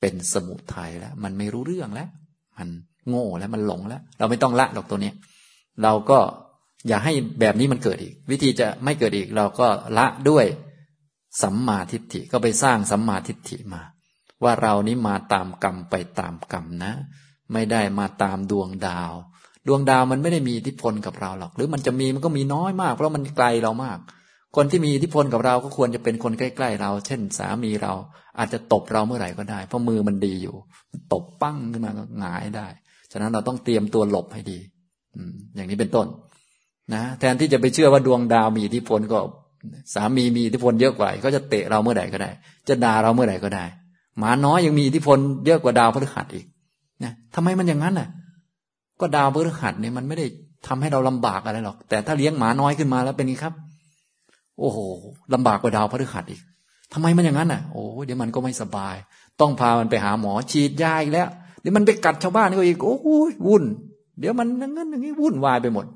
เป็นสมุทัยแล้ว มันไม่รู้เรื่องแล้ว มันโง่แล้วมันหลงแล้ว เราไม่ต้องละหรอกตัวนี้ เราก็อย่าให้แบบนี้มันเกิดอีก วิธีจะไม่เกิดอีก เราก็ละด้วยสัมมาทิฏฐิก็ไปสร้างสัมมาทิฏฐิมา ว่าเรานี้มาตามกรรมไปตามกรรมนะ ไม่ได้มาตามดวงดาว ดวงดาวมันไม่ได้มีอิทธิพลกับเราหรอก หรือมันจะมีมันก็มีน้อยมาก เพราะมันไกลเรามาก คนที่มีอิทธิพลกับเราก็ควรจะเป็นคนใกล้ๆเรา เช่น สามีเรา อาจจะตบเราเมื่อไหร่ก็ได้ เพราะมือมันดีอยู่ ตบปั้งขึ้นมาก็หงายได้ ฉะนั้นเราต้องเตรียมตัวหลบให้ดี อืม อย่างนี้เป็นต้น นะแทนที่จะไปเชื่อว่าดวงดาวมีอิทธิพลก็ สามีมีอิทธิพลเยอะกว่าก็จะเตะเราเมื่อไหร่ก็ได้ จะด่าเราเมื่อไหร่ก็ได้ หมาน้อยยังมีอิทธิพลเยอะกว่าดาวพฤหัสอีกนะทำไมมันอย่างนั้นน่ะ ก็ดาวพฤหัสเนี่ยมันไม่ได้ทำให้เราลำบากอะไรหรอก แต่ถ้าเลี้ยงหมาน้อยขึ้นมาแล้วเป็นไงครับ โอ้โหลำบากกว่าดาวพฤหัสอีกทำไมมันอย่างนั้นอะ โอ้เดี๋ยวมันก็ไม่สบาย ต้องพามันไปหาหมอฉีดยาอีกแล้ว เดี๋ยวมันไปกัดชาวบ้านก็อีก โอ้ยวุ่น เดี๋ยวมันอย่งนั้นอย่างนี้วุ่นวายไปหมด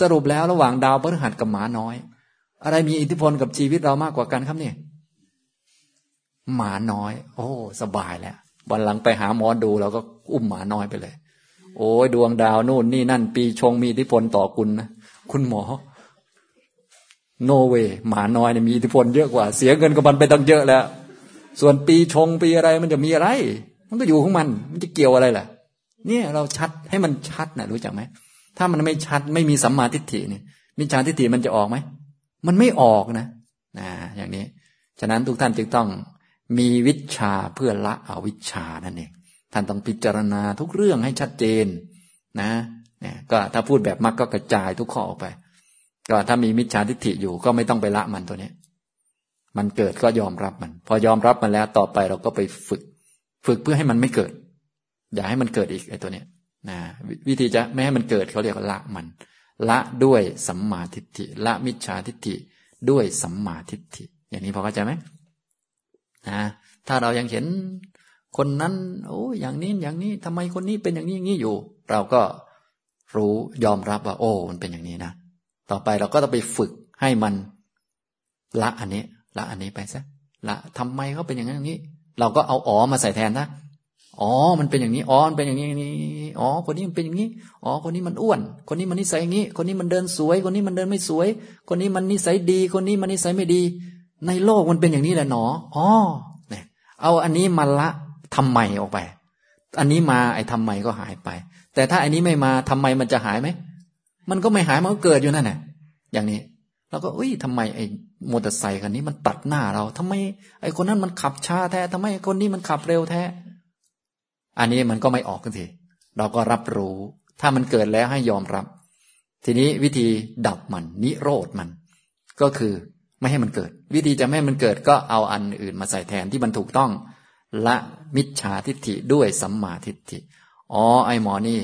สรุปแล้วระหว่างดาวพฤหัสกับหมาน้อย อะไรมีอิทธิพลกับชีวิตเรามากกว่ากันครับเนี่ย หมาน้อย โอ้ สบายแล้ววันหลังไปหาหมอดูเราก็อุ้มหมาน้อยไปเลย โอ้ยดวงดาวนู่นนี่นั่น ปีชงมีอิทธิพลต่อคุณนะคุณหมอ โนเวหมาน้อยเนี่ยมีอิทธิพลเยอะกว่า เสียเงินกับมันไปตั้งเยอะแล้ว ส่วนปีชงปีอะไรมันจะมีอะไร มันก็อยู่ของมัน มันจะเกี่ยวอะไรล่ะ เนี่ยเราชัดให้มันชัดนะรู้จักไหมถ้ามันไม่ชัดไม่มีสัมมาทิฏฐิเนี่ยมิจฉาทิฏฐิมันจะออกไหมมันไม่ออกนะนะอย่างนี้ ฉะนั้นทุกท่านจึงต้องมีวิชาเพื่อละอวิชชานั่นเอง ท่านต้องพิจารณาทุกเรื่องให้ชัดเจนนะเนี่ยก็ถ้าพูดแบบมักก็กระจายทุกข้อออกไป ก็ถ้ามีมิจฉาทิฏฐิอยู่ก็ไม่ต้องไปละมันตัวนี้ มันเกิดก็ยอมรับมัน พอยอมรับมันแล้วต่อไปเราก็ไปฝึก ฝึกเพื่อให้มันไม่เกิด อย่าให้มันเกิดอีกไอ้ตัวเนี้ยนะวิธีจะไม่ให้มันเกิดเขาเรียกว่าละมัน ละด้วยสัมมาทิฏฐิ ละมิจฉาทิฏฐิด้วยสัมมาทิฏฐิ อย่างนี้พอเข้าใจไหมนะถ้าเรายังเห็น คนนั้น โอ้อย่างนี้อย่างนี้ทำไมคนนี้เป็นอย่างนี้อย่างนี้อยู่ เราก็รู้ยอมรับว่า โอ้ มันเป็นอย่างนี้นะต่อไปเราก็ต้องไปฝึกให้มันละอันนี้ ละอันนี้ไปซะละทำไมเขาเป็นอย่างนั้นอย่างนี้ เราก็เอาอ๋อมาใส่แทนนะอ๋อ มันเป็นอย่างนี้ อ๋อ มันเป็นอย่างนี้อย่างนี้ อ๋อ คนนี้มันเป็นอย่างนี้ อ๋อ คนนี้มันอ้วน คนนี้มันนิสัยอย่างนี้ คนนี้มันเดินสวย คนนี้มันเดินไม่สวย คนนี้มันนิสัยดี คนนี้มันนิสัยไม่ดี ในโลกมันเป็นอย่างนี้แหละหนอ อ๋อ เนี่ย เอาอันนี้มาละ ทำไมออกไป อันนี้มาไอ้ทำไมก็หายไป แต่ถ้าอันนี้ไม่มาทำไมมันจะหายไหมมันก็ไม่หายมันก็เกิดอยู่นั่นแหละอย่างนี้เราก็อุ้ยทำไมไอ้มอเตอร์ไซค์คันนี้มันตัดหน้าเราทำไม ไอ้คนนั้นมันขับช้าแท้ทำไมคนนี้มันขับเร็วแท้ อันนี้มันก็ไม่ออกกันทีเราก็รับรู้ ถ้ามันเกิดแล้วให้ยอมรับ ทีนี้วิธีดับมันนิโรธมัน ก็คือไม่ให้มันเกิด วิธีจะไม่ให้มันเกิดก็เอาอันอื่นมาใส่แทนที่มันถูกต้อง ละมิจฉาทิฏฐิด้วยสัมมาทิฏฐิ อ๋อ ไอหมอนี่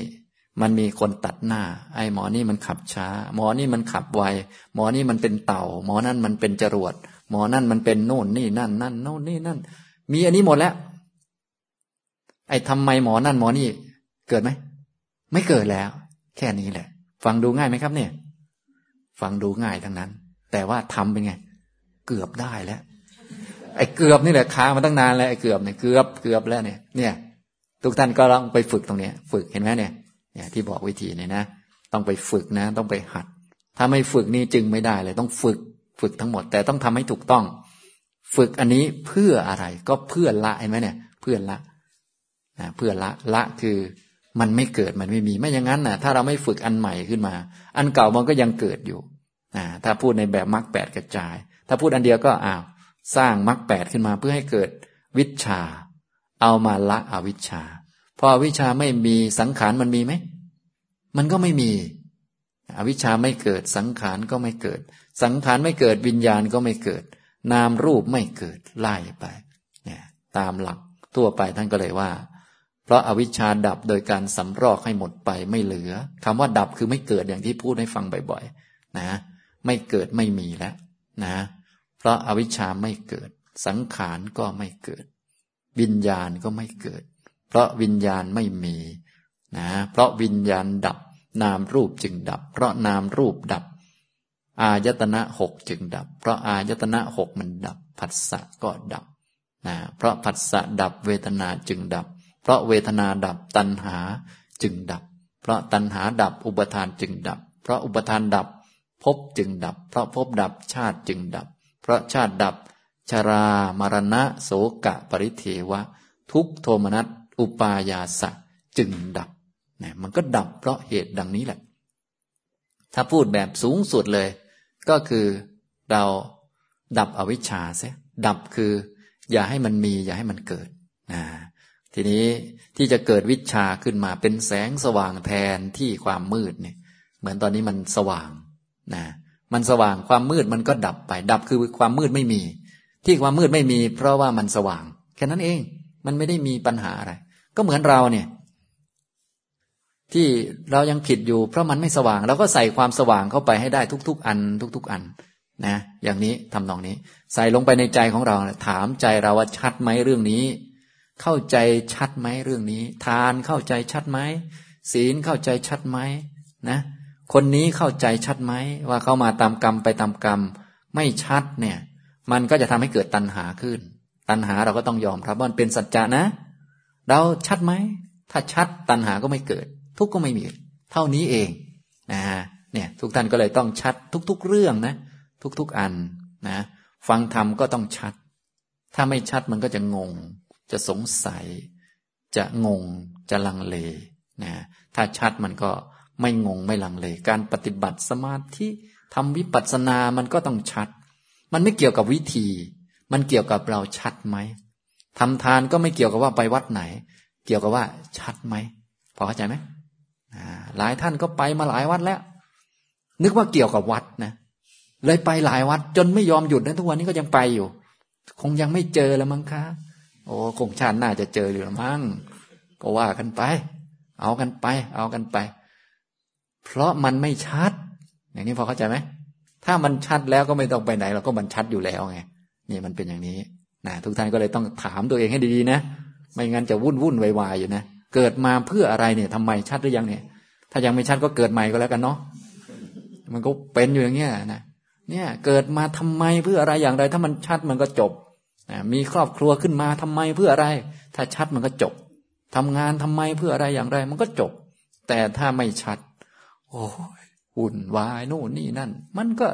มันมีคนตัดหน้า ไอหมอนี่มันขับช้า หมอนี่มันขับไว หมอนี่มันเป็นเต่า หมอนั่นมันเป็นจรวด หมอนั่นมันเป็นโน่นนี่นั่นนั่นโน่นนี่นั่น มีอันนี้หมดแล้ว ไอทำไมหมอนั่นหมอนี่ เกิดไหม ไม่เกิดแล้ว แค่นี้แหละ ฟังดูง่ายไหมครับเนี่ย ฟังดูง่ายทั้งนั้น แต่ว่าทำเป็นไง เกือบได้แล้ว ไอ้เกือบนี่แหละค้างมาตั้งนานแล้วไอ้เกือบเนี่ยเกือบเกือบแล้วเนี่ย เนี่ย ทุกท่านก็ต้องไปฝึกตรงเนี้ย ฝึกเห็นไหมเนี่ยเนี่ย ที่บอกวิธีเนี่ยนะต้องไปฝึกนะ ต้องไปหัด ถ้าไม่ฝึกนี่จึงไม่ได้เลย ต้องฝึกฝึกทั้งหมด แต่ต้องทำให้ถูกต้อง ฝึกอันนี้เพื่ออะไร ก็เพื่อละเห็นไหมเนี่ย เพื่อละนะเพื่อละละคือมันไม่เกิดมันไม่มีไม่อย่างนั้นนะถ้าเราไม่ฝึกอันใหม่ขึ้นมา อันเก่ามันก็ยังเกิดอยู่นะถ้าพูดในแบบมรรคแปดกระจาย ถ้าพูดอันเดียวก็อ้าว สร้างมรรคแปดขึ้นมาเพื่อให้เกิดวิชา เอามาละอวิชชาพออวิชชาไม่มีสังขารมันมีไหม มันก็ไม่มี อวิชชาไม่เกิด สังขารก็ไม่เกิด สังขารไม่เกิดวิญญาณก็ไม่เกิด นามรูปไม่เกิดไล่ไปเนี่ยตามหลักทั่วไปท่านก็เลยว่า เพราะอาวิชชาดับโดยการสำรอกให้หมดไปไม่เหลือคำว่าดับคือไม่เกิดอย่างที่พูดให้ฟังบ่อยๆนะ ไม่เกิดไม่มีแล้วนะ เพราะอาวิชชาไม่เกิด สังขารก็ไม่เกิด วิญญาณก็ไม่เกิด เพราะวิญญาณไม่มีนะเพราะวิญญาณดับ นามรูปจึงดับ เพราะนามรูปดับ อายตนะหกจึงดับ เพราะอายตนะหกมันดับผัสสะก็ดับนะเพราะผัสสะดับเวทนาจึงดับ เพราะเวทนาดับตัณหาจึงดับ เพราะตัณหาดับอุปทานจึงดับ เพราะอุปทานดับภพจึงดับ เพราะภพดับชาติจึงดับ เพราะชาติดับ ชรามรณะ โสกะ ปริเทวะ ทุกโทมนัสอุปายาสะจึงดับนี่ยมันก็ดับเพราะเหตุดังนี้แหละ ถ้าพูดแบบสูงสุดเลย ก็คือเราดับอวิชชาเสียดับคือ อย่าให้มันมี อย่าให้มันเกิดนะทีนี้ที่จะเกิดวิชาขึ้นมาเป็นแสงสว่างแทนที่ความมืดเนี่ย เหมือนตอนนี้มันสว่างนะ มันสว่างความมืดมันก็ดับไป ดับคือความมืดไม่มี ที่ความมืดไม่มี เพราะว่ามันสว่าง แค่นั้นเอง มันไม่ได้มีปัญหาอะไร ก็เหมือนเราเนี่ย ที่เรายังผิดอยู่ เพราะมันไม่สว่างเราก็ใส่ความสว่างเข้าไปให้ได้ทุก ๆ อัน ทุก ๆ อันนะอย่างนี้ทำนองนี้ ใส่ลงไปในใจของเรา ถามใจเราว่าชัดไหมเรื่องนี้ เข้าใจชัดไหมเรื่องนี้ ทานเข้าใจชัดไหมศีลเข้าใจชัดไหมนะ คนนี้เข้าใจชัดไหมว่าเขามาตามกรรมไปตามกรรม ไม่ชัดเนี่ย มันก็จะทำให้เกิดตัณหาขึ้น ตัณหาเราก็ต้องยอมรับว่ามันเป็นสัจจะนะ เราชัดไหมถ้าชัดตัณหาก็ไม่เกิด ทุกก็ไม่มี เท่านี้เองนะเนี่ย ทุกท่านก็เลยต้องชัดทุก ๆ เรื่องนะ ทุกๆอันนะฟังธรรมก็ต้องชัด ถ้าไม่ชัดมันก็จะงง จะสงสัย จะงง จะลังเลนะถ้าชัดมันก็ ไม่งงไม่ลังเล การปฏิบัติสมาธิทำวิปัสสนา มันก็ต้องชัด มันไม่เกี่ยวกับวิธี มันเกี่ยวกับเราชัดไหมทำทานก็ไม่เกี่ยวกับว่าไปวัดไหน เกี่ยวกับว่าชัดไหมพอเข้าใจไหมหลายท่านก็ไปมาหลายวัดแล้ว นึกว่าเกี่ยวกับวัดนะเลยไปหลายวัด จนไม่ยอมหยุดนะทุกวันนี้ก็ยังไปอยู่ คงยังไม่เจอแล้วมั้งคะ โอ้คงชาติหน้าจะเจอหรือมั้งก็ว่ากันไป เอากันไป เอากันไป เพราะมันไม่ชัด อย่างนี้พอเข้าใจไหมถ้ามันชัดแล้วก็ไม่ต้องไปไหนเราก็มันชัดอยู่แล้วไงนี่มันเป็นอย่างนี้นะทุกท่านก็เลยต้องถามตัวเองให้ดีๆนะ ไม่งั้นจะวุ่นวุ่นวายๆอยู่นะเกิดมาเพื่ออะไรเนี่ยทำไมชัดหรือยังเนี่ย ถ้ายังไม่ชัดก็เกิดใหม่ก็แล้วกันเนาะมันก็เป็นอยู่อย่างเงี้ยนะเนี่ย เกิดมาทำไมเพื่ออะไรอย่างไร ถ้ามันชัดมันก็จบมีครอบครัวขึ้นมาทำไมเพื่ออะไร ถ้าชัดมันก็จบทำงานทำไมเพื่ออะไรอย่างไร มันก็จบ แต่ถ้าไม่ชัด โอ้ยวุ่นวายโน่นนี่นั่น มันก็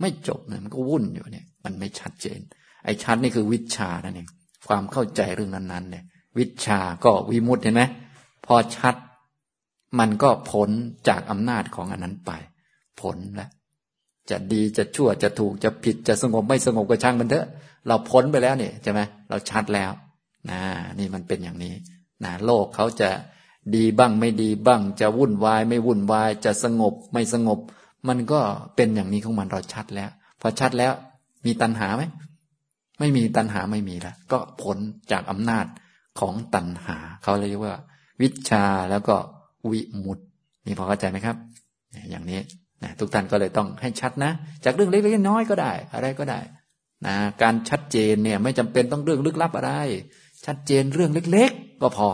ไม่จบเนี่ยมันก็วุ่นอยู่เนี่ย มันไม่ชัดเจน ไอ้ชัดนี่คือวิชานั่นเองความเข้าใจเรื่องนั้นๆเนี่ย วิชาก็วิมุตเห็นไหมพอชัด มันก็ผลจากอำนาจของอันนั้นไป ผลแล้วจะดีจะชั่วจะถูกจะผิดจะสงบไม่สงบก็ช่างมันเถอะ เราพ้นไปแล้วเนี่ยใช่ไหมเราชัดแล้วนะนี่มันเป็นอย่างนี้นะโลกเขาจะ ดีบ้างไม่ดีบ้าง จะวุ่นวาย ไม่วุ่นวาย จะสงบไม่สงบ มันก็เป็นอย่างนี้ของมันเราชัดแล้ว พอชัดแล้ว มีตัณหาไหมไม่มีตัณหาไม่มีแล้วก็ผลจากอำนาจของตัณหา เขาเรียกว่า วิชาแล้วก็วิมุตนี่พอเข้าใจไหมครับ อย่างนี้นะทุกท่านก็เลยต้องให้ชัดนะ จากเรื่องเล็กๆน้อยก็ได้ อะไรก็ได้นะการชัดเจนเนี่ย ไม่จำเป็นต้องเรื่องลึกลับอะไร ชัดเจนเรื่องเล็ก ๆ ก็พอ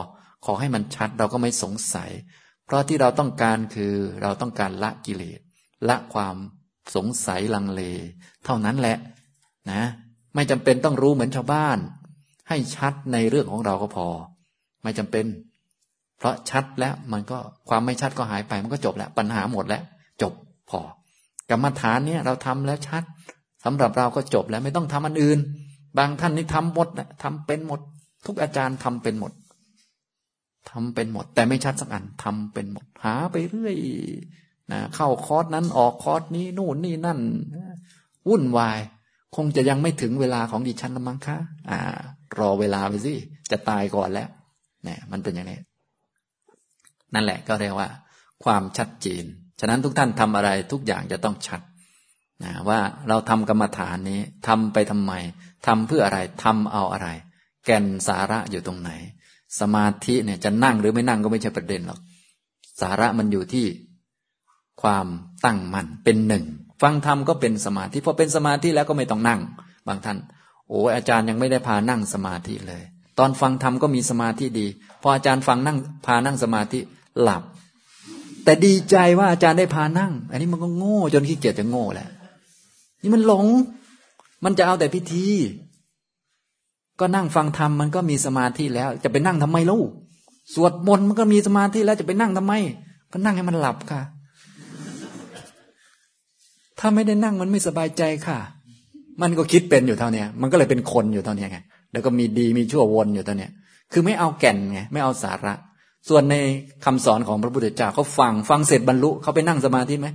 ขอให้มันชัดเราก็ไม่สงสัย เพราะที่เราต้องการคือเราต้องการละกิเลสละความสงสัยลังเล เท่านั้นแหละนะ ไม่จำเป็นต้องรู้เหมือนชาวบ้าน ให้ชัดในเรื่องของเราก็พอ ไม่จำเป็น เพราะชัดแล้วมันก็ความไม่ชัดก็หายไปมันก็จบแล้ว ปัญหาหมดแล้ว จบพอกรรมฐานเนี่ยเราทำแล้วชัดสำหรับเราก็จบแล้วไม่ต้องทำอันอื่น บางท่านนี่ทำหมดนะทำเป็นหมด ทุกอาจารย์ทำเป็นหมด ทำเป็นหมด แต่ไม่ชัดสักอันทำเป็นหมด หาไปเรื่อยนะเข้าคอร์สนั้นออกคอร์สนี้นู่นนี่นั่น วุ่นวาย คงจะยังไม่ถึงเวลาของดิฉันละมั้งคะอ่า รอเวลาไปสิจะตายก่อนแล้วเนี่ยมันเป็นอย่างนี้ นั่นแหละก็เรียกว่า ความชัดเจนฉะนั้นทุกท่านทำอะไรทุกอย่างจะต้องชัดนะว่าเราทำกรรมฐานนี้ทำไปทำไมทำเพื่ออะไรทำเอาอะไร แก่นสาระอยู่ตรงไหน สมาธิเนี่ยจะนั่งหรือไม่นั่งก็ไม่ใช่ประเด็นหรอก สาระมันอยู่ที่ความตั้งมั่นเป็นหนึ่ง ฟังธรรมก็เป็นสมาธิพอเป็นสมาธิแล้วก็ไม่ต้องนั่ง บางท่าน โอ้อาจารย์ยังไม่ได้พานั่งสมาธิเลย ตอนฟังธรรมก็มีสมาธิดี พออาจารย์ฟังนั่งพานั่งสมาธิหลับ แต่ดีใจว่าอาจารย์ได้พานั่ง อันนี้มันก็โง่ จนขี้เกียจจะโง่แหละนี่มันหลง มันจะเอาแต่พิธี ก็นั่งฟังธรรมมันก็มีสมาธิแล้ว จะไปนั่งทำไมลูกสวดมนต์มันก็มีสมาธิแล้วจะไปนั่งทำไม ก็นั่งให้มันหลับค่ะ ถ้าไม่ได้นั่งมันไม่สบายใจค่ะ มันก็คิดเป็นอยู่เท่านี้มันก็เลยเป็นคนอยู่เท่านี้ไงแล้วก็มีดีมีชั่ววนอยู่เท่านี้คือไม่เอาแก่นไงไม่เอาสาระ ส่วนในคำสอนของพระพุทธเจ้าเขาฟังฟังเสร็จบรรลุเขาไปนั่งสมาธิไหม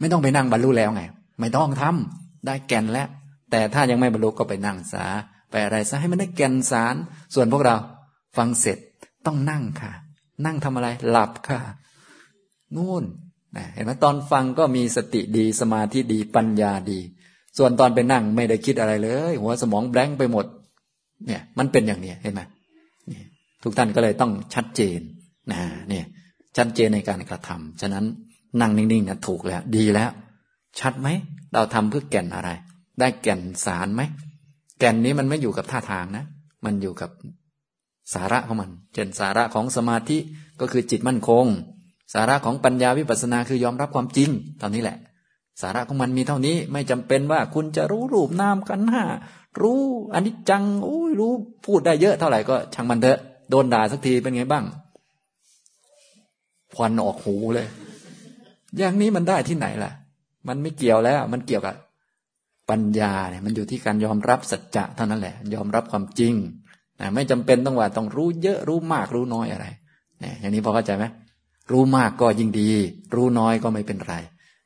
ไม่ต้องไปนั่งบรรลุแล้วไง ไม่ต้องทำได้แก่นแล้วแต่ถ้ายังไม่บรรลุก็ไปนั่งสา ไปอะไรซะให้มันได้แก่นสาร ส่วนพวกเรา ฟังเสร็จต้องนั่งค่ะ นั่งทำอะไรหลับค่ะนู่นเห็นไหมตอนฟังก็มีสติดีสมาธิดีปัญญาดี ส่วนตอนไปนั่งไม่ได้คิดอะไรเลย หัวสมองแบงค์ไปหมด เนี่ย มันเป็นอย่างนี้เห็นไหมทุกท่านก็เลยต้องชัดเจนนะเนี่ย ชัดเจนในการกระทำฉะนั้นนั่งนิ่งๆนะถูกแล้ว ดีแล้ว ชัดไหม เราทำเพื่อแก่นอะไร ได้แก่นสารไหม แก่นนี้มันไม่อยู่กับท่าทางนะ มันอยู่กับสาระของมัน เช่นสาระของสมาธิก็คือจิตมั่นคง สาระของปัญญาวิปัสสนาคือยอมรับความจริงตอนนี้แหละ สาระของมันมีเท่านี้ไม่จำเป็นว่าคุณจะรู้รูปนามกันห้ารู้อันิจจังโอ้ยรู้พูดได้เยอะเท่าไหร่ก็ช่างมันเถอะโดนด่าสักทีเป็นไงบ้างควันออกหูเลย อย่างนี้มันได้ที่ไหนล่ะ มันไม่เกี่ยวแล้ว มันเกี่ยวกับ ปัญญาเนี่ยมันอยู่ที่การยอมรับสัจจะเท่านั้นแหละ ยอมรับความจริงนะไม่จำเป็นต้องว่าต้องรู้เยอะรู้มากรู้น้อยอะไรเนี่ยอย่างนี้พอเข้าใจไหมรู้มากก็ยิ่งดี รู้น้อยก็ไม่เป็นไร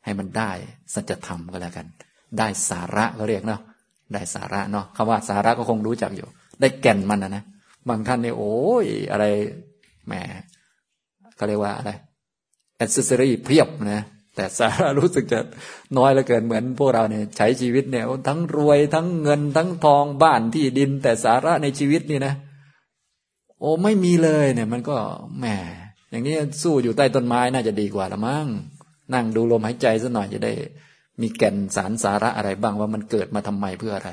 ให้มันได้สัจธรรมก็แล้วกัน ได้สาระก็เรียกเนาะได้สาระเนาะคำว่าสาระก็คงรู้จักอยู่ ได้แก่นมันนะนะบางท่านเนี่ยโอ้ยอะไรแหมเขาเรียกว่าอะไร accessory เพียบนะ แต่สาระรู้สึกจะน้อยเหลือเกินเหมือนพวกเราเนี่ยใช้ชีวิตเนี่ย ทั้งรวยทั้งเงินทั้งทองบ้านที่ดิน แต่สาระในชีวิตนี่นะ โอ้ไม่มีเลยเนี่ย มันก็แหมอย่างนี้สู้อยู่ใต้ต้นไม้น่าจะดีกว่าละมั้งนั่งดูลมหายใจสักหน่อยจะได้ มีแก่นสารสาระอะไรบ้างว่ามันเกิดมาทำไมเพื่ออะไร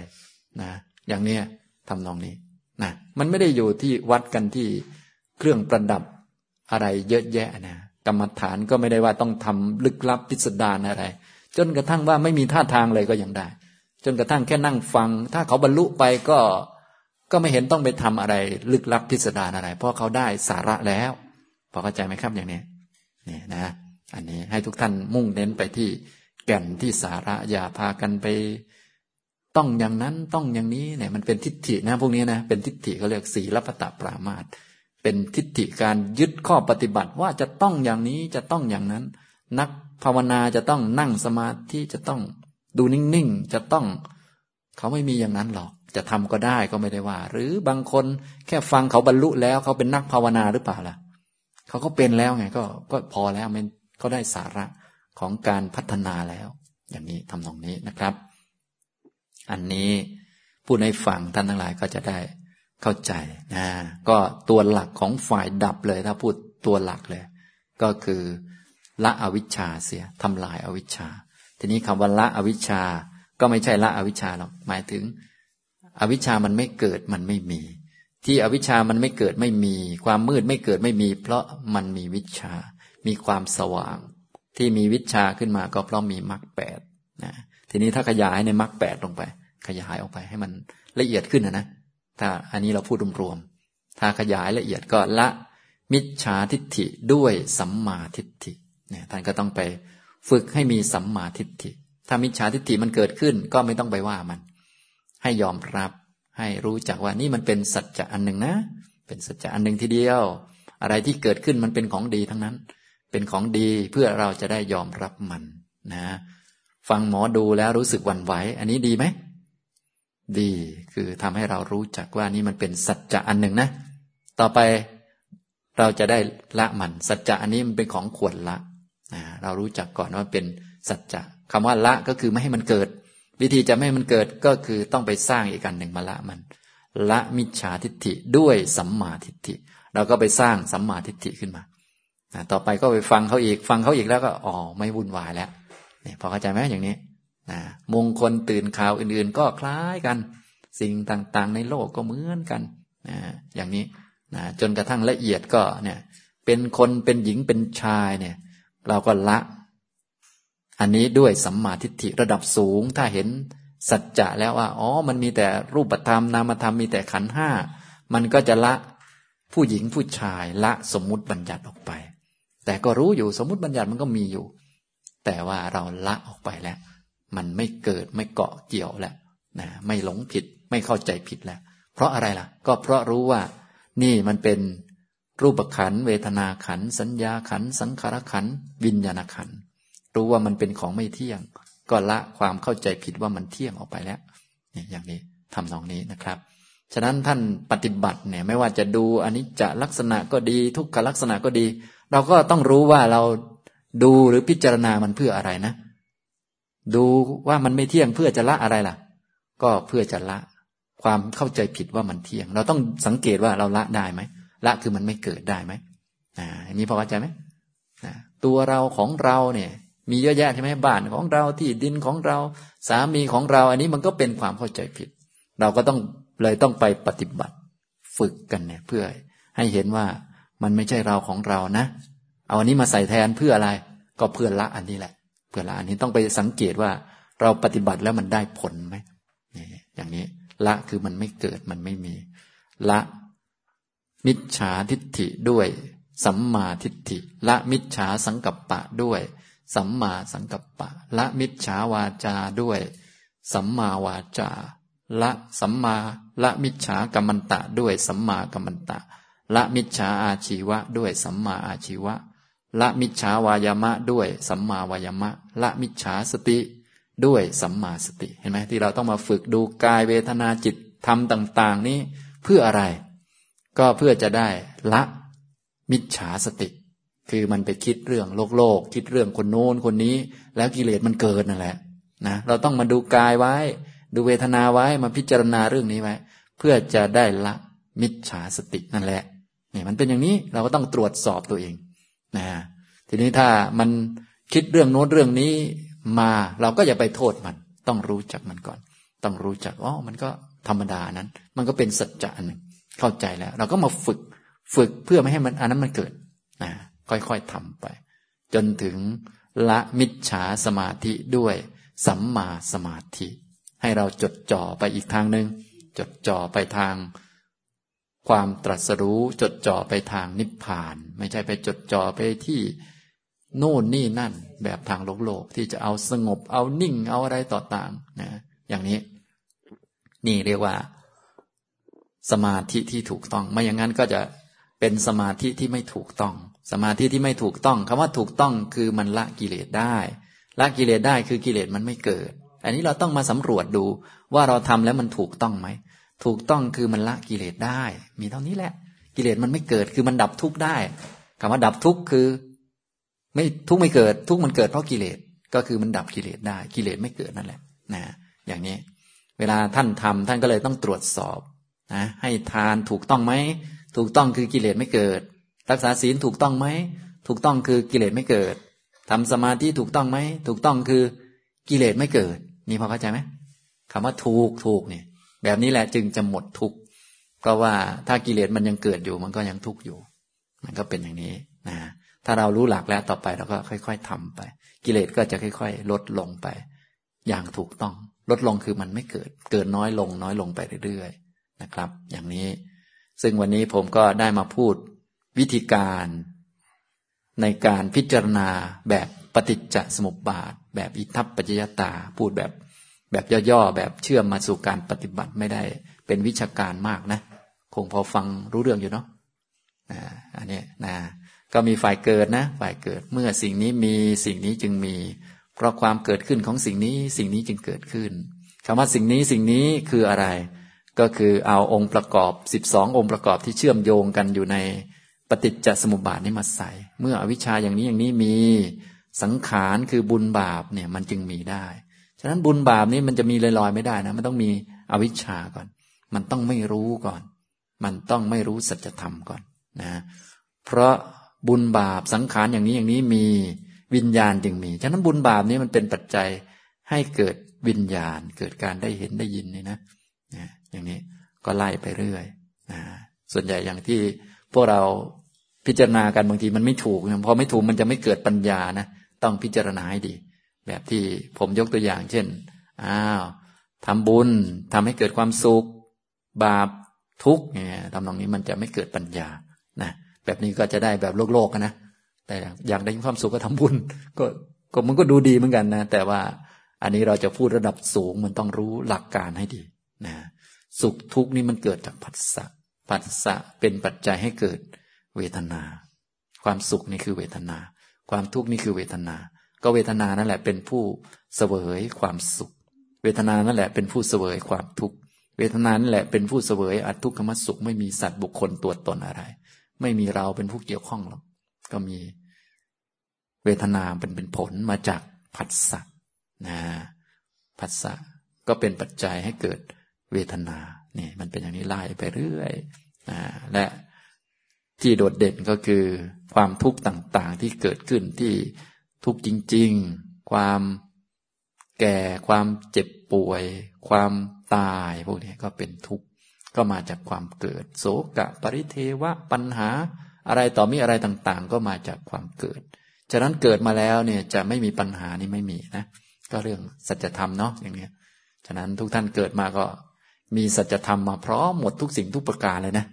นะอย่างเนี้ยทำนองนี้นะมันไม่ได้อยู่ที่วัดกันที่เครื่องประดับอะไรเยอะแยะนะ กรรมฐานก็ไม่ได้ว่าต้องทำลึกลับพิสดารอะไร จนกระทั่งว่าไม่มีท่าทางเลยก็ยังได้ จนกระทั่งแค่นั่งฟัง ถ้าเขาบรรลุไปก็ก็ไม่เห็นต้องไปทำอะไร ลึกลับพิสดารอะไร เพราะเขาได้สาระแล้วพอเข้าใจไหมครับอย่างนี้นี่นะ อันนี้ให้ทุกท่านมุ่งเน้นไปที่แก่นที่สาระอย่าพากันไป ต้องอย่างนั้นต้องอย่างนี้เนี่ยมันเป็นทิฏฐินะพวกนี้นะเป็นทิฏฐิเขาเรียกสีรัปตะปรามาต เป็นทิฏฐิการยึดข้อปฏิบัติว่าจะต้องอย่างนี้จะต้องอย่างนั้น นักภาวนาจะต้องนั่งสมาธิจะต้องดูนิ่งๆจะต้อง เขาไม่มีอย่างนั้นหรอก จะทำก็ได้ก็ไม่ได้ว่า หรือบางคนแค่ฟังเขาบรรลุแล้วเขาเป็นนักภาวนาหรือเปล่าล่ะเขาก็เป็นแล้วไงก็ก็พอแล้วมันเขาได้สาระของการพัฒนาแล้ว อย่างนี้ทำตรงนี้นะครับ อันนี้ผู้ในฟังท่านทั้งหลายก็จะได้ เข้าใจนะก็ตัวหลักของฝ่ายดับเลย ถ้าพูดตัวหลักเลย ก็คือละอวิชชาเสียทำลายอาวิชชา ทีนี้คำว่าละอวิชชา ก็ไม่ใช่ละอวิชชาหรอกหมายถึง อวิชชามันไม่เกิดมันไม่มี ที่อวิชชามันไม่เกิดไม่มี ความมืดไม่เกิดไม่มี เพราะมันมีวิชา มีความสว่าง ที่มีวิชาขึ้นมาก็เพราะมีมรรคแปดนะทีนี้ถ้าขยายในมรรคแปดลงไป ขยายออกไปให้มันละเอียดขึ้นนะนะ ถ้าอันนี้เราพูดรวมๆถ้าขยายละเอียดก็ละมิจฉาทิฏฐิด้วยสัมมาทิฏฐิเนี่ยท่านก็ต้องไปฝึกให้มีสัมมาทิฏฐิ ถ้ามิจฉาทิฏฐิมันเกิดขึ้นก็ไม่ต้องไปว่ามัน ให้ยอมรับให้รู้จักว่านี่มันเป็นสัจจะอันหนึ่งนะ เป็นสัจจะอันหนึ่งทีเดียว อะไรที่เกิดขึ้นมันเป็นของดีทั้งนั้น เป็นของดีเพื่อเราจะได้ยอมรับมันนะ ฟังหมอดูแล้วรู้สึกหวั่นไหว อันนี้ดีไหม ดี คือทำให้เรารู้จักว่านี่มันเป็นสัจจะอันหนึ่งนะ ต่อไปเราจะได้ละมัน สัจจะอันนี้มันเป็นของควรละนะเรารู้จักก่อนว่าเป็นสัจจะคำว่าละก็คือไม่ให้มันเกิด วิธีจะไม่ให้มันเกิดก็คือต้องไปสร้างอีกอันหนึ่งมาละมัน ละมิจฉาทิฏฐิด้วยสัมมาทิฏฐิ เราก็ไปสร้างสัมมาทิฏฐิขึ้นมาต่อไปก็ไปฟังเขาอีก ฟังเขาอีกแล้วก็อ๋อไม่วุ่นวายแล้วเนี่ยพอเข้าใจไหมอย่างนี้ มงคลตื่นข่าวอื่นๆ ก็คล้ายกัน สิ่งต่างๆ ในโลกก็เหมือนกันนะอย่างนี้นะจนกระทั่งละเอียดก็เนี่ย เป็นคนเป็นหญิงเป็นชายเนี่ย เราก็ละ อันนี้ด้วยสัมมาทิฏฐิระดับสูง ถ้าเห็นสัจจะแล้วว่า อ๋อ มันมีแต่รูปธรรมนามธรรมมีแต่ขันห้า มันก็จะละผู้หญิงผู้ชายละสมมุติบัญญัติออกไป แต่ก็รู้อยู่สมมุติบัญญัติมันก็มีอยู่ แต่ว่าเราละออกไปแล้ว มันไม่เกิดไม่เกาะเกี่ยวแล้วนะไม่หลงผิดไม่เข้าใจผิดแล้ว เพราะอะไรล่ะ ก็เพราะรู้ว่า นี่มันเป็นรูปขันเวทนาขันสัญญาขันสังขารขันวิญญาณขันรู้ว่ามันเป็นของไม่เที่ยง ก็ละความเข้าใจผิดว่ามันเที่ยงออกไปแล้วเนี่ยอย่างนี้ทำนองนี้นะครับ ฉะนั้นท่านปฏิบัติเนี่ยไม่ว่าจะดูอันนี้จะลักษณะก็ดี ทุกขลักษณะก็ดี เราก็ต้องรู้ว่าเราดูหรือพิจารณามันเพื่ออะไรนะ ดูว่ามันไม่เที่ยงเพื่อจะละอะไรล่ะ ก็เพื่อจะละ ความเข้าใจผิดว่ามันเที่ยง เราต้องสังเกตว่าเราละได้ไหมละคือมันไม่เกิดได้ไหมอ่าอันนี้พอเข้าใจไหมตัวเราของเราเนี่ย มีเยอะแยะใช่ไหมบ้านของเราที่ดินของเรา สามีของเรา อันนี้มันก็เป็นความเข้าใจผิด เราก็ต้องเลยต้องไปปฏิบัติฝึกกันเนี่ย เพื่อให้เห็นว่ามันไม่ใช่เราของเรานะ เอาอันนี้มาใส่แทนเพื่ออะไร ก็เพื่อละอันนี้แหละ เพื่อละอันนี้ต้องไปสังเกตว่าเราปฏิบัติแล้วมันได้ผลไหมอย่างนี้ ละคือมันไม่เกิดมันไม่มี ละ มิจฉาทิฏฐิด้วย สัมมาทิฏฐิ ละมิจฉาสังกัปปะด้วย สัมมาสังกัปปะ ละมิจฉาวาจาด้วย สัมมาวาจา ละสัมมาละมิจฉากรรมันตะด้วย สัมมากัมมันตะ ละมิจฉาอาชีวะด้วยสัมมาอาชีวะ ละมิจฉาวายามะด้วยสัมมาวายามะ ละมิจฉาสติด้วยสัมมาสติ เห็นไหมที่เราต้องมาฝึกดูกายเวทนาจิตทำต่าง ๆ นี้เพื่ออะไร ก็เพื่อจะได้ละมิจฉาสติ คือมันไปคิดเรื่องโลกโลก คิดเรื่องคนโน้นคนนี้ แล้วกิเลสมันเกิดนั่นแหละนะเราต้องมาดูกายไว้ ดูเวทนาไว้มาพิจารณาเรื่องนี้ไว้ เพื่อจะได้ละมิจฉาสตินั่นแหละเนี่ยมันเป็นอย่างนี้เราก็ต้องตรวจสอบตัวเอง นะทีนี้ถ้ามันคิดเรื่องโน้นเรื่องนี้มาเราก็อย่าไปโทษมัน ต้องรู้จักมันก่อน ต้องรู้จักอ๋อมันก็ธรรมดานั้น มันก็เป็นสัจจะหนึ่งเข้าใจแล้ว เราก็มาฝึกฝึกเพื่อไม่ให้มันอันนั้นมันเกิดนะค่อยๆทำไป จนถึงละมิจฉาสมาธิด้วยสัมมาสมาธิ ให้เราจดจ่อไปอีกทางหนึ่งจดจ่อไปทาง ความตรัสรู้จดจ่อไปทางนิพพาน ไม่ใช่ไปจดจ่อไปที่โน่นนี่นั่น แบบทางโลกโลกที่จะเอาสงบเอานิ่งเอาอะไรต่อต่างนะอย่างนี้ นี่เรียกว่า สมาธิที่ถูกต้อง ไม่อย่างนั้นก็จะเป็นสมาธิที่ไม่ถูกต้อง สมาธิที่ไม่ถูกต้องคำว่าถูกต้องคือมันละกิเลสได้ ละกิเลสได้คือกิเลสมันไม่เกิด อันนี้เราต้องมาสำรวจดูว่าเราทำแล้วมันถูกต้องไหม ถูกต้องคือมันละกิเลสได้ มีเท่านี้แหละ กิเลสมันไม่เกิดคือมันดับทุกข์ได้คำว่าดับทุกข์คือ ไม่ทุกไม่เกิด ทุกมันเกิดเพราะกิเลสก็คือมันดับกิเลสได้ กิเลสไม่เกิดนั่นแหละนะอย่างนี้ เวลาท่านทำท่านก็เลยต้องตรวจสอบนะให้ทานถูกต้องไหมถูกต้องคือกิเลสไม่เกิด รักษาศีลถูกต้องไหมถูกต้องคือกิเลสไม่เกิดทำสมาธิถูกต้องไหมถูกต้องคือกิเลสไม่เกิด นี่พอเข้าใจไหมคำว่าถูกถูกเนี่ย แบบนี้แหละจึงจะหมดทุกข์เพราะว่าถ้ากิเลสมันยังเกิดอยู่ มันก็ยังทุกข์อยู่ มันก็เป็นอย่างนี้นะถ้าเรารู้หลักแล้วต่อไปเราก็ค่อย ๆทำไป กิเลสก็จะค่อย ๆ ลดลงไป อย่างถูกต้อง ลดลงคือมันไม่เกิด เกิดน้อยลง น้อยลงไปเรื่อยๆนะครับ อย่างนี้ ซึ่งวันนี้ผมก็ได้มาพูดวิธีการในการพิจารณาแบบปฏิจจสมุปบาท แบบอิทัปปัจจยตา พูดแบบ แบบย่อๆแบบเชื่อมมาสู่การปฏิบัติไม่ได้เป็นวิชาการมากนะ คงพอฟังรู้เรื่องอยู่เนาะอันนี้นะก็มีฝ่ายเกิดนะ ฝ่ายเกิดเมื่อสิ่งนี้มีสิ่งนี้จึงมี เพราะความเกิดขึ้นของสิ่งนี้สิ่งนี้จึงเกิดขึ้นคำว่าสิ่งนี้สิ่งนี้คืออะไร ก็คือเอาองค์ประกอบสิบสององค์ประกอบที่เชื่อมโยงกันอยู่ในปฏิจจสมุปบาทนี้มาใส่ เมื่ออวิชชาอย่างนี้อย่างนี้มีสังขารคือบุญบาปเนี่ยมันจึงมีได้ ฉะนั้นบุญบาปนี้มันจะมีลอยๆไม่ได้นะ มันต้องมีอวิชชาก่อน มันต้องไม่รู้ก่อน มันต้องไม่รู้สัจธรรมก่อนนะ เพราะบุญบาปสังขารอย่างนี้อย่างนี้มีวิญญาณจึงมี ฉะนั้นบุญบาปนี้มันเป็นปัจจัยให้เกิดวิญญาณ เกิดการได้เห็นได้ยินนี่นะนะอย่างนี้ก็ไล่ไปเรื่อยนะส่วนใหญ่อย่างที่พวกเราพิจารณากันบางทีมันไม่ถูกพอไม่ถูกมันจะไม่เกิดปัญญานะ ต้องพิจารณาให้ดี แบบที่ผมยกตัวอย่าง เช่น อ้าวทำบุญทำให้เกิดความสุข บาปทุกเนี่ยทำตรงนี้มันจะไม่เกิดปัญญานะแบบนี้ก็จะได้แบบโลกโลกนะแต่อยากได้ความสุขก็ทำบุญ ก็ก็มันก็ดูดีเหมือนกันนะ แต่ว่าอันนี้เราจะพูดระดับสูงมันต้องรู้หลักการให้ดีนะสุขทุกข์นี่มันเกิดจากผัสสะผัสสะเป็นปัจจัยให้เกิดเวทนา ความสุขนี่คือเวทนา ความทุกข์นี่คือเวทนา ก็เวทนานั่นแหละเป็นผู้เสวยความสุข เวทนานั่นแหละเป็นผู้เสวยความทุกข์ เวทนานั่นแหละเป็นผู้เสวยอัตทุกขมสุข ไม่มีสัตว์บุคคลตัวตนอะไร ไม่มีเราเป็นผู้เกี่ยวข้องหรอก ก็มีเวทนาเป็นเป็นผลมาจากผัสสะนะผัสสะก็เป็นปัจจัยให้เกิดเวทนาเนี่ยมันเป็นอย่างนี้ไล่ไปเรื่อยนะและที่โดดเด่นก็คือความทุกข์ต่างๆที่เกิดขึ้นที่ ทุกข์จริง ๆ ความแก่ความเจ็บป่วย ความตายพวกนี้ก็เป็นทุกข์ก็มาจากความเกิด โสกะ ปริเทวะปัญหา อะไรต่อมีอะไรต่างๆ ก็มาจากความเกิด ฉะนั้นเกิดมาแล้วเนี่ยจะไม่มีปัญหานี่ไม่มีนะ ก็เรื่องสัจธรรมเนาะอย่างนี้ฉะนั้นทุกท่านเกิดมาก็ มีสัจธรรมมาพร้อมหมดทุกสิ่งทุกประการเลยนะ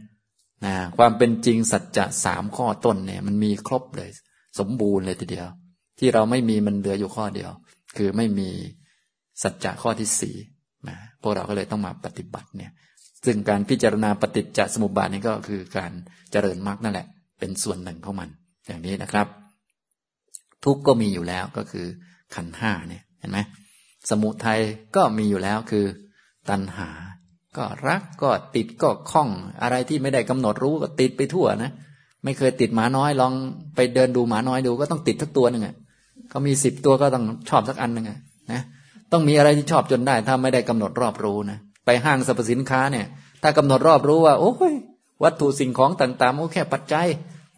นะความเป็นจริงสัจจะสามข้อต้นเนี่ย มันมีครบเลย สมบูรณ์เลยทีเดียว ที่เราไม่มีมันเหลืออยู่ข้อเดียว คือไม่มีสัจจะข้อที่สี่นะพวกเราก็เลยต้องมาปฏิบัติเนี่ย ซึ่งการพิจารณาปฏิจจสมุปบาทนี่ก็คือการเจริญมรรคนั่นแหละ เป็นส่วนหนึ่งของมัน อย่างนี้นะครับ ทุกก็มีอยู่แล้วก็คือขันห้าเนี่ยเห็นไหมสมุทัยก็มีอยู่แล้วคือ ตัณหา ก็รักก็ติดก็คล้อง อะไรที่ไม่ได้กำหนดรู้ก็ติดไปทั่วนะไม่เคยติดหมาน้อยลองไปเดินดูหมาน้อยดูก็ต้องติดทักตัวหนึ่งอะ เขามีสิบตัวก็ต้องชอบสักอันหนึ่งนะต้องมีอะไรที่ชอบจนได้ ถ้าไม่ได้กำหนดรอบรู้นะไปห้างสรรพสินค้าเนี่ย ถ้ากำหนดรอบรู้ว่า โอ้ยวัตถุสิ่งของต่างๆโอ้แค่ปัจจัย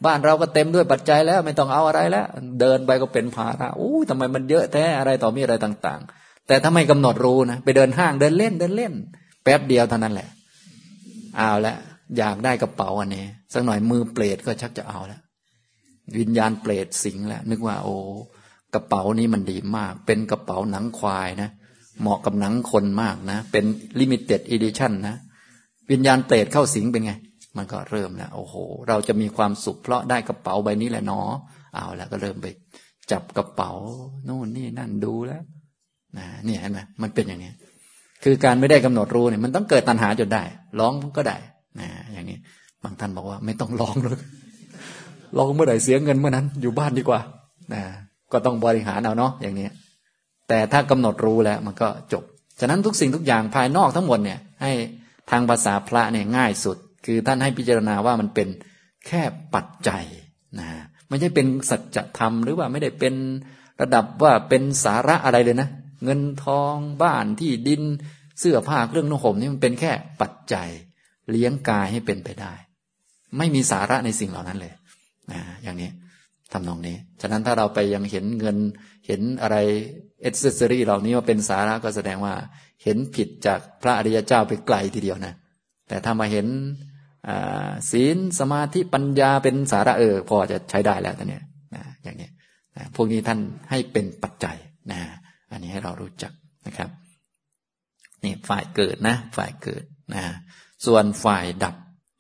บ้านเราก็เต็มด้วยปัจจัยแล้ว ไม่ต้องเอาอะไรแล้ว เดินไปก็เป็นภาระโอ้ทำไมมันเยอะแท้อะไรต่อมีอะไรต่างๆ แต่ถ้าไม่กำหนดรู้นะไปเดินห้างเดินเล่นเดินเล่น แป๊บเดียวเท่านั้นแหละเอาละอยากได้กระเป๋าอันนี้สักหน่อยมือเปรตก็ชักจะเอาแล้ววิญญาณเปรตสิงแล้วนึกว่าโอ้ กระเป๋านี้มันดีมาก เป็นกระเป๋าหนังควายนะ เหมาะกับหนังคนมากนะ เป็น limited edition นะ วิญญาณเปรตเข้าสิงเป็นไง มันก็เริ่มแล้วโอ้โห เราจะมีความสุขเพราะได้กระเป๋าใบนี้แหละเนาะเอาแล้วก็เริ่มไป จับกระเป๋าโน่นนี่นั่นดูแล้วนะนี่เห็นไหมมันเป็นอย่างนี้ คือการไม่ได้กำหนดรู้เนี่ยมันต้องเกิดตัณหาจนได้ร้องก็ได้นะอย่างนี้ บางท่านบอกว่าไม่ต้องร้องเลยร้องเมื่อไหร่เสียเงินเมื่อนั้น อยู่บ้านดีกว่านะ ก็ต้องบริหารเอาเนาะอย่างนี้แต่ถ้ากำหนดรู้แล้วมันก็จบ ฉะนั้นทุกสิ่งทุกอย่างภายนอกทั้งหมดเนี่ย ให้ทางภาษาพระเนี่ยง่ายสุด คือท่านให้พิจารณาว่ามันเป็นแค่ปัจจัยนะไม่ใช่เป็นสัจธรรมหรือว่าไม่ได้เป็นระดับว่าเป็นสาระอะไรเลยนะ เงินทองบ้านที่ดินเสื้อผ้าเครื่องนุ่งห่มนี่มันเป็นแค่ปัจจัย เลี้ยงกายให้เป็นไปได้ ไม่มีสาระในสิ่งเหล่านั้นเลยนะอย่างนี้ ทำนองนี้ ฉะนั้นถ้าเราไปยังเห็นเงิน เห็นอะไรเอเซสซอรี่เหล่านี้ว่าเป็นสาระก็แสดงว่า เห็นผิดจากพระอริยเจ้าไปไกลทีเดียวนะ แต่ถ้ามาเห็นศีลสมาธิปัญญาเป็นสาระเออพอจะใช้ได้แล้วตอนนี้นะอย่างนี้นะพวกนี้ท่านให้เป็นปัจจัยนะอันนี้ให้เรารู้จักนะครับนี่ฝ่ายเกิดนะ ฝ่ายเกิดนะส่วนฝ่ายดับ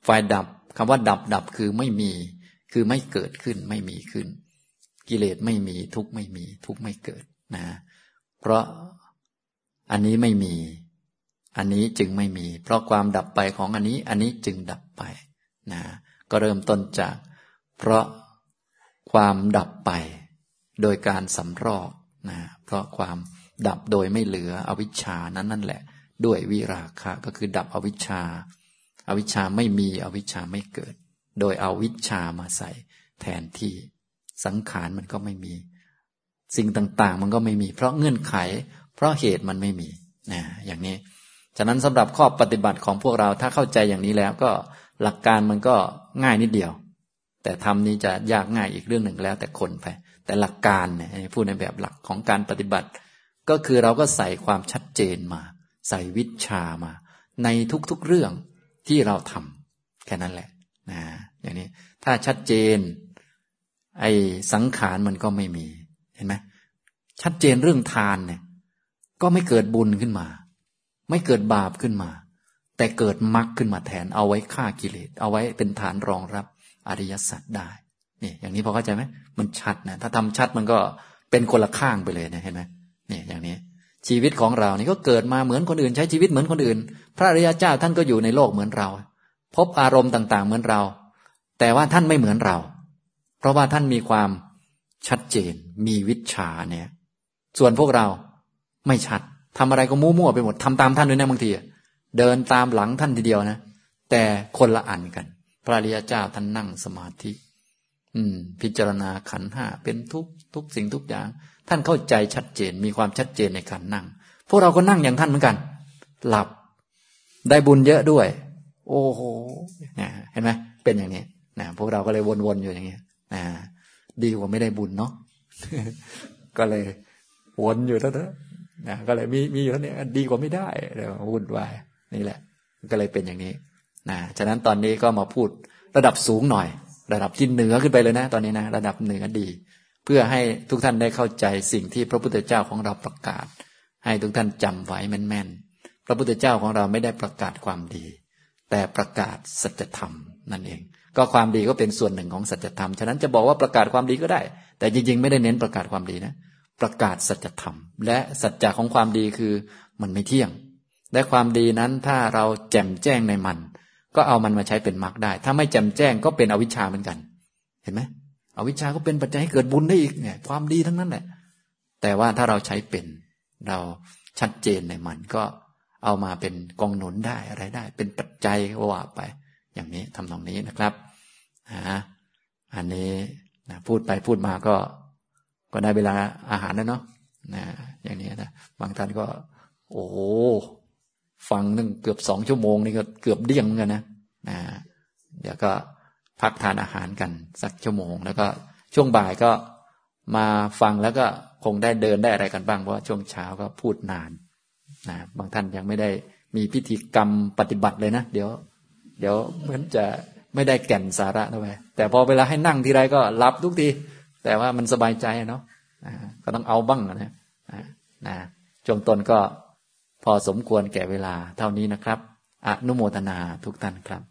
ฝ่ายดับคำว่าดับดับคือไม่มี คือไม่เกิดขึ้นไม่มีขึ้น กิเลสไม่มีทุกไม่มี ทุกไม่เกิดนะ เพราะอันนี้ไม่มี อันนี้จึงไม่มี เพราะความดับไปของอันนี้ อันนี้จึงดับไปนะก็เริ่มต้นจาก เพราะความดับไป โดยการสำรอกนะเพราะความดับโดยไม่เหลืออวิชชานั้นนั่นแหละ ด้วยวิราคะก็คือดับอวิชชาอาวิชชาไม่มีอวิชชาไม่เกิด โดยเอาวิชามาใส่แทนที่สังขารมันก็ไม่มี สิ่งต่าง ๆ มันก็ไม่มี เพราะเงื่อนไข เพราะเหตุมันไม่มีนะอย่างนี้ ฉะนั้นสำหรับข้อปฏิบัติของพวกเราถ้าเข้าใจอย่างนี้แล้วก็หลักการมันก็ง่ายนิดเดียว แต่ทำนี้จะยากง่ายอีกเรื่องหนึ่งแล้ว แต่คนไป แต่หลักการเนี่ยพูดในแบบหลักของการปฏิบัติ ก็คือเราก็ใส่ความชัดเจนมา ใส่วิชามา ในทุกๆเรื่องที่เราทำแค่นั้นแหละ นะอย่างนี้ ถ้าชัดเจน ไอ้สังขารมันก็ไม่มี เห็นไหมชัดเจนเรื่องทานเนี่ย ก็ไม่เกิดบุญขึ้นมา ไม่เกิดบาปขึ้นมา แต่เกิดมรรคขึ้นมาแทน เอาไว้ฆ่ากิเลส เอาไว้เป็นฐานรองรับอริยสัจได้นี่อย่างนี้พอเข้าใจไหมมันชัดนะถ้าทำชัดมันก็เป็นคนละข้างไปเลยนะเห็นไหมนี่อย่างนี้ ชีวิตของเรานี่ก็เกิดมาเหมือนคนอื่น ใช้ชีวิตเหมือนคนอื่น พระอริยเจ้าท่านก็อยู่ในโลกเหมือนเรา พบอารมณ์ต่าง ๆ เหมือนเรา แต่ว่าท่านไม่เหมือนเรา เพราะว่าท่านมีความชัดเจน มีวิชาเนี่ย ส่วนพวกเราไม่ชัดทำอะไรก็มั่วๆไปหมดทำตามท่านด้วยนะบางทีเดินตามหลังท่านทีเดียวนะแต่คนละอันกัน พระริยเจ้าท่านนั่งสมาธิ อืม พิจารณาขันห้าเป็นทุกทุกสิ่งทุกอย่าง ท่านเข้าใจชัดเจน มีความชัดเจนในการนั่ง พวกเราก็นั่งอย่างท่านเหมือนกัน หลับได้บุญเยอะด้วย โอ้โหเห็นไหมเป็นอย่างนี้นะพวกเราก็เลยวนๆอยู่อย่างนี้นะดีกว่าไม่ได้บุญเนาะก็เลยวนอยู่เท่านั้นนะก็เลยมีมีอยู่เท่านี้ดีกว่าไม่ได้เลยวุ่นวายนี่แหละ ก็เลยเป็นอย่างนี้นะฉะนั้นตอนนี้ก็มาพูดระดับสูงหน่อย ระดับที่เหนือขึ้นไปเลยนะ ตอนนี้นะระดับเหนือดี เพื่อให้ทุกท่านได้เข้าใจสิ่งที่พระพุทธเจ้าของเราประกาศ ให้ทุกท่านจำไว้แม่นๆพระพุทธเจ้าของเราไม่ได้ประกาศความดี แต่ประกาศสัจธรรมนั่นเอง ก็ความดีก็เป็นส่วนหนึ่งของสัจธรรม ฉะนั้นจะบอกว่าประกาศความดีก็ได้ แต่จริง ๆ ไม่ได้เน้นประกาศความดีนะ ประกาศสัจธรรม และสัจจะของความดีคือมันไม่เที่ยง และความดีนั้นถ้าเราแจ่มแจ้งในมัน ก็เอามันมาใช้เป็นมรรคได้ ถ้าไม่แจ่มแจ้งก็เป็นอวิชชาเหมือนกัน เห็นไหมอวิชชาก็เป็นปัจจัยให้เกิดบุญได้อีกเนี่ย ความดีทั้งนั้นแหละ แต่ว่าถ้าเราใช้เป็น เราชัดเจนในมันก็ เอามาเป็นกองหนุนได้อะไรได้ เป็นปัจจัยว่าไป อย่างนี้ทำตรงนี้นะครับอ่าอันนี้นะพูดไปพูดมาก็ ก็ได้เวลาอาหารแล้วเนาะนะอย่างนี้นะบางท่านก็ โอ้ฟังนึงเกือบสองชั่วโมงนี่ก็เกือบเดี่ยงเหมือนกันนะนะเดี๋ยวก็พักทานอาหารกันสักชั่วโมง แล้วก็ช่วงบ่ายก็มาฟังแล้วก็คงได้เดินได้อะไรกันบ้างเพราะช่วงเช้าก็พูดนาน นะบางท่านยังไม่ได้มีพิธีกรรมปฏิบัติเลยนะ เดี๋ยว เดี๋ยวเหมือนจะไม่ได้แก่นสาระเท่าไหแต่พอเวลาให้นั่งทีไรก็รับทุกที แต่ว่ามันสบายใจเนาะก็ต้องเอาบ้างนะนะช่วงต้นก็พอสมควรแก่เวลาเท่านี้นะครับ อนุโมทนาทุกท่านครับ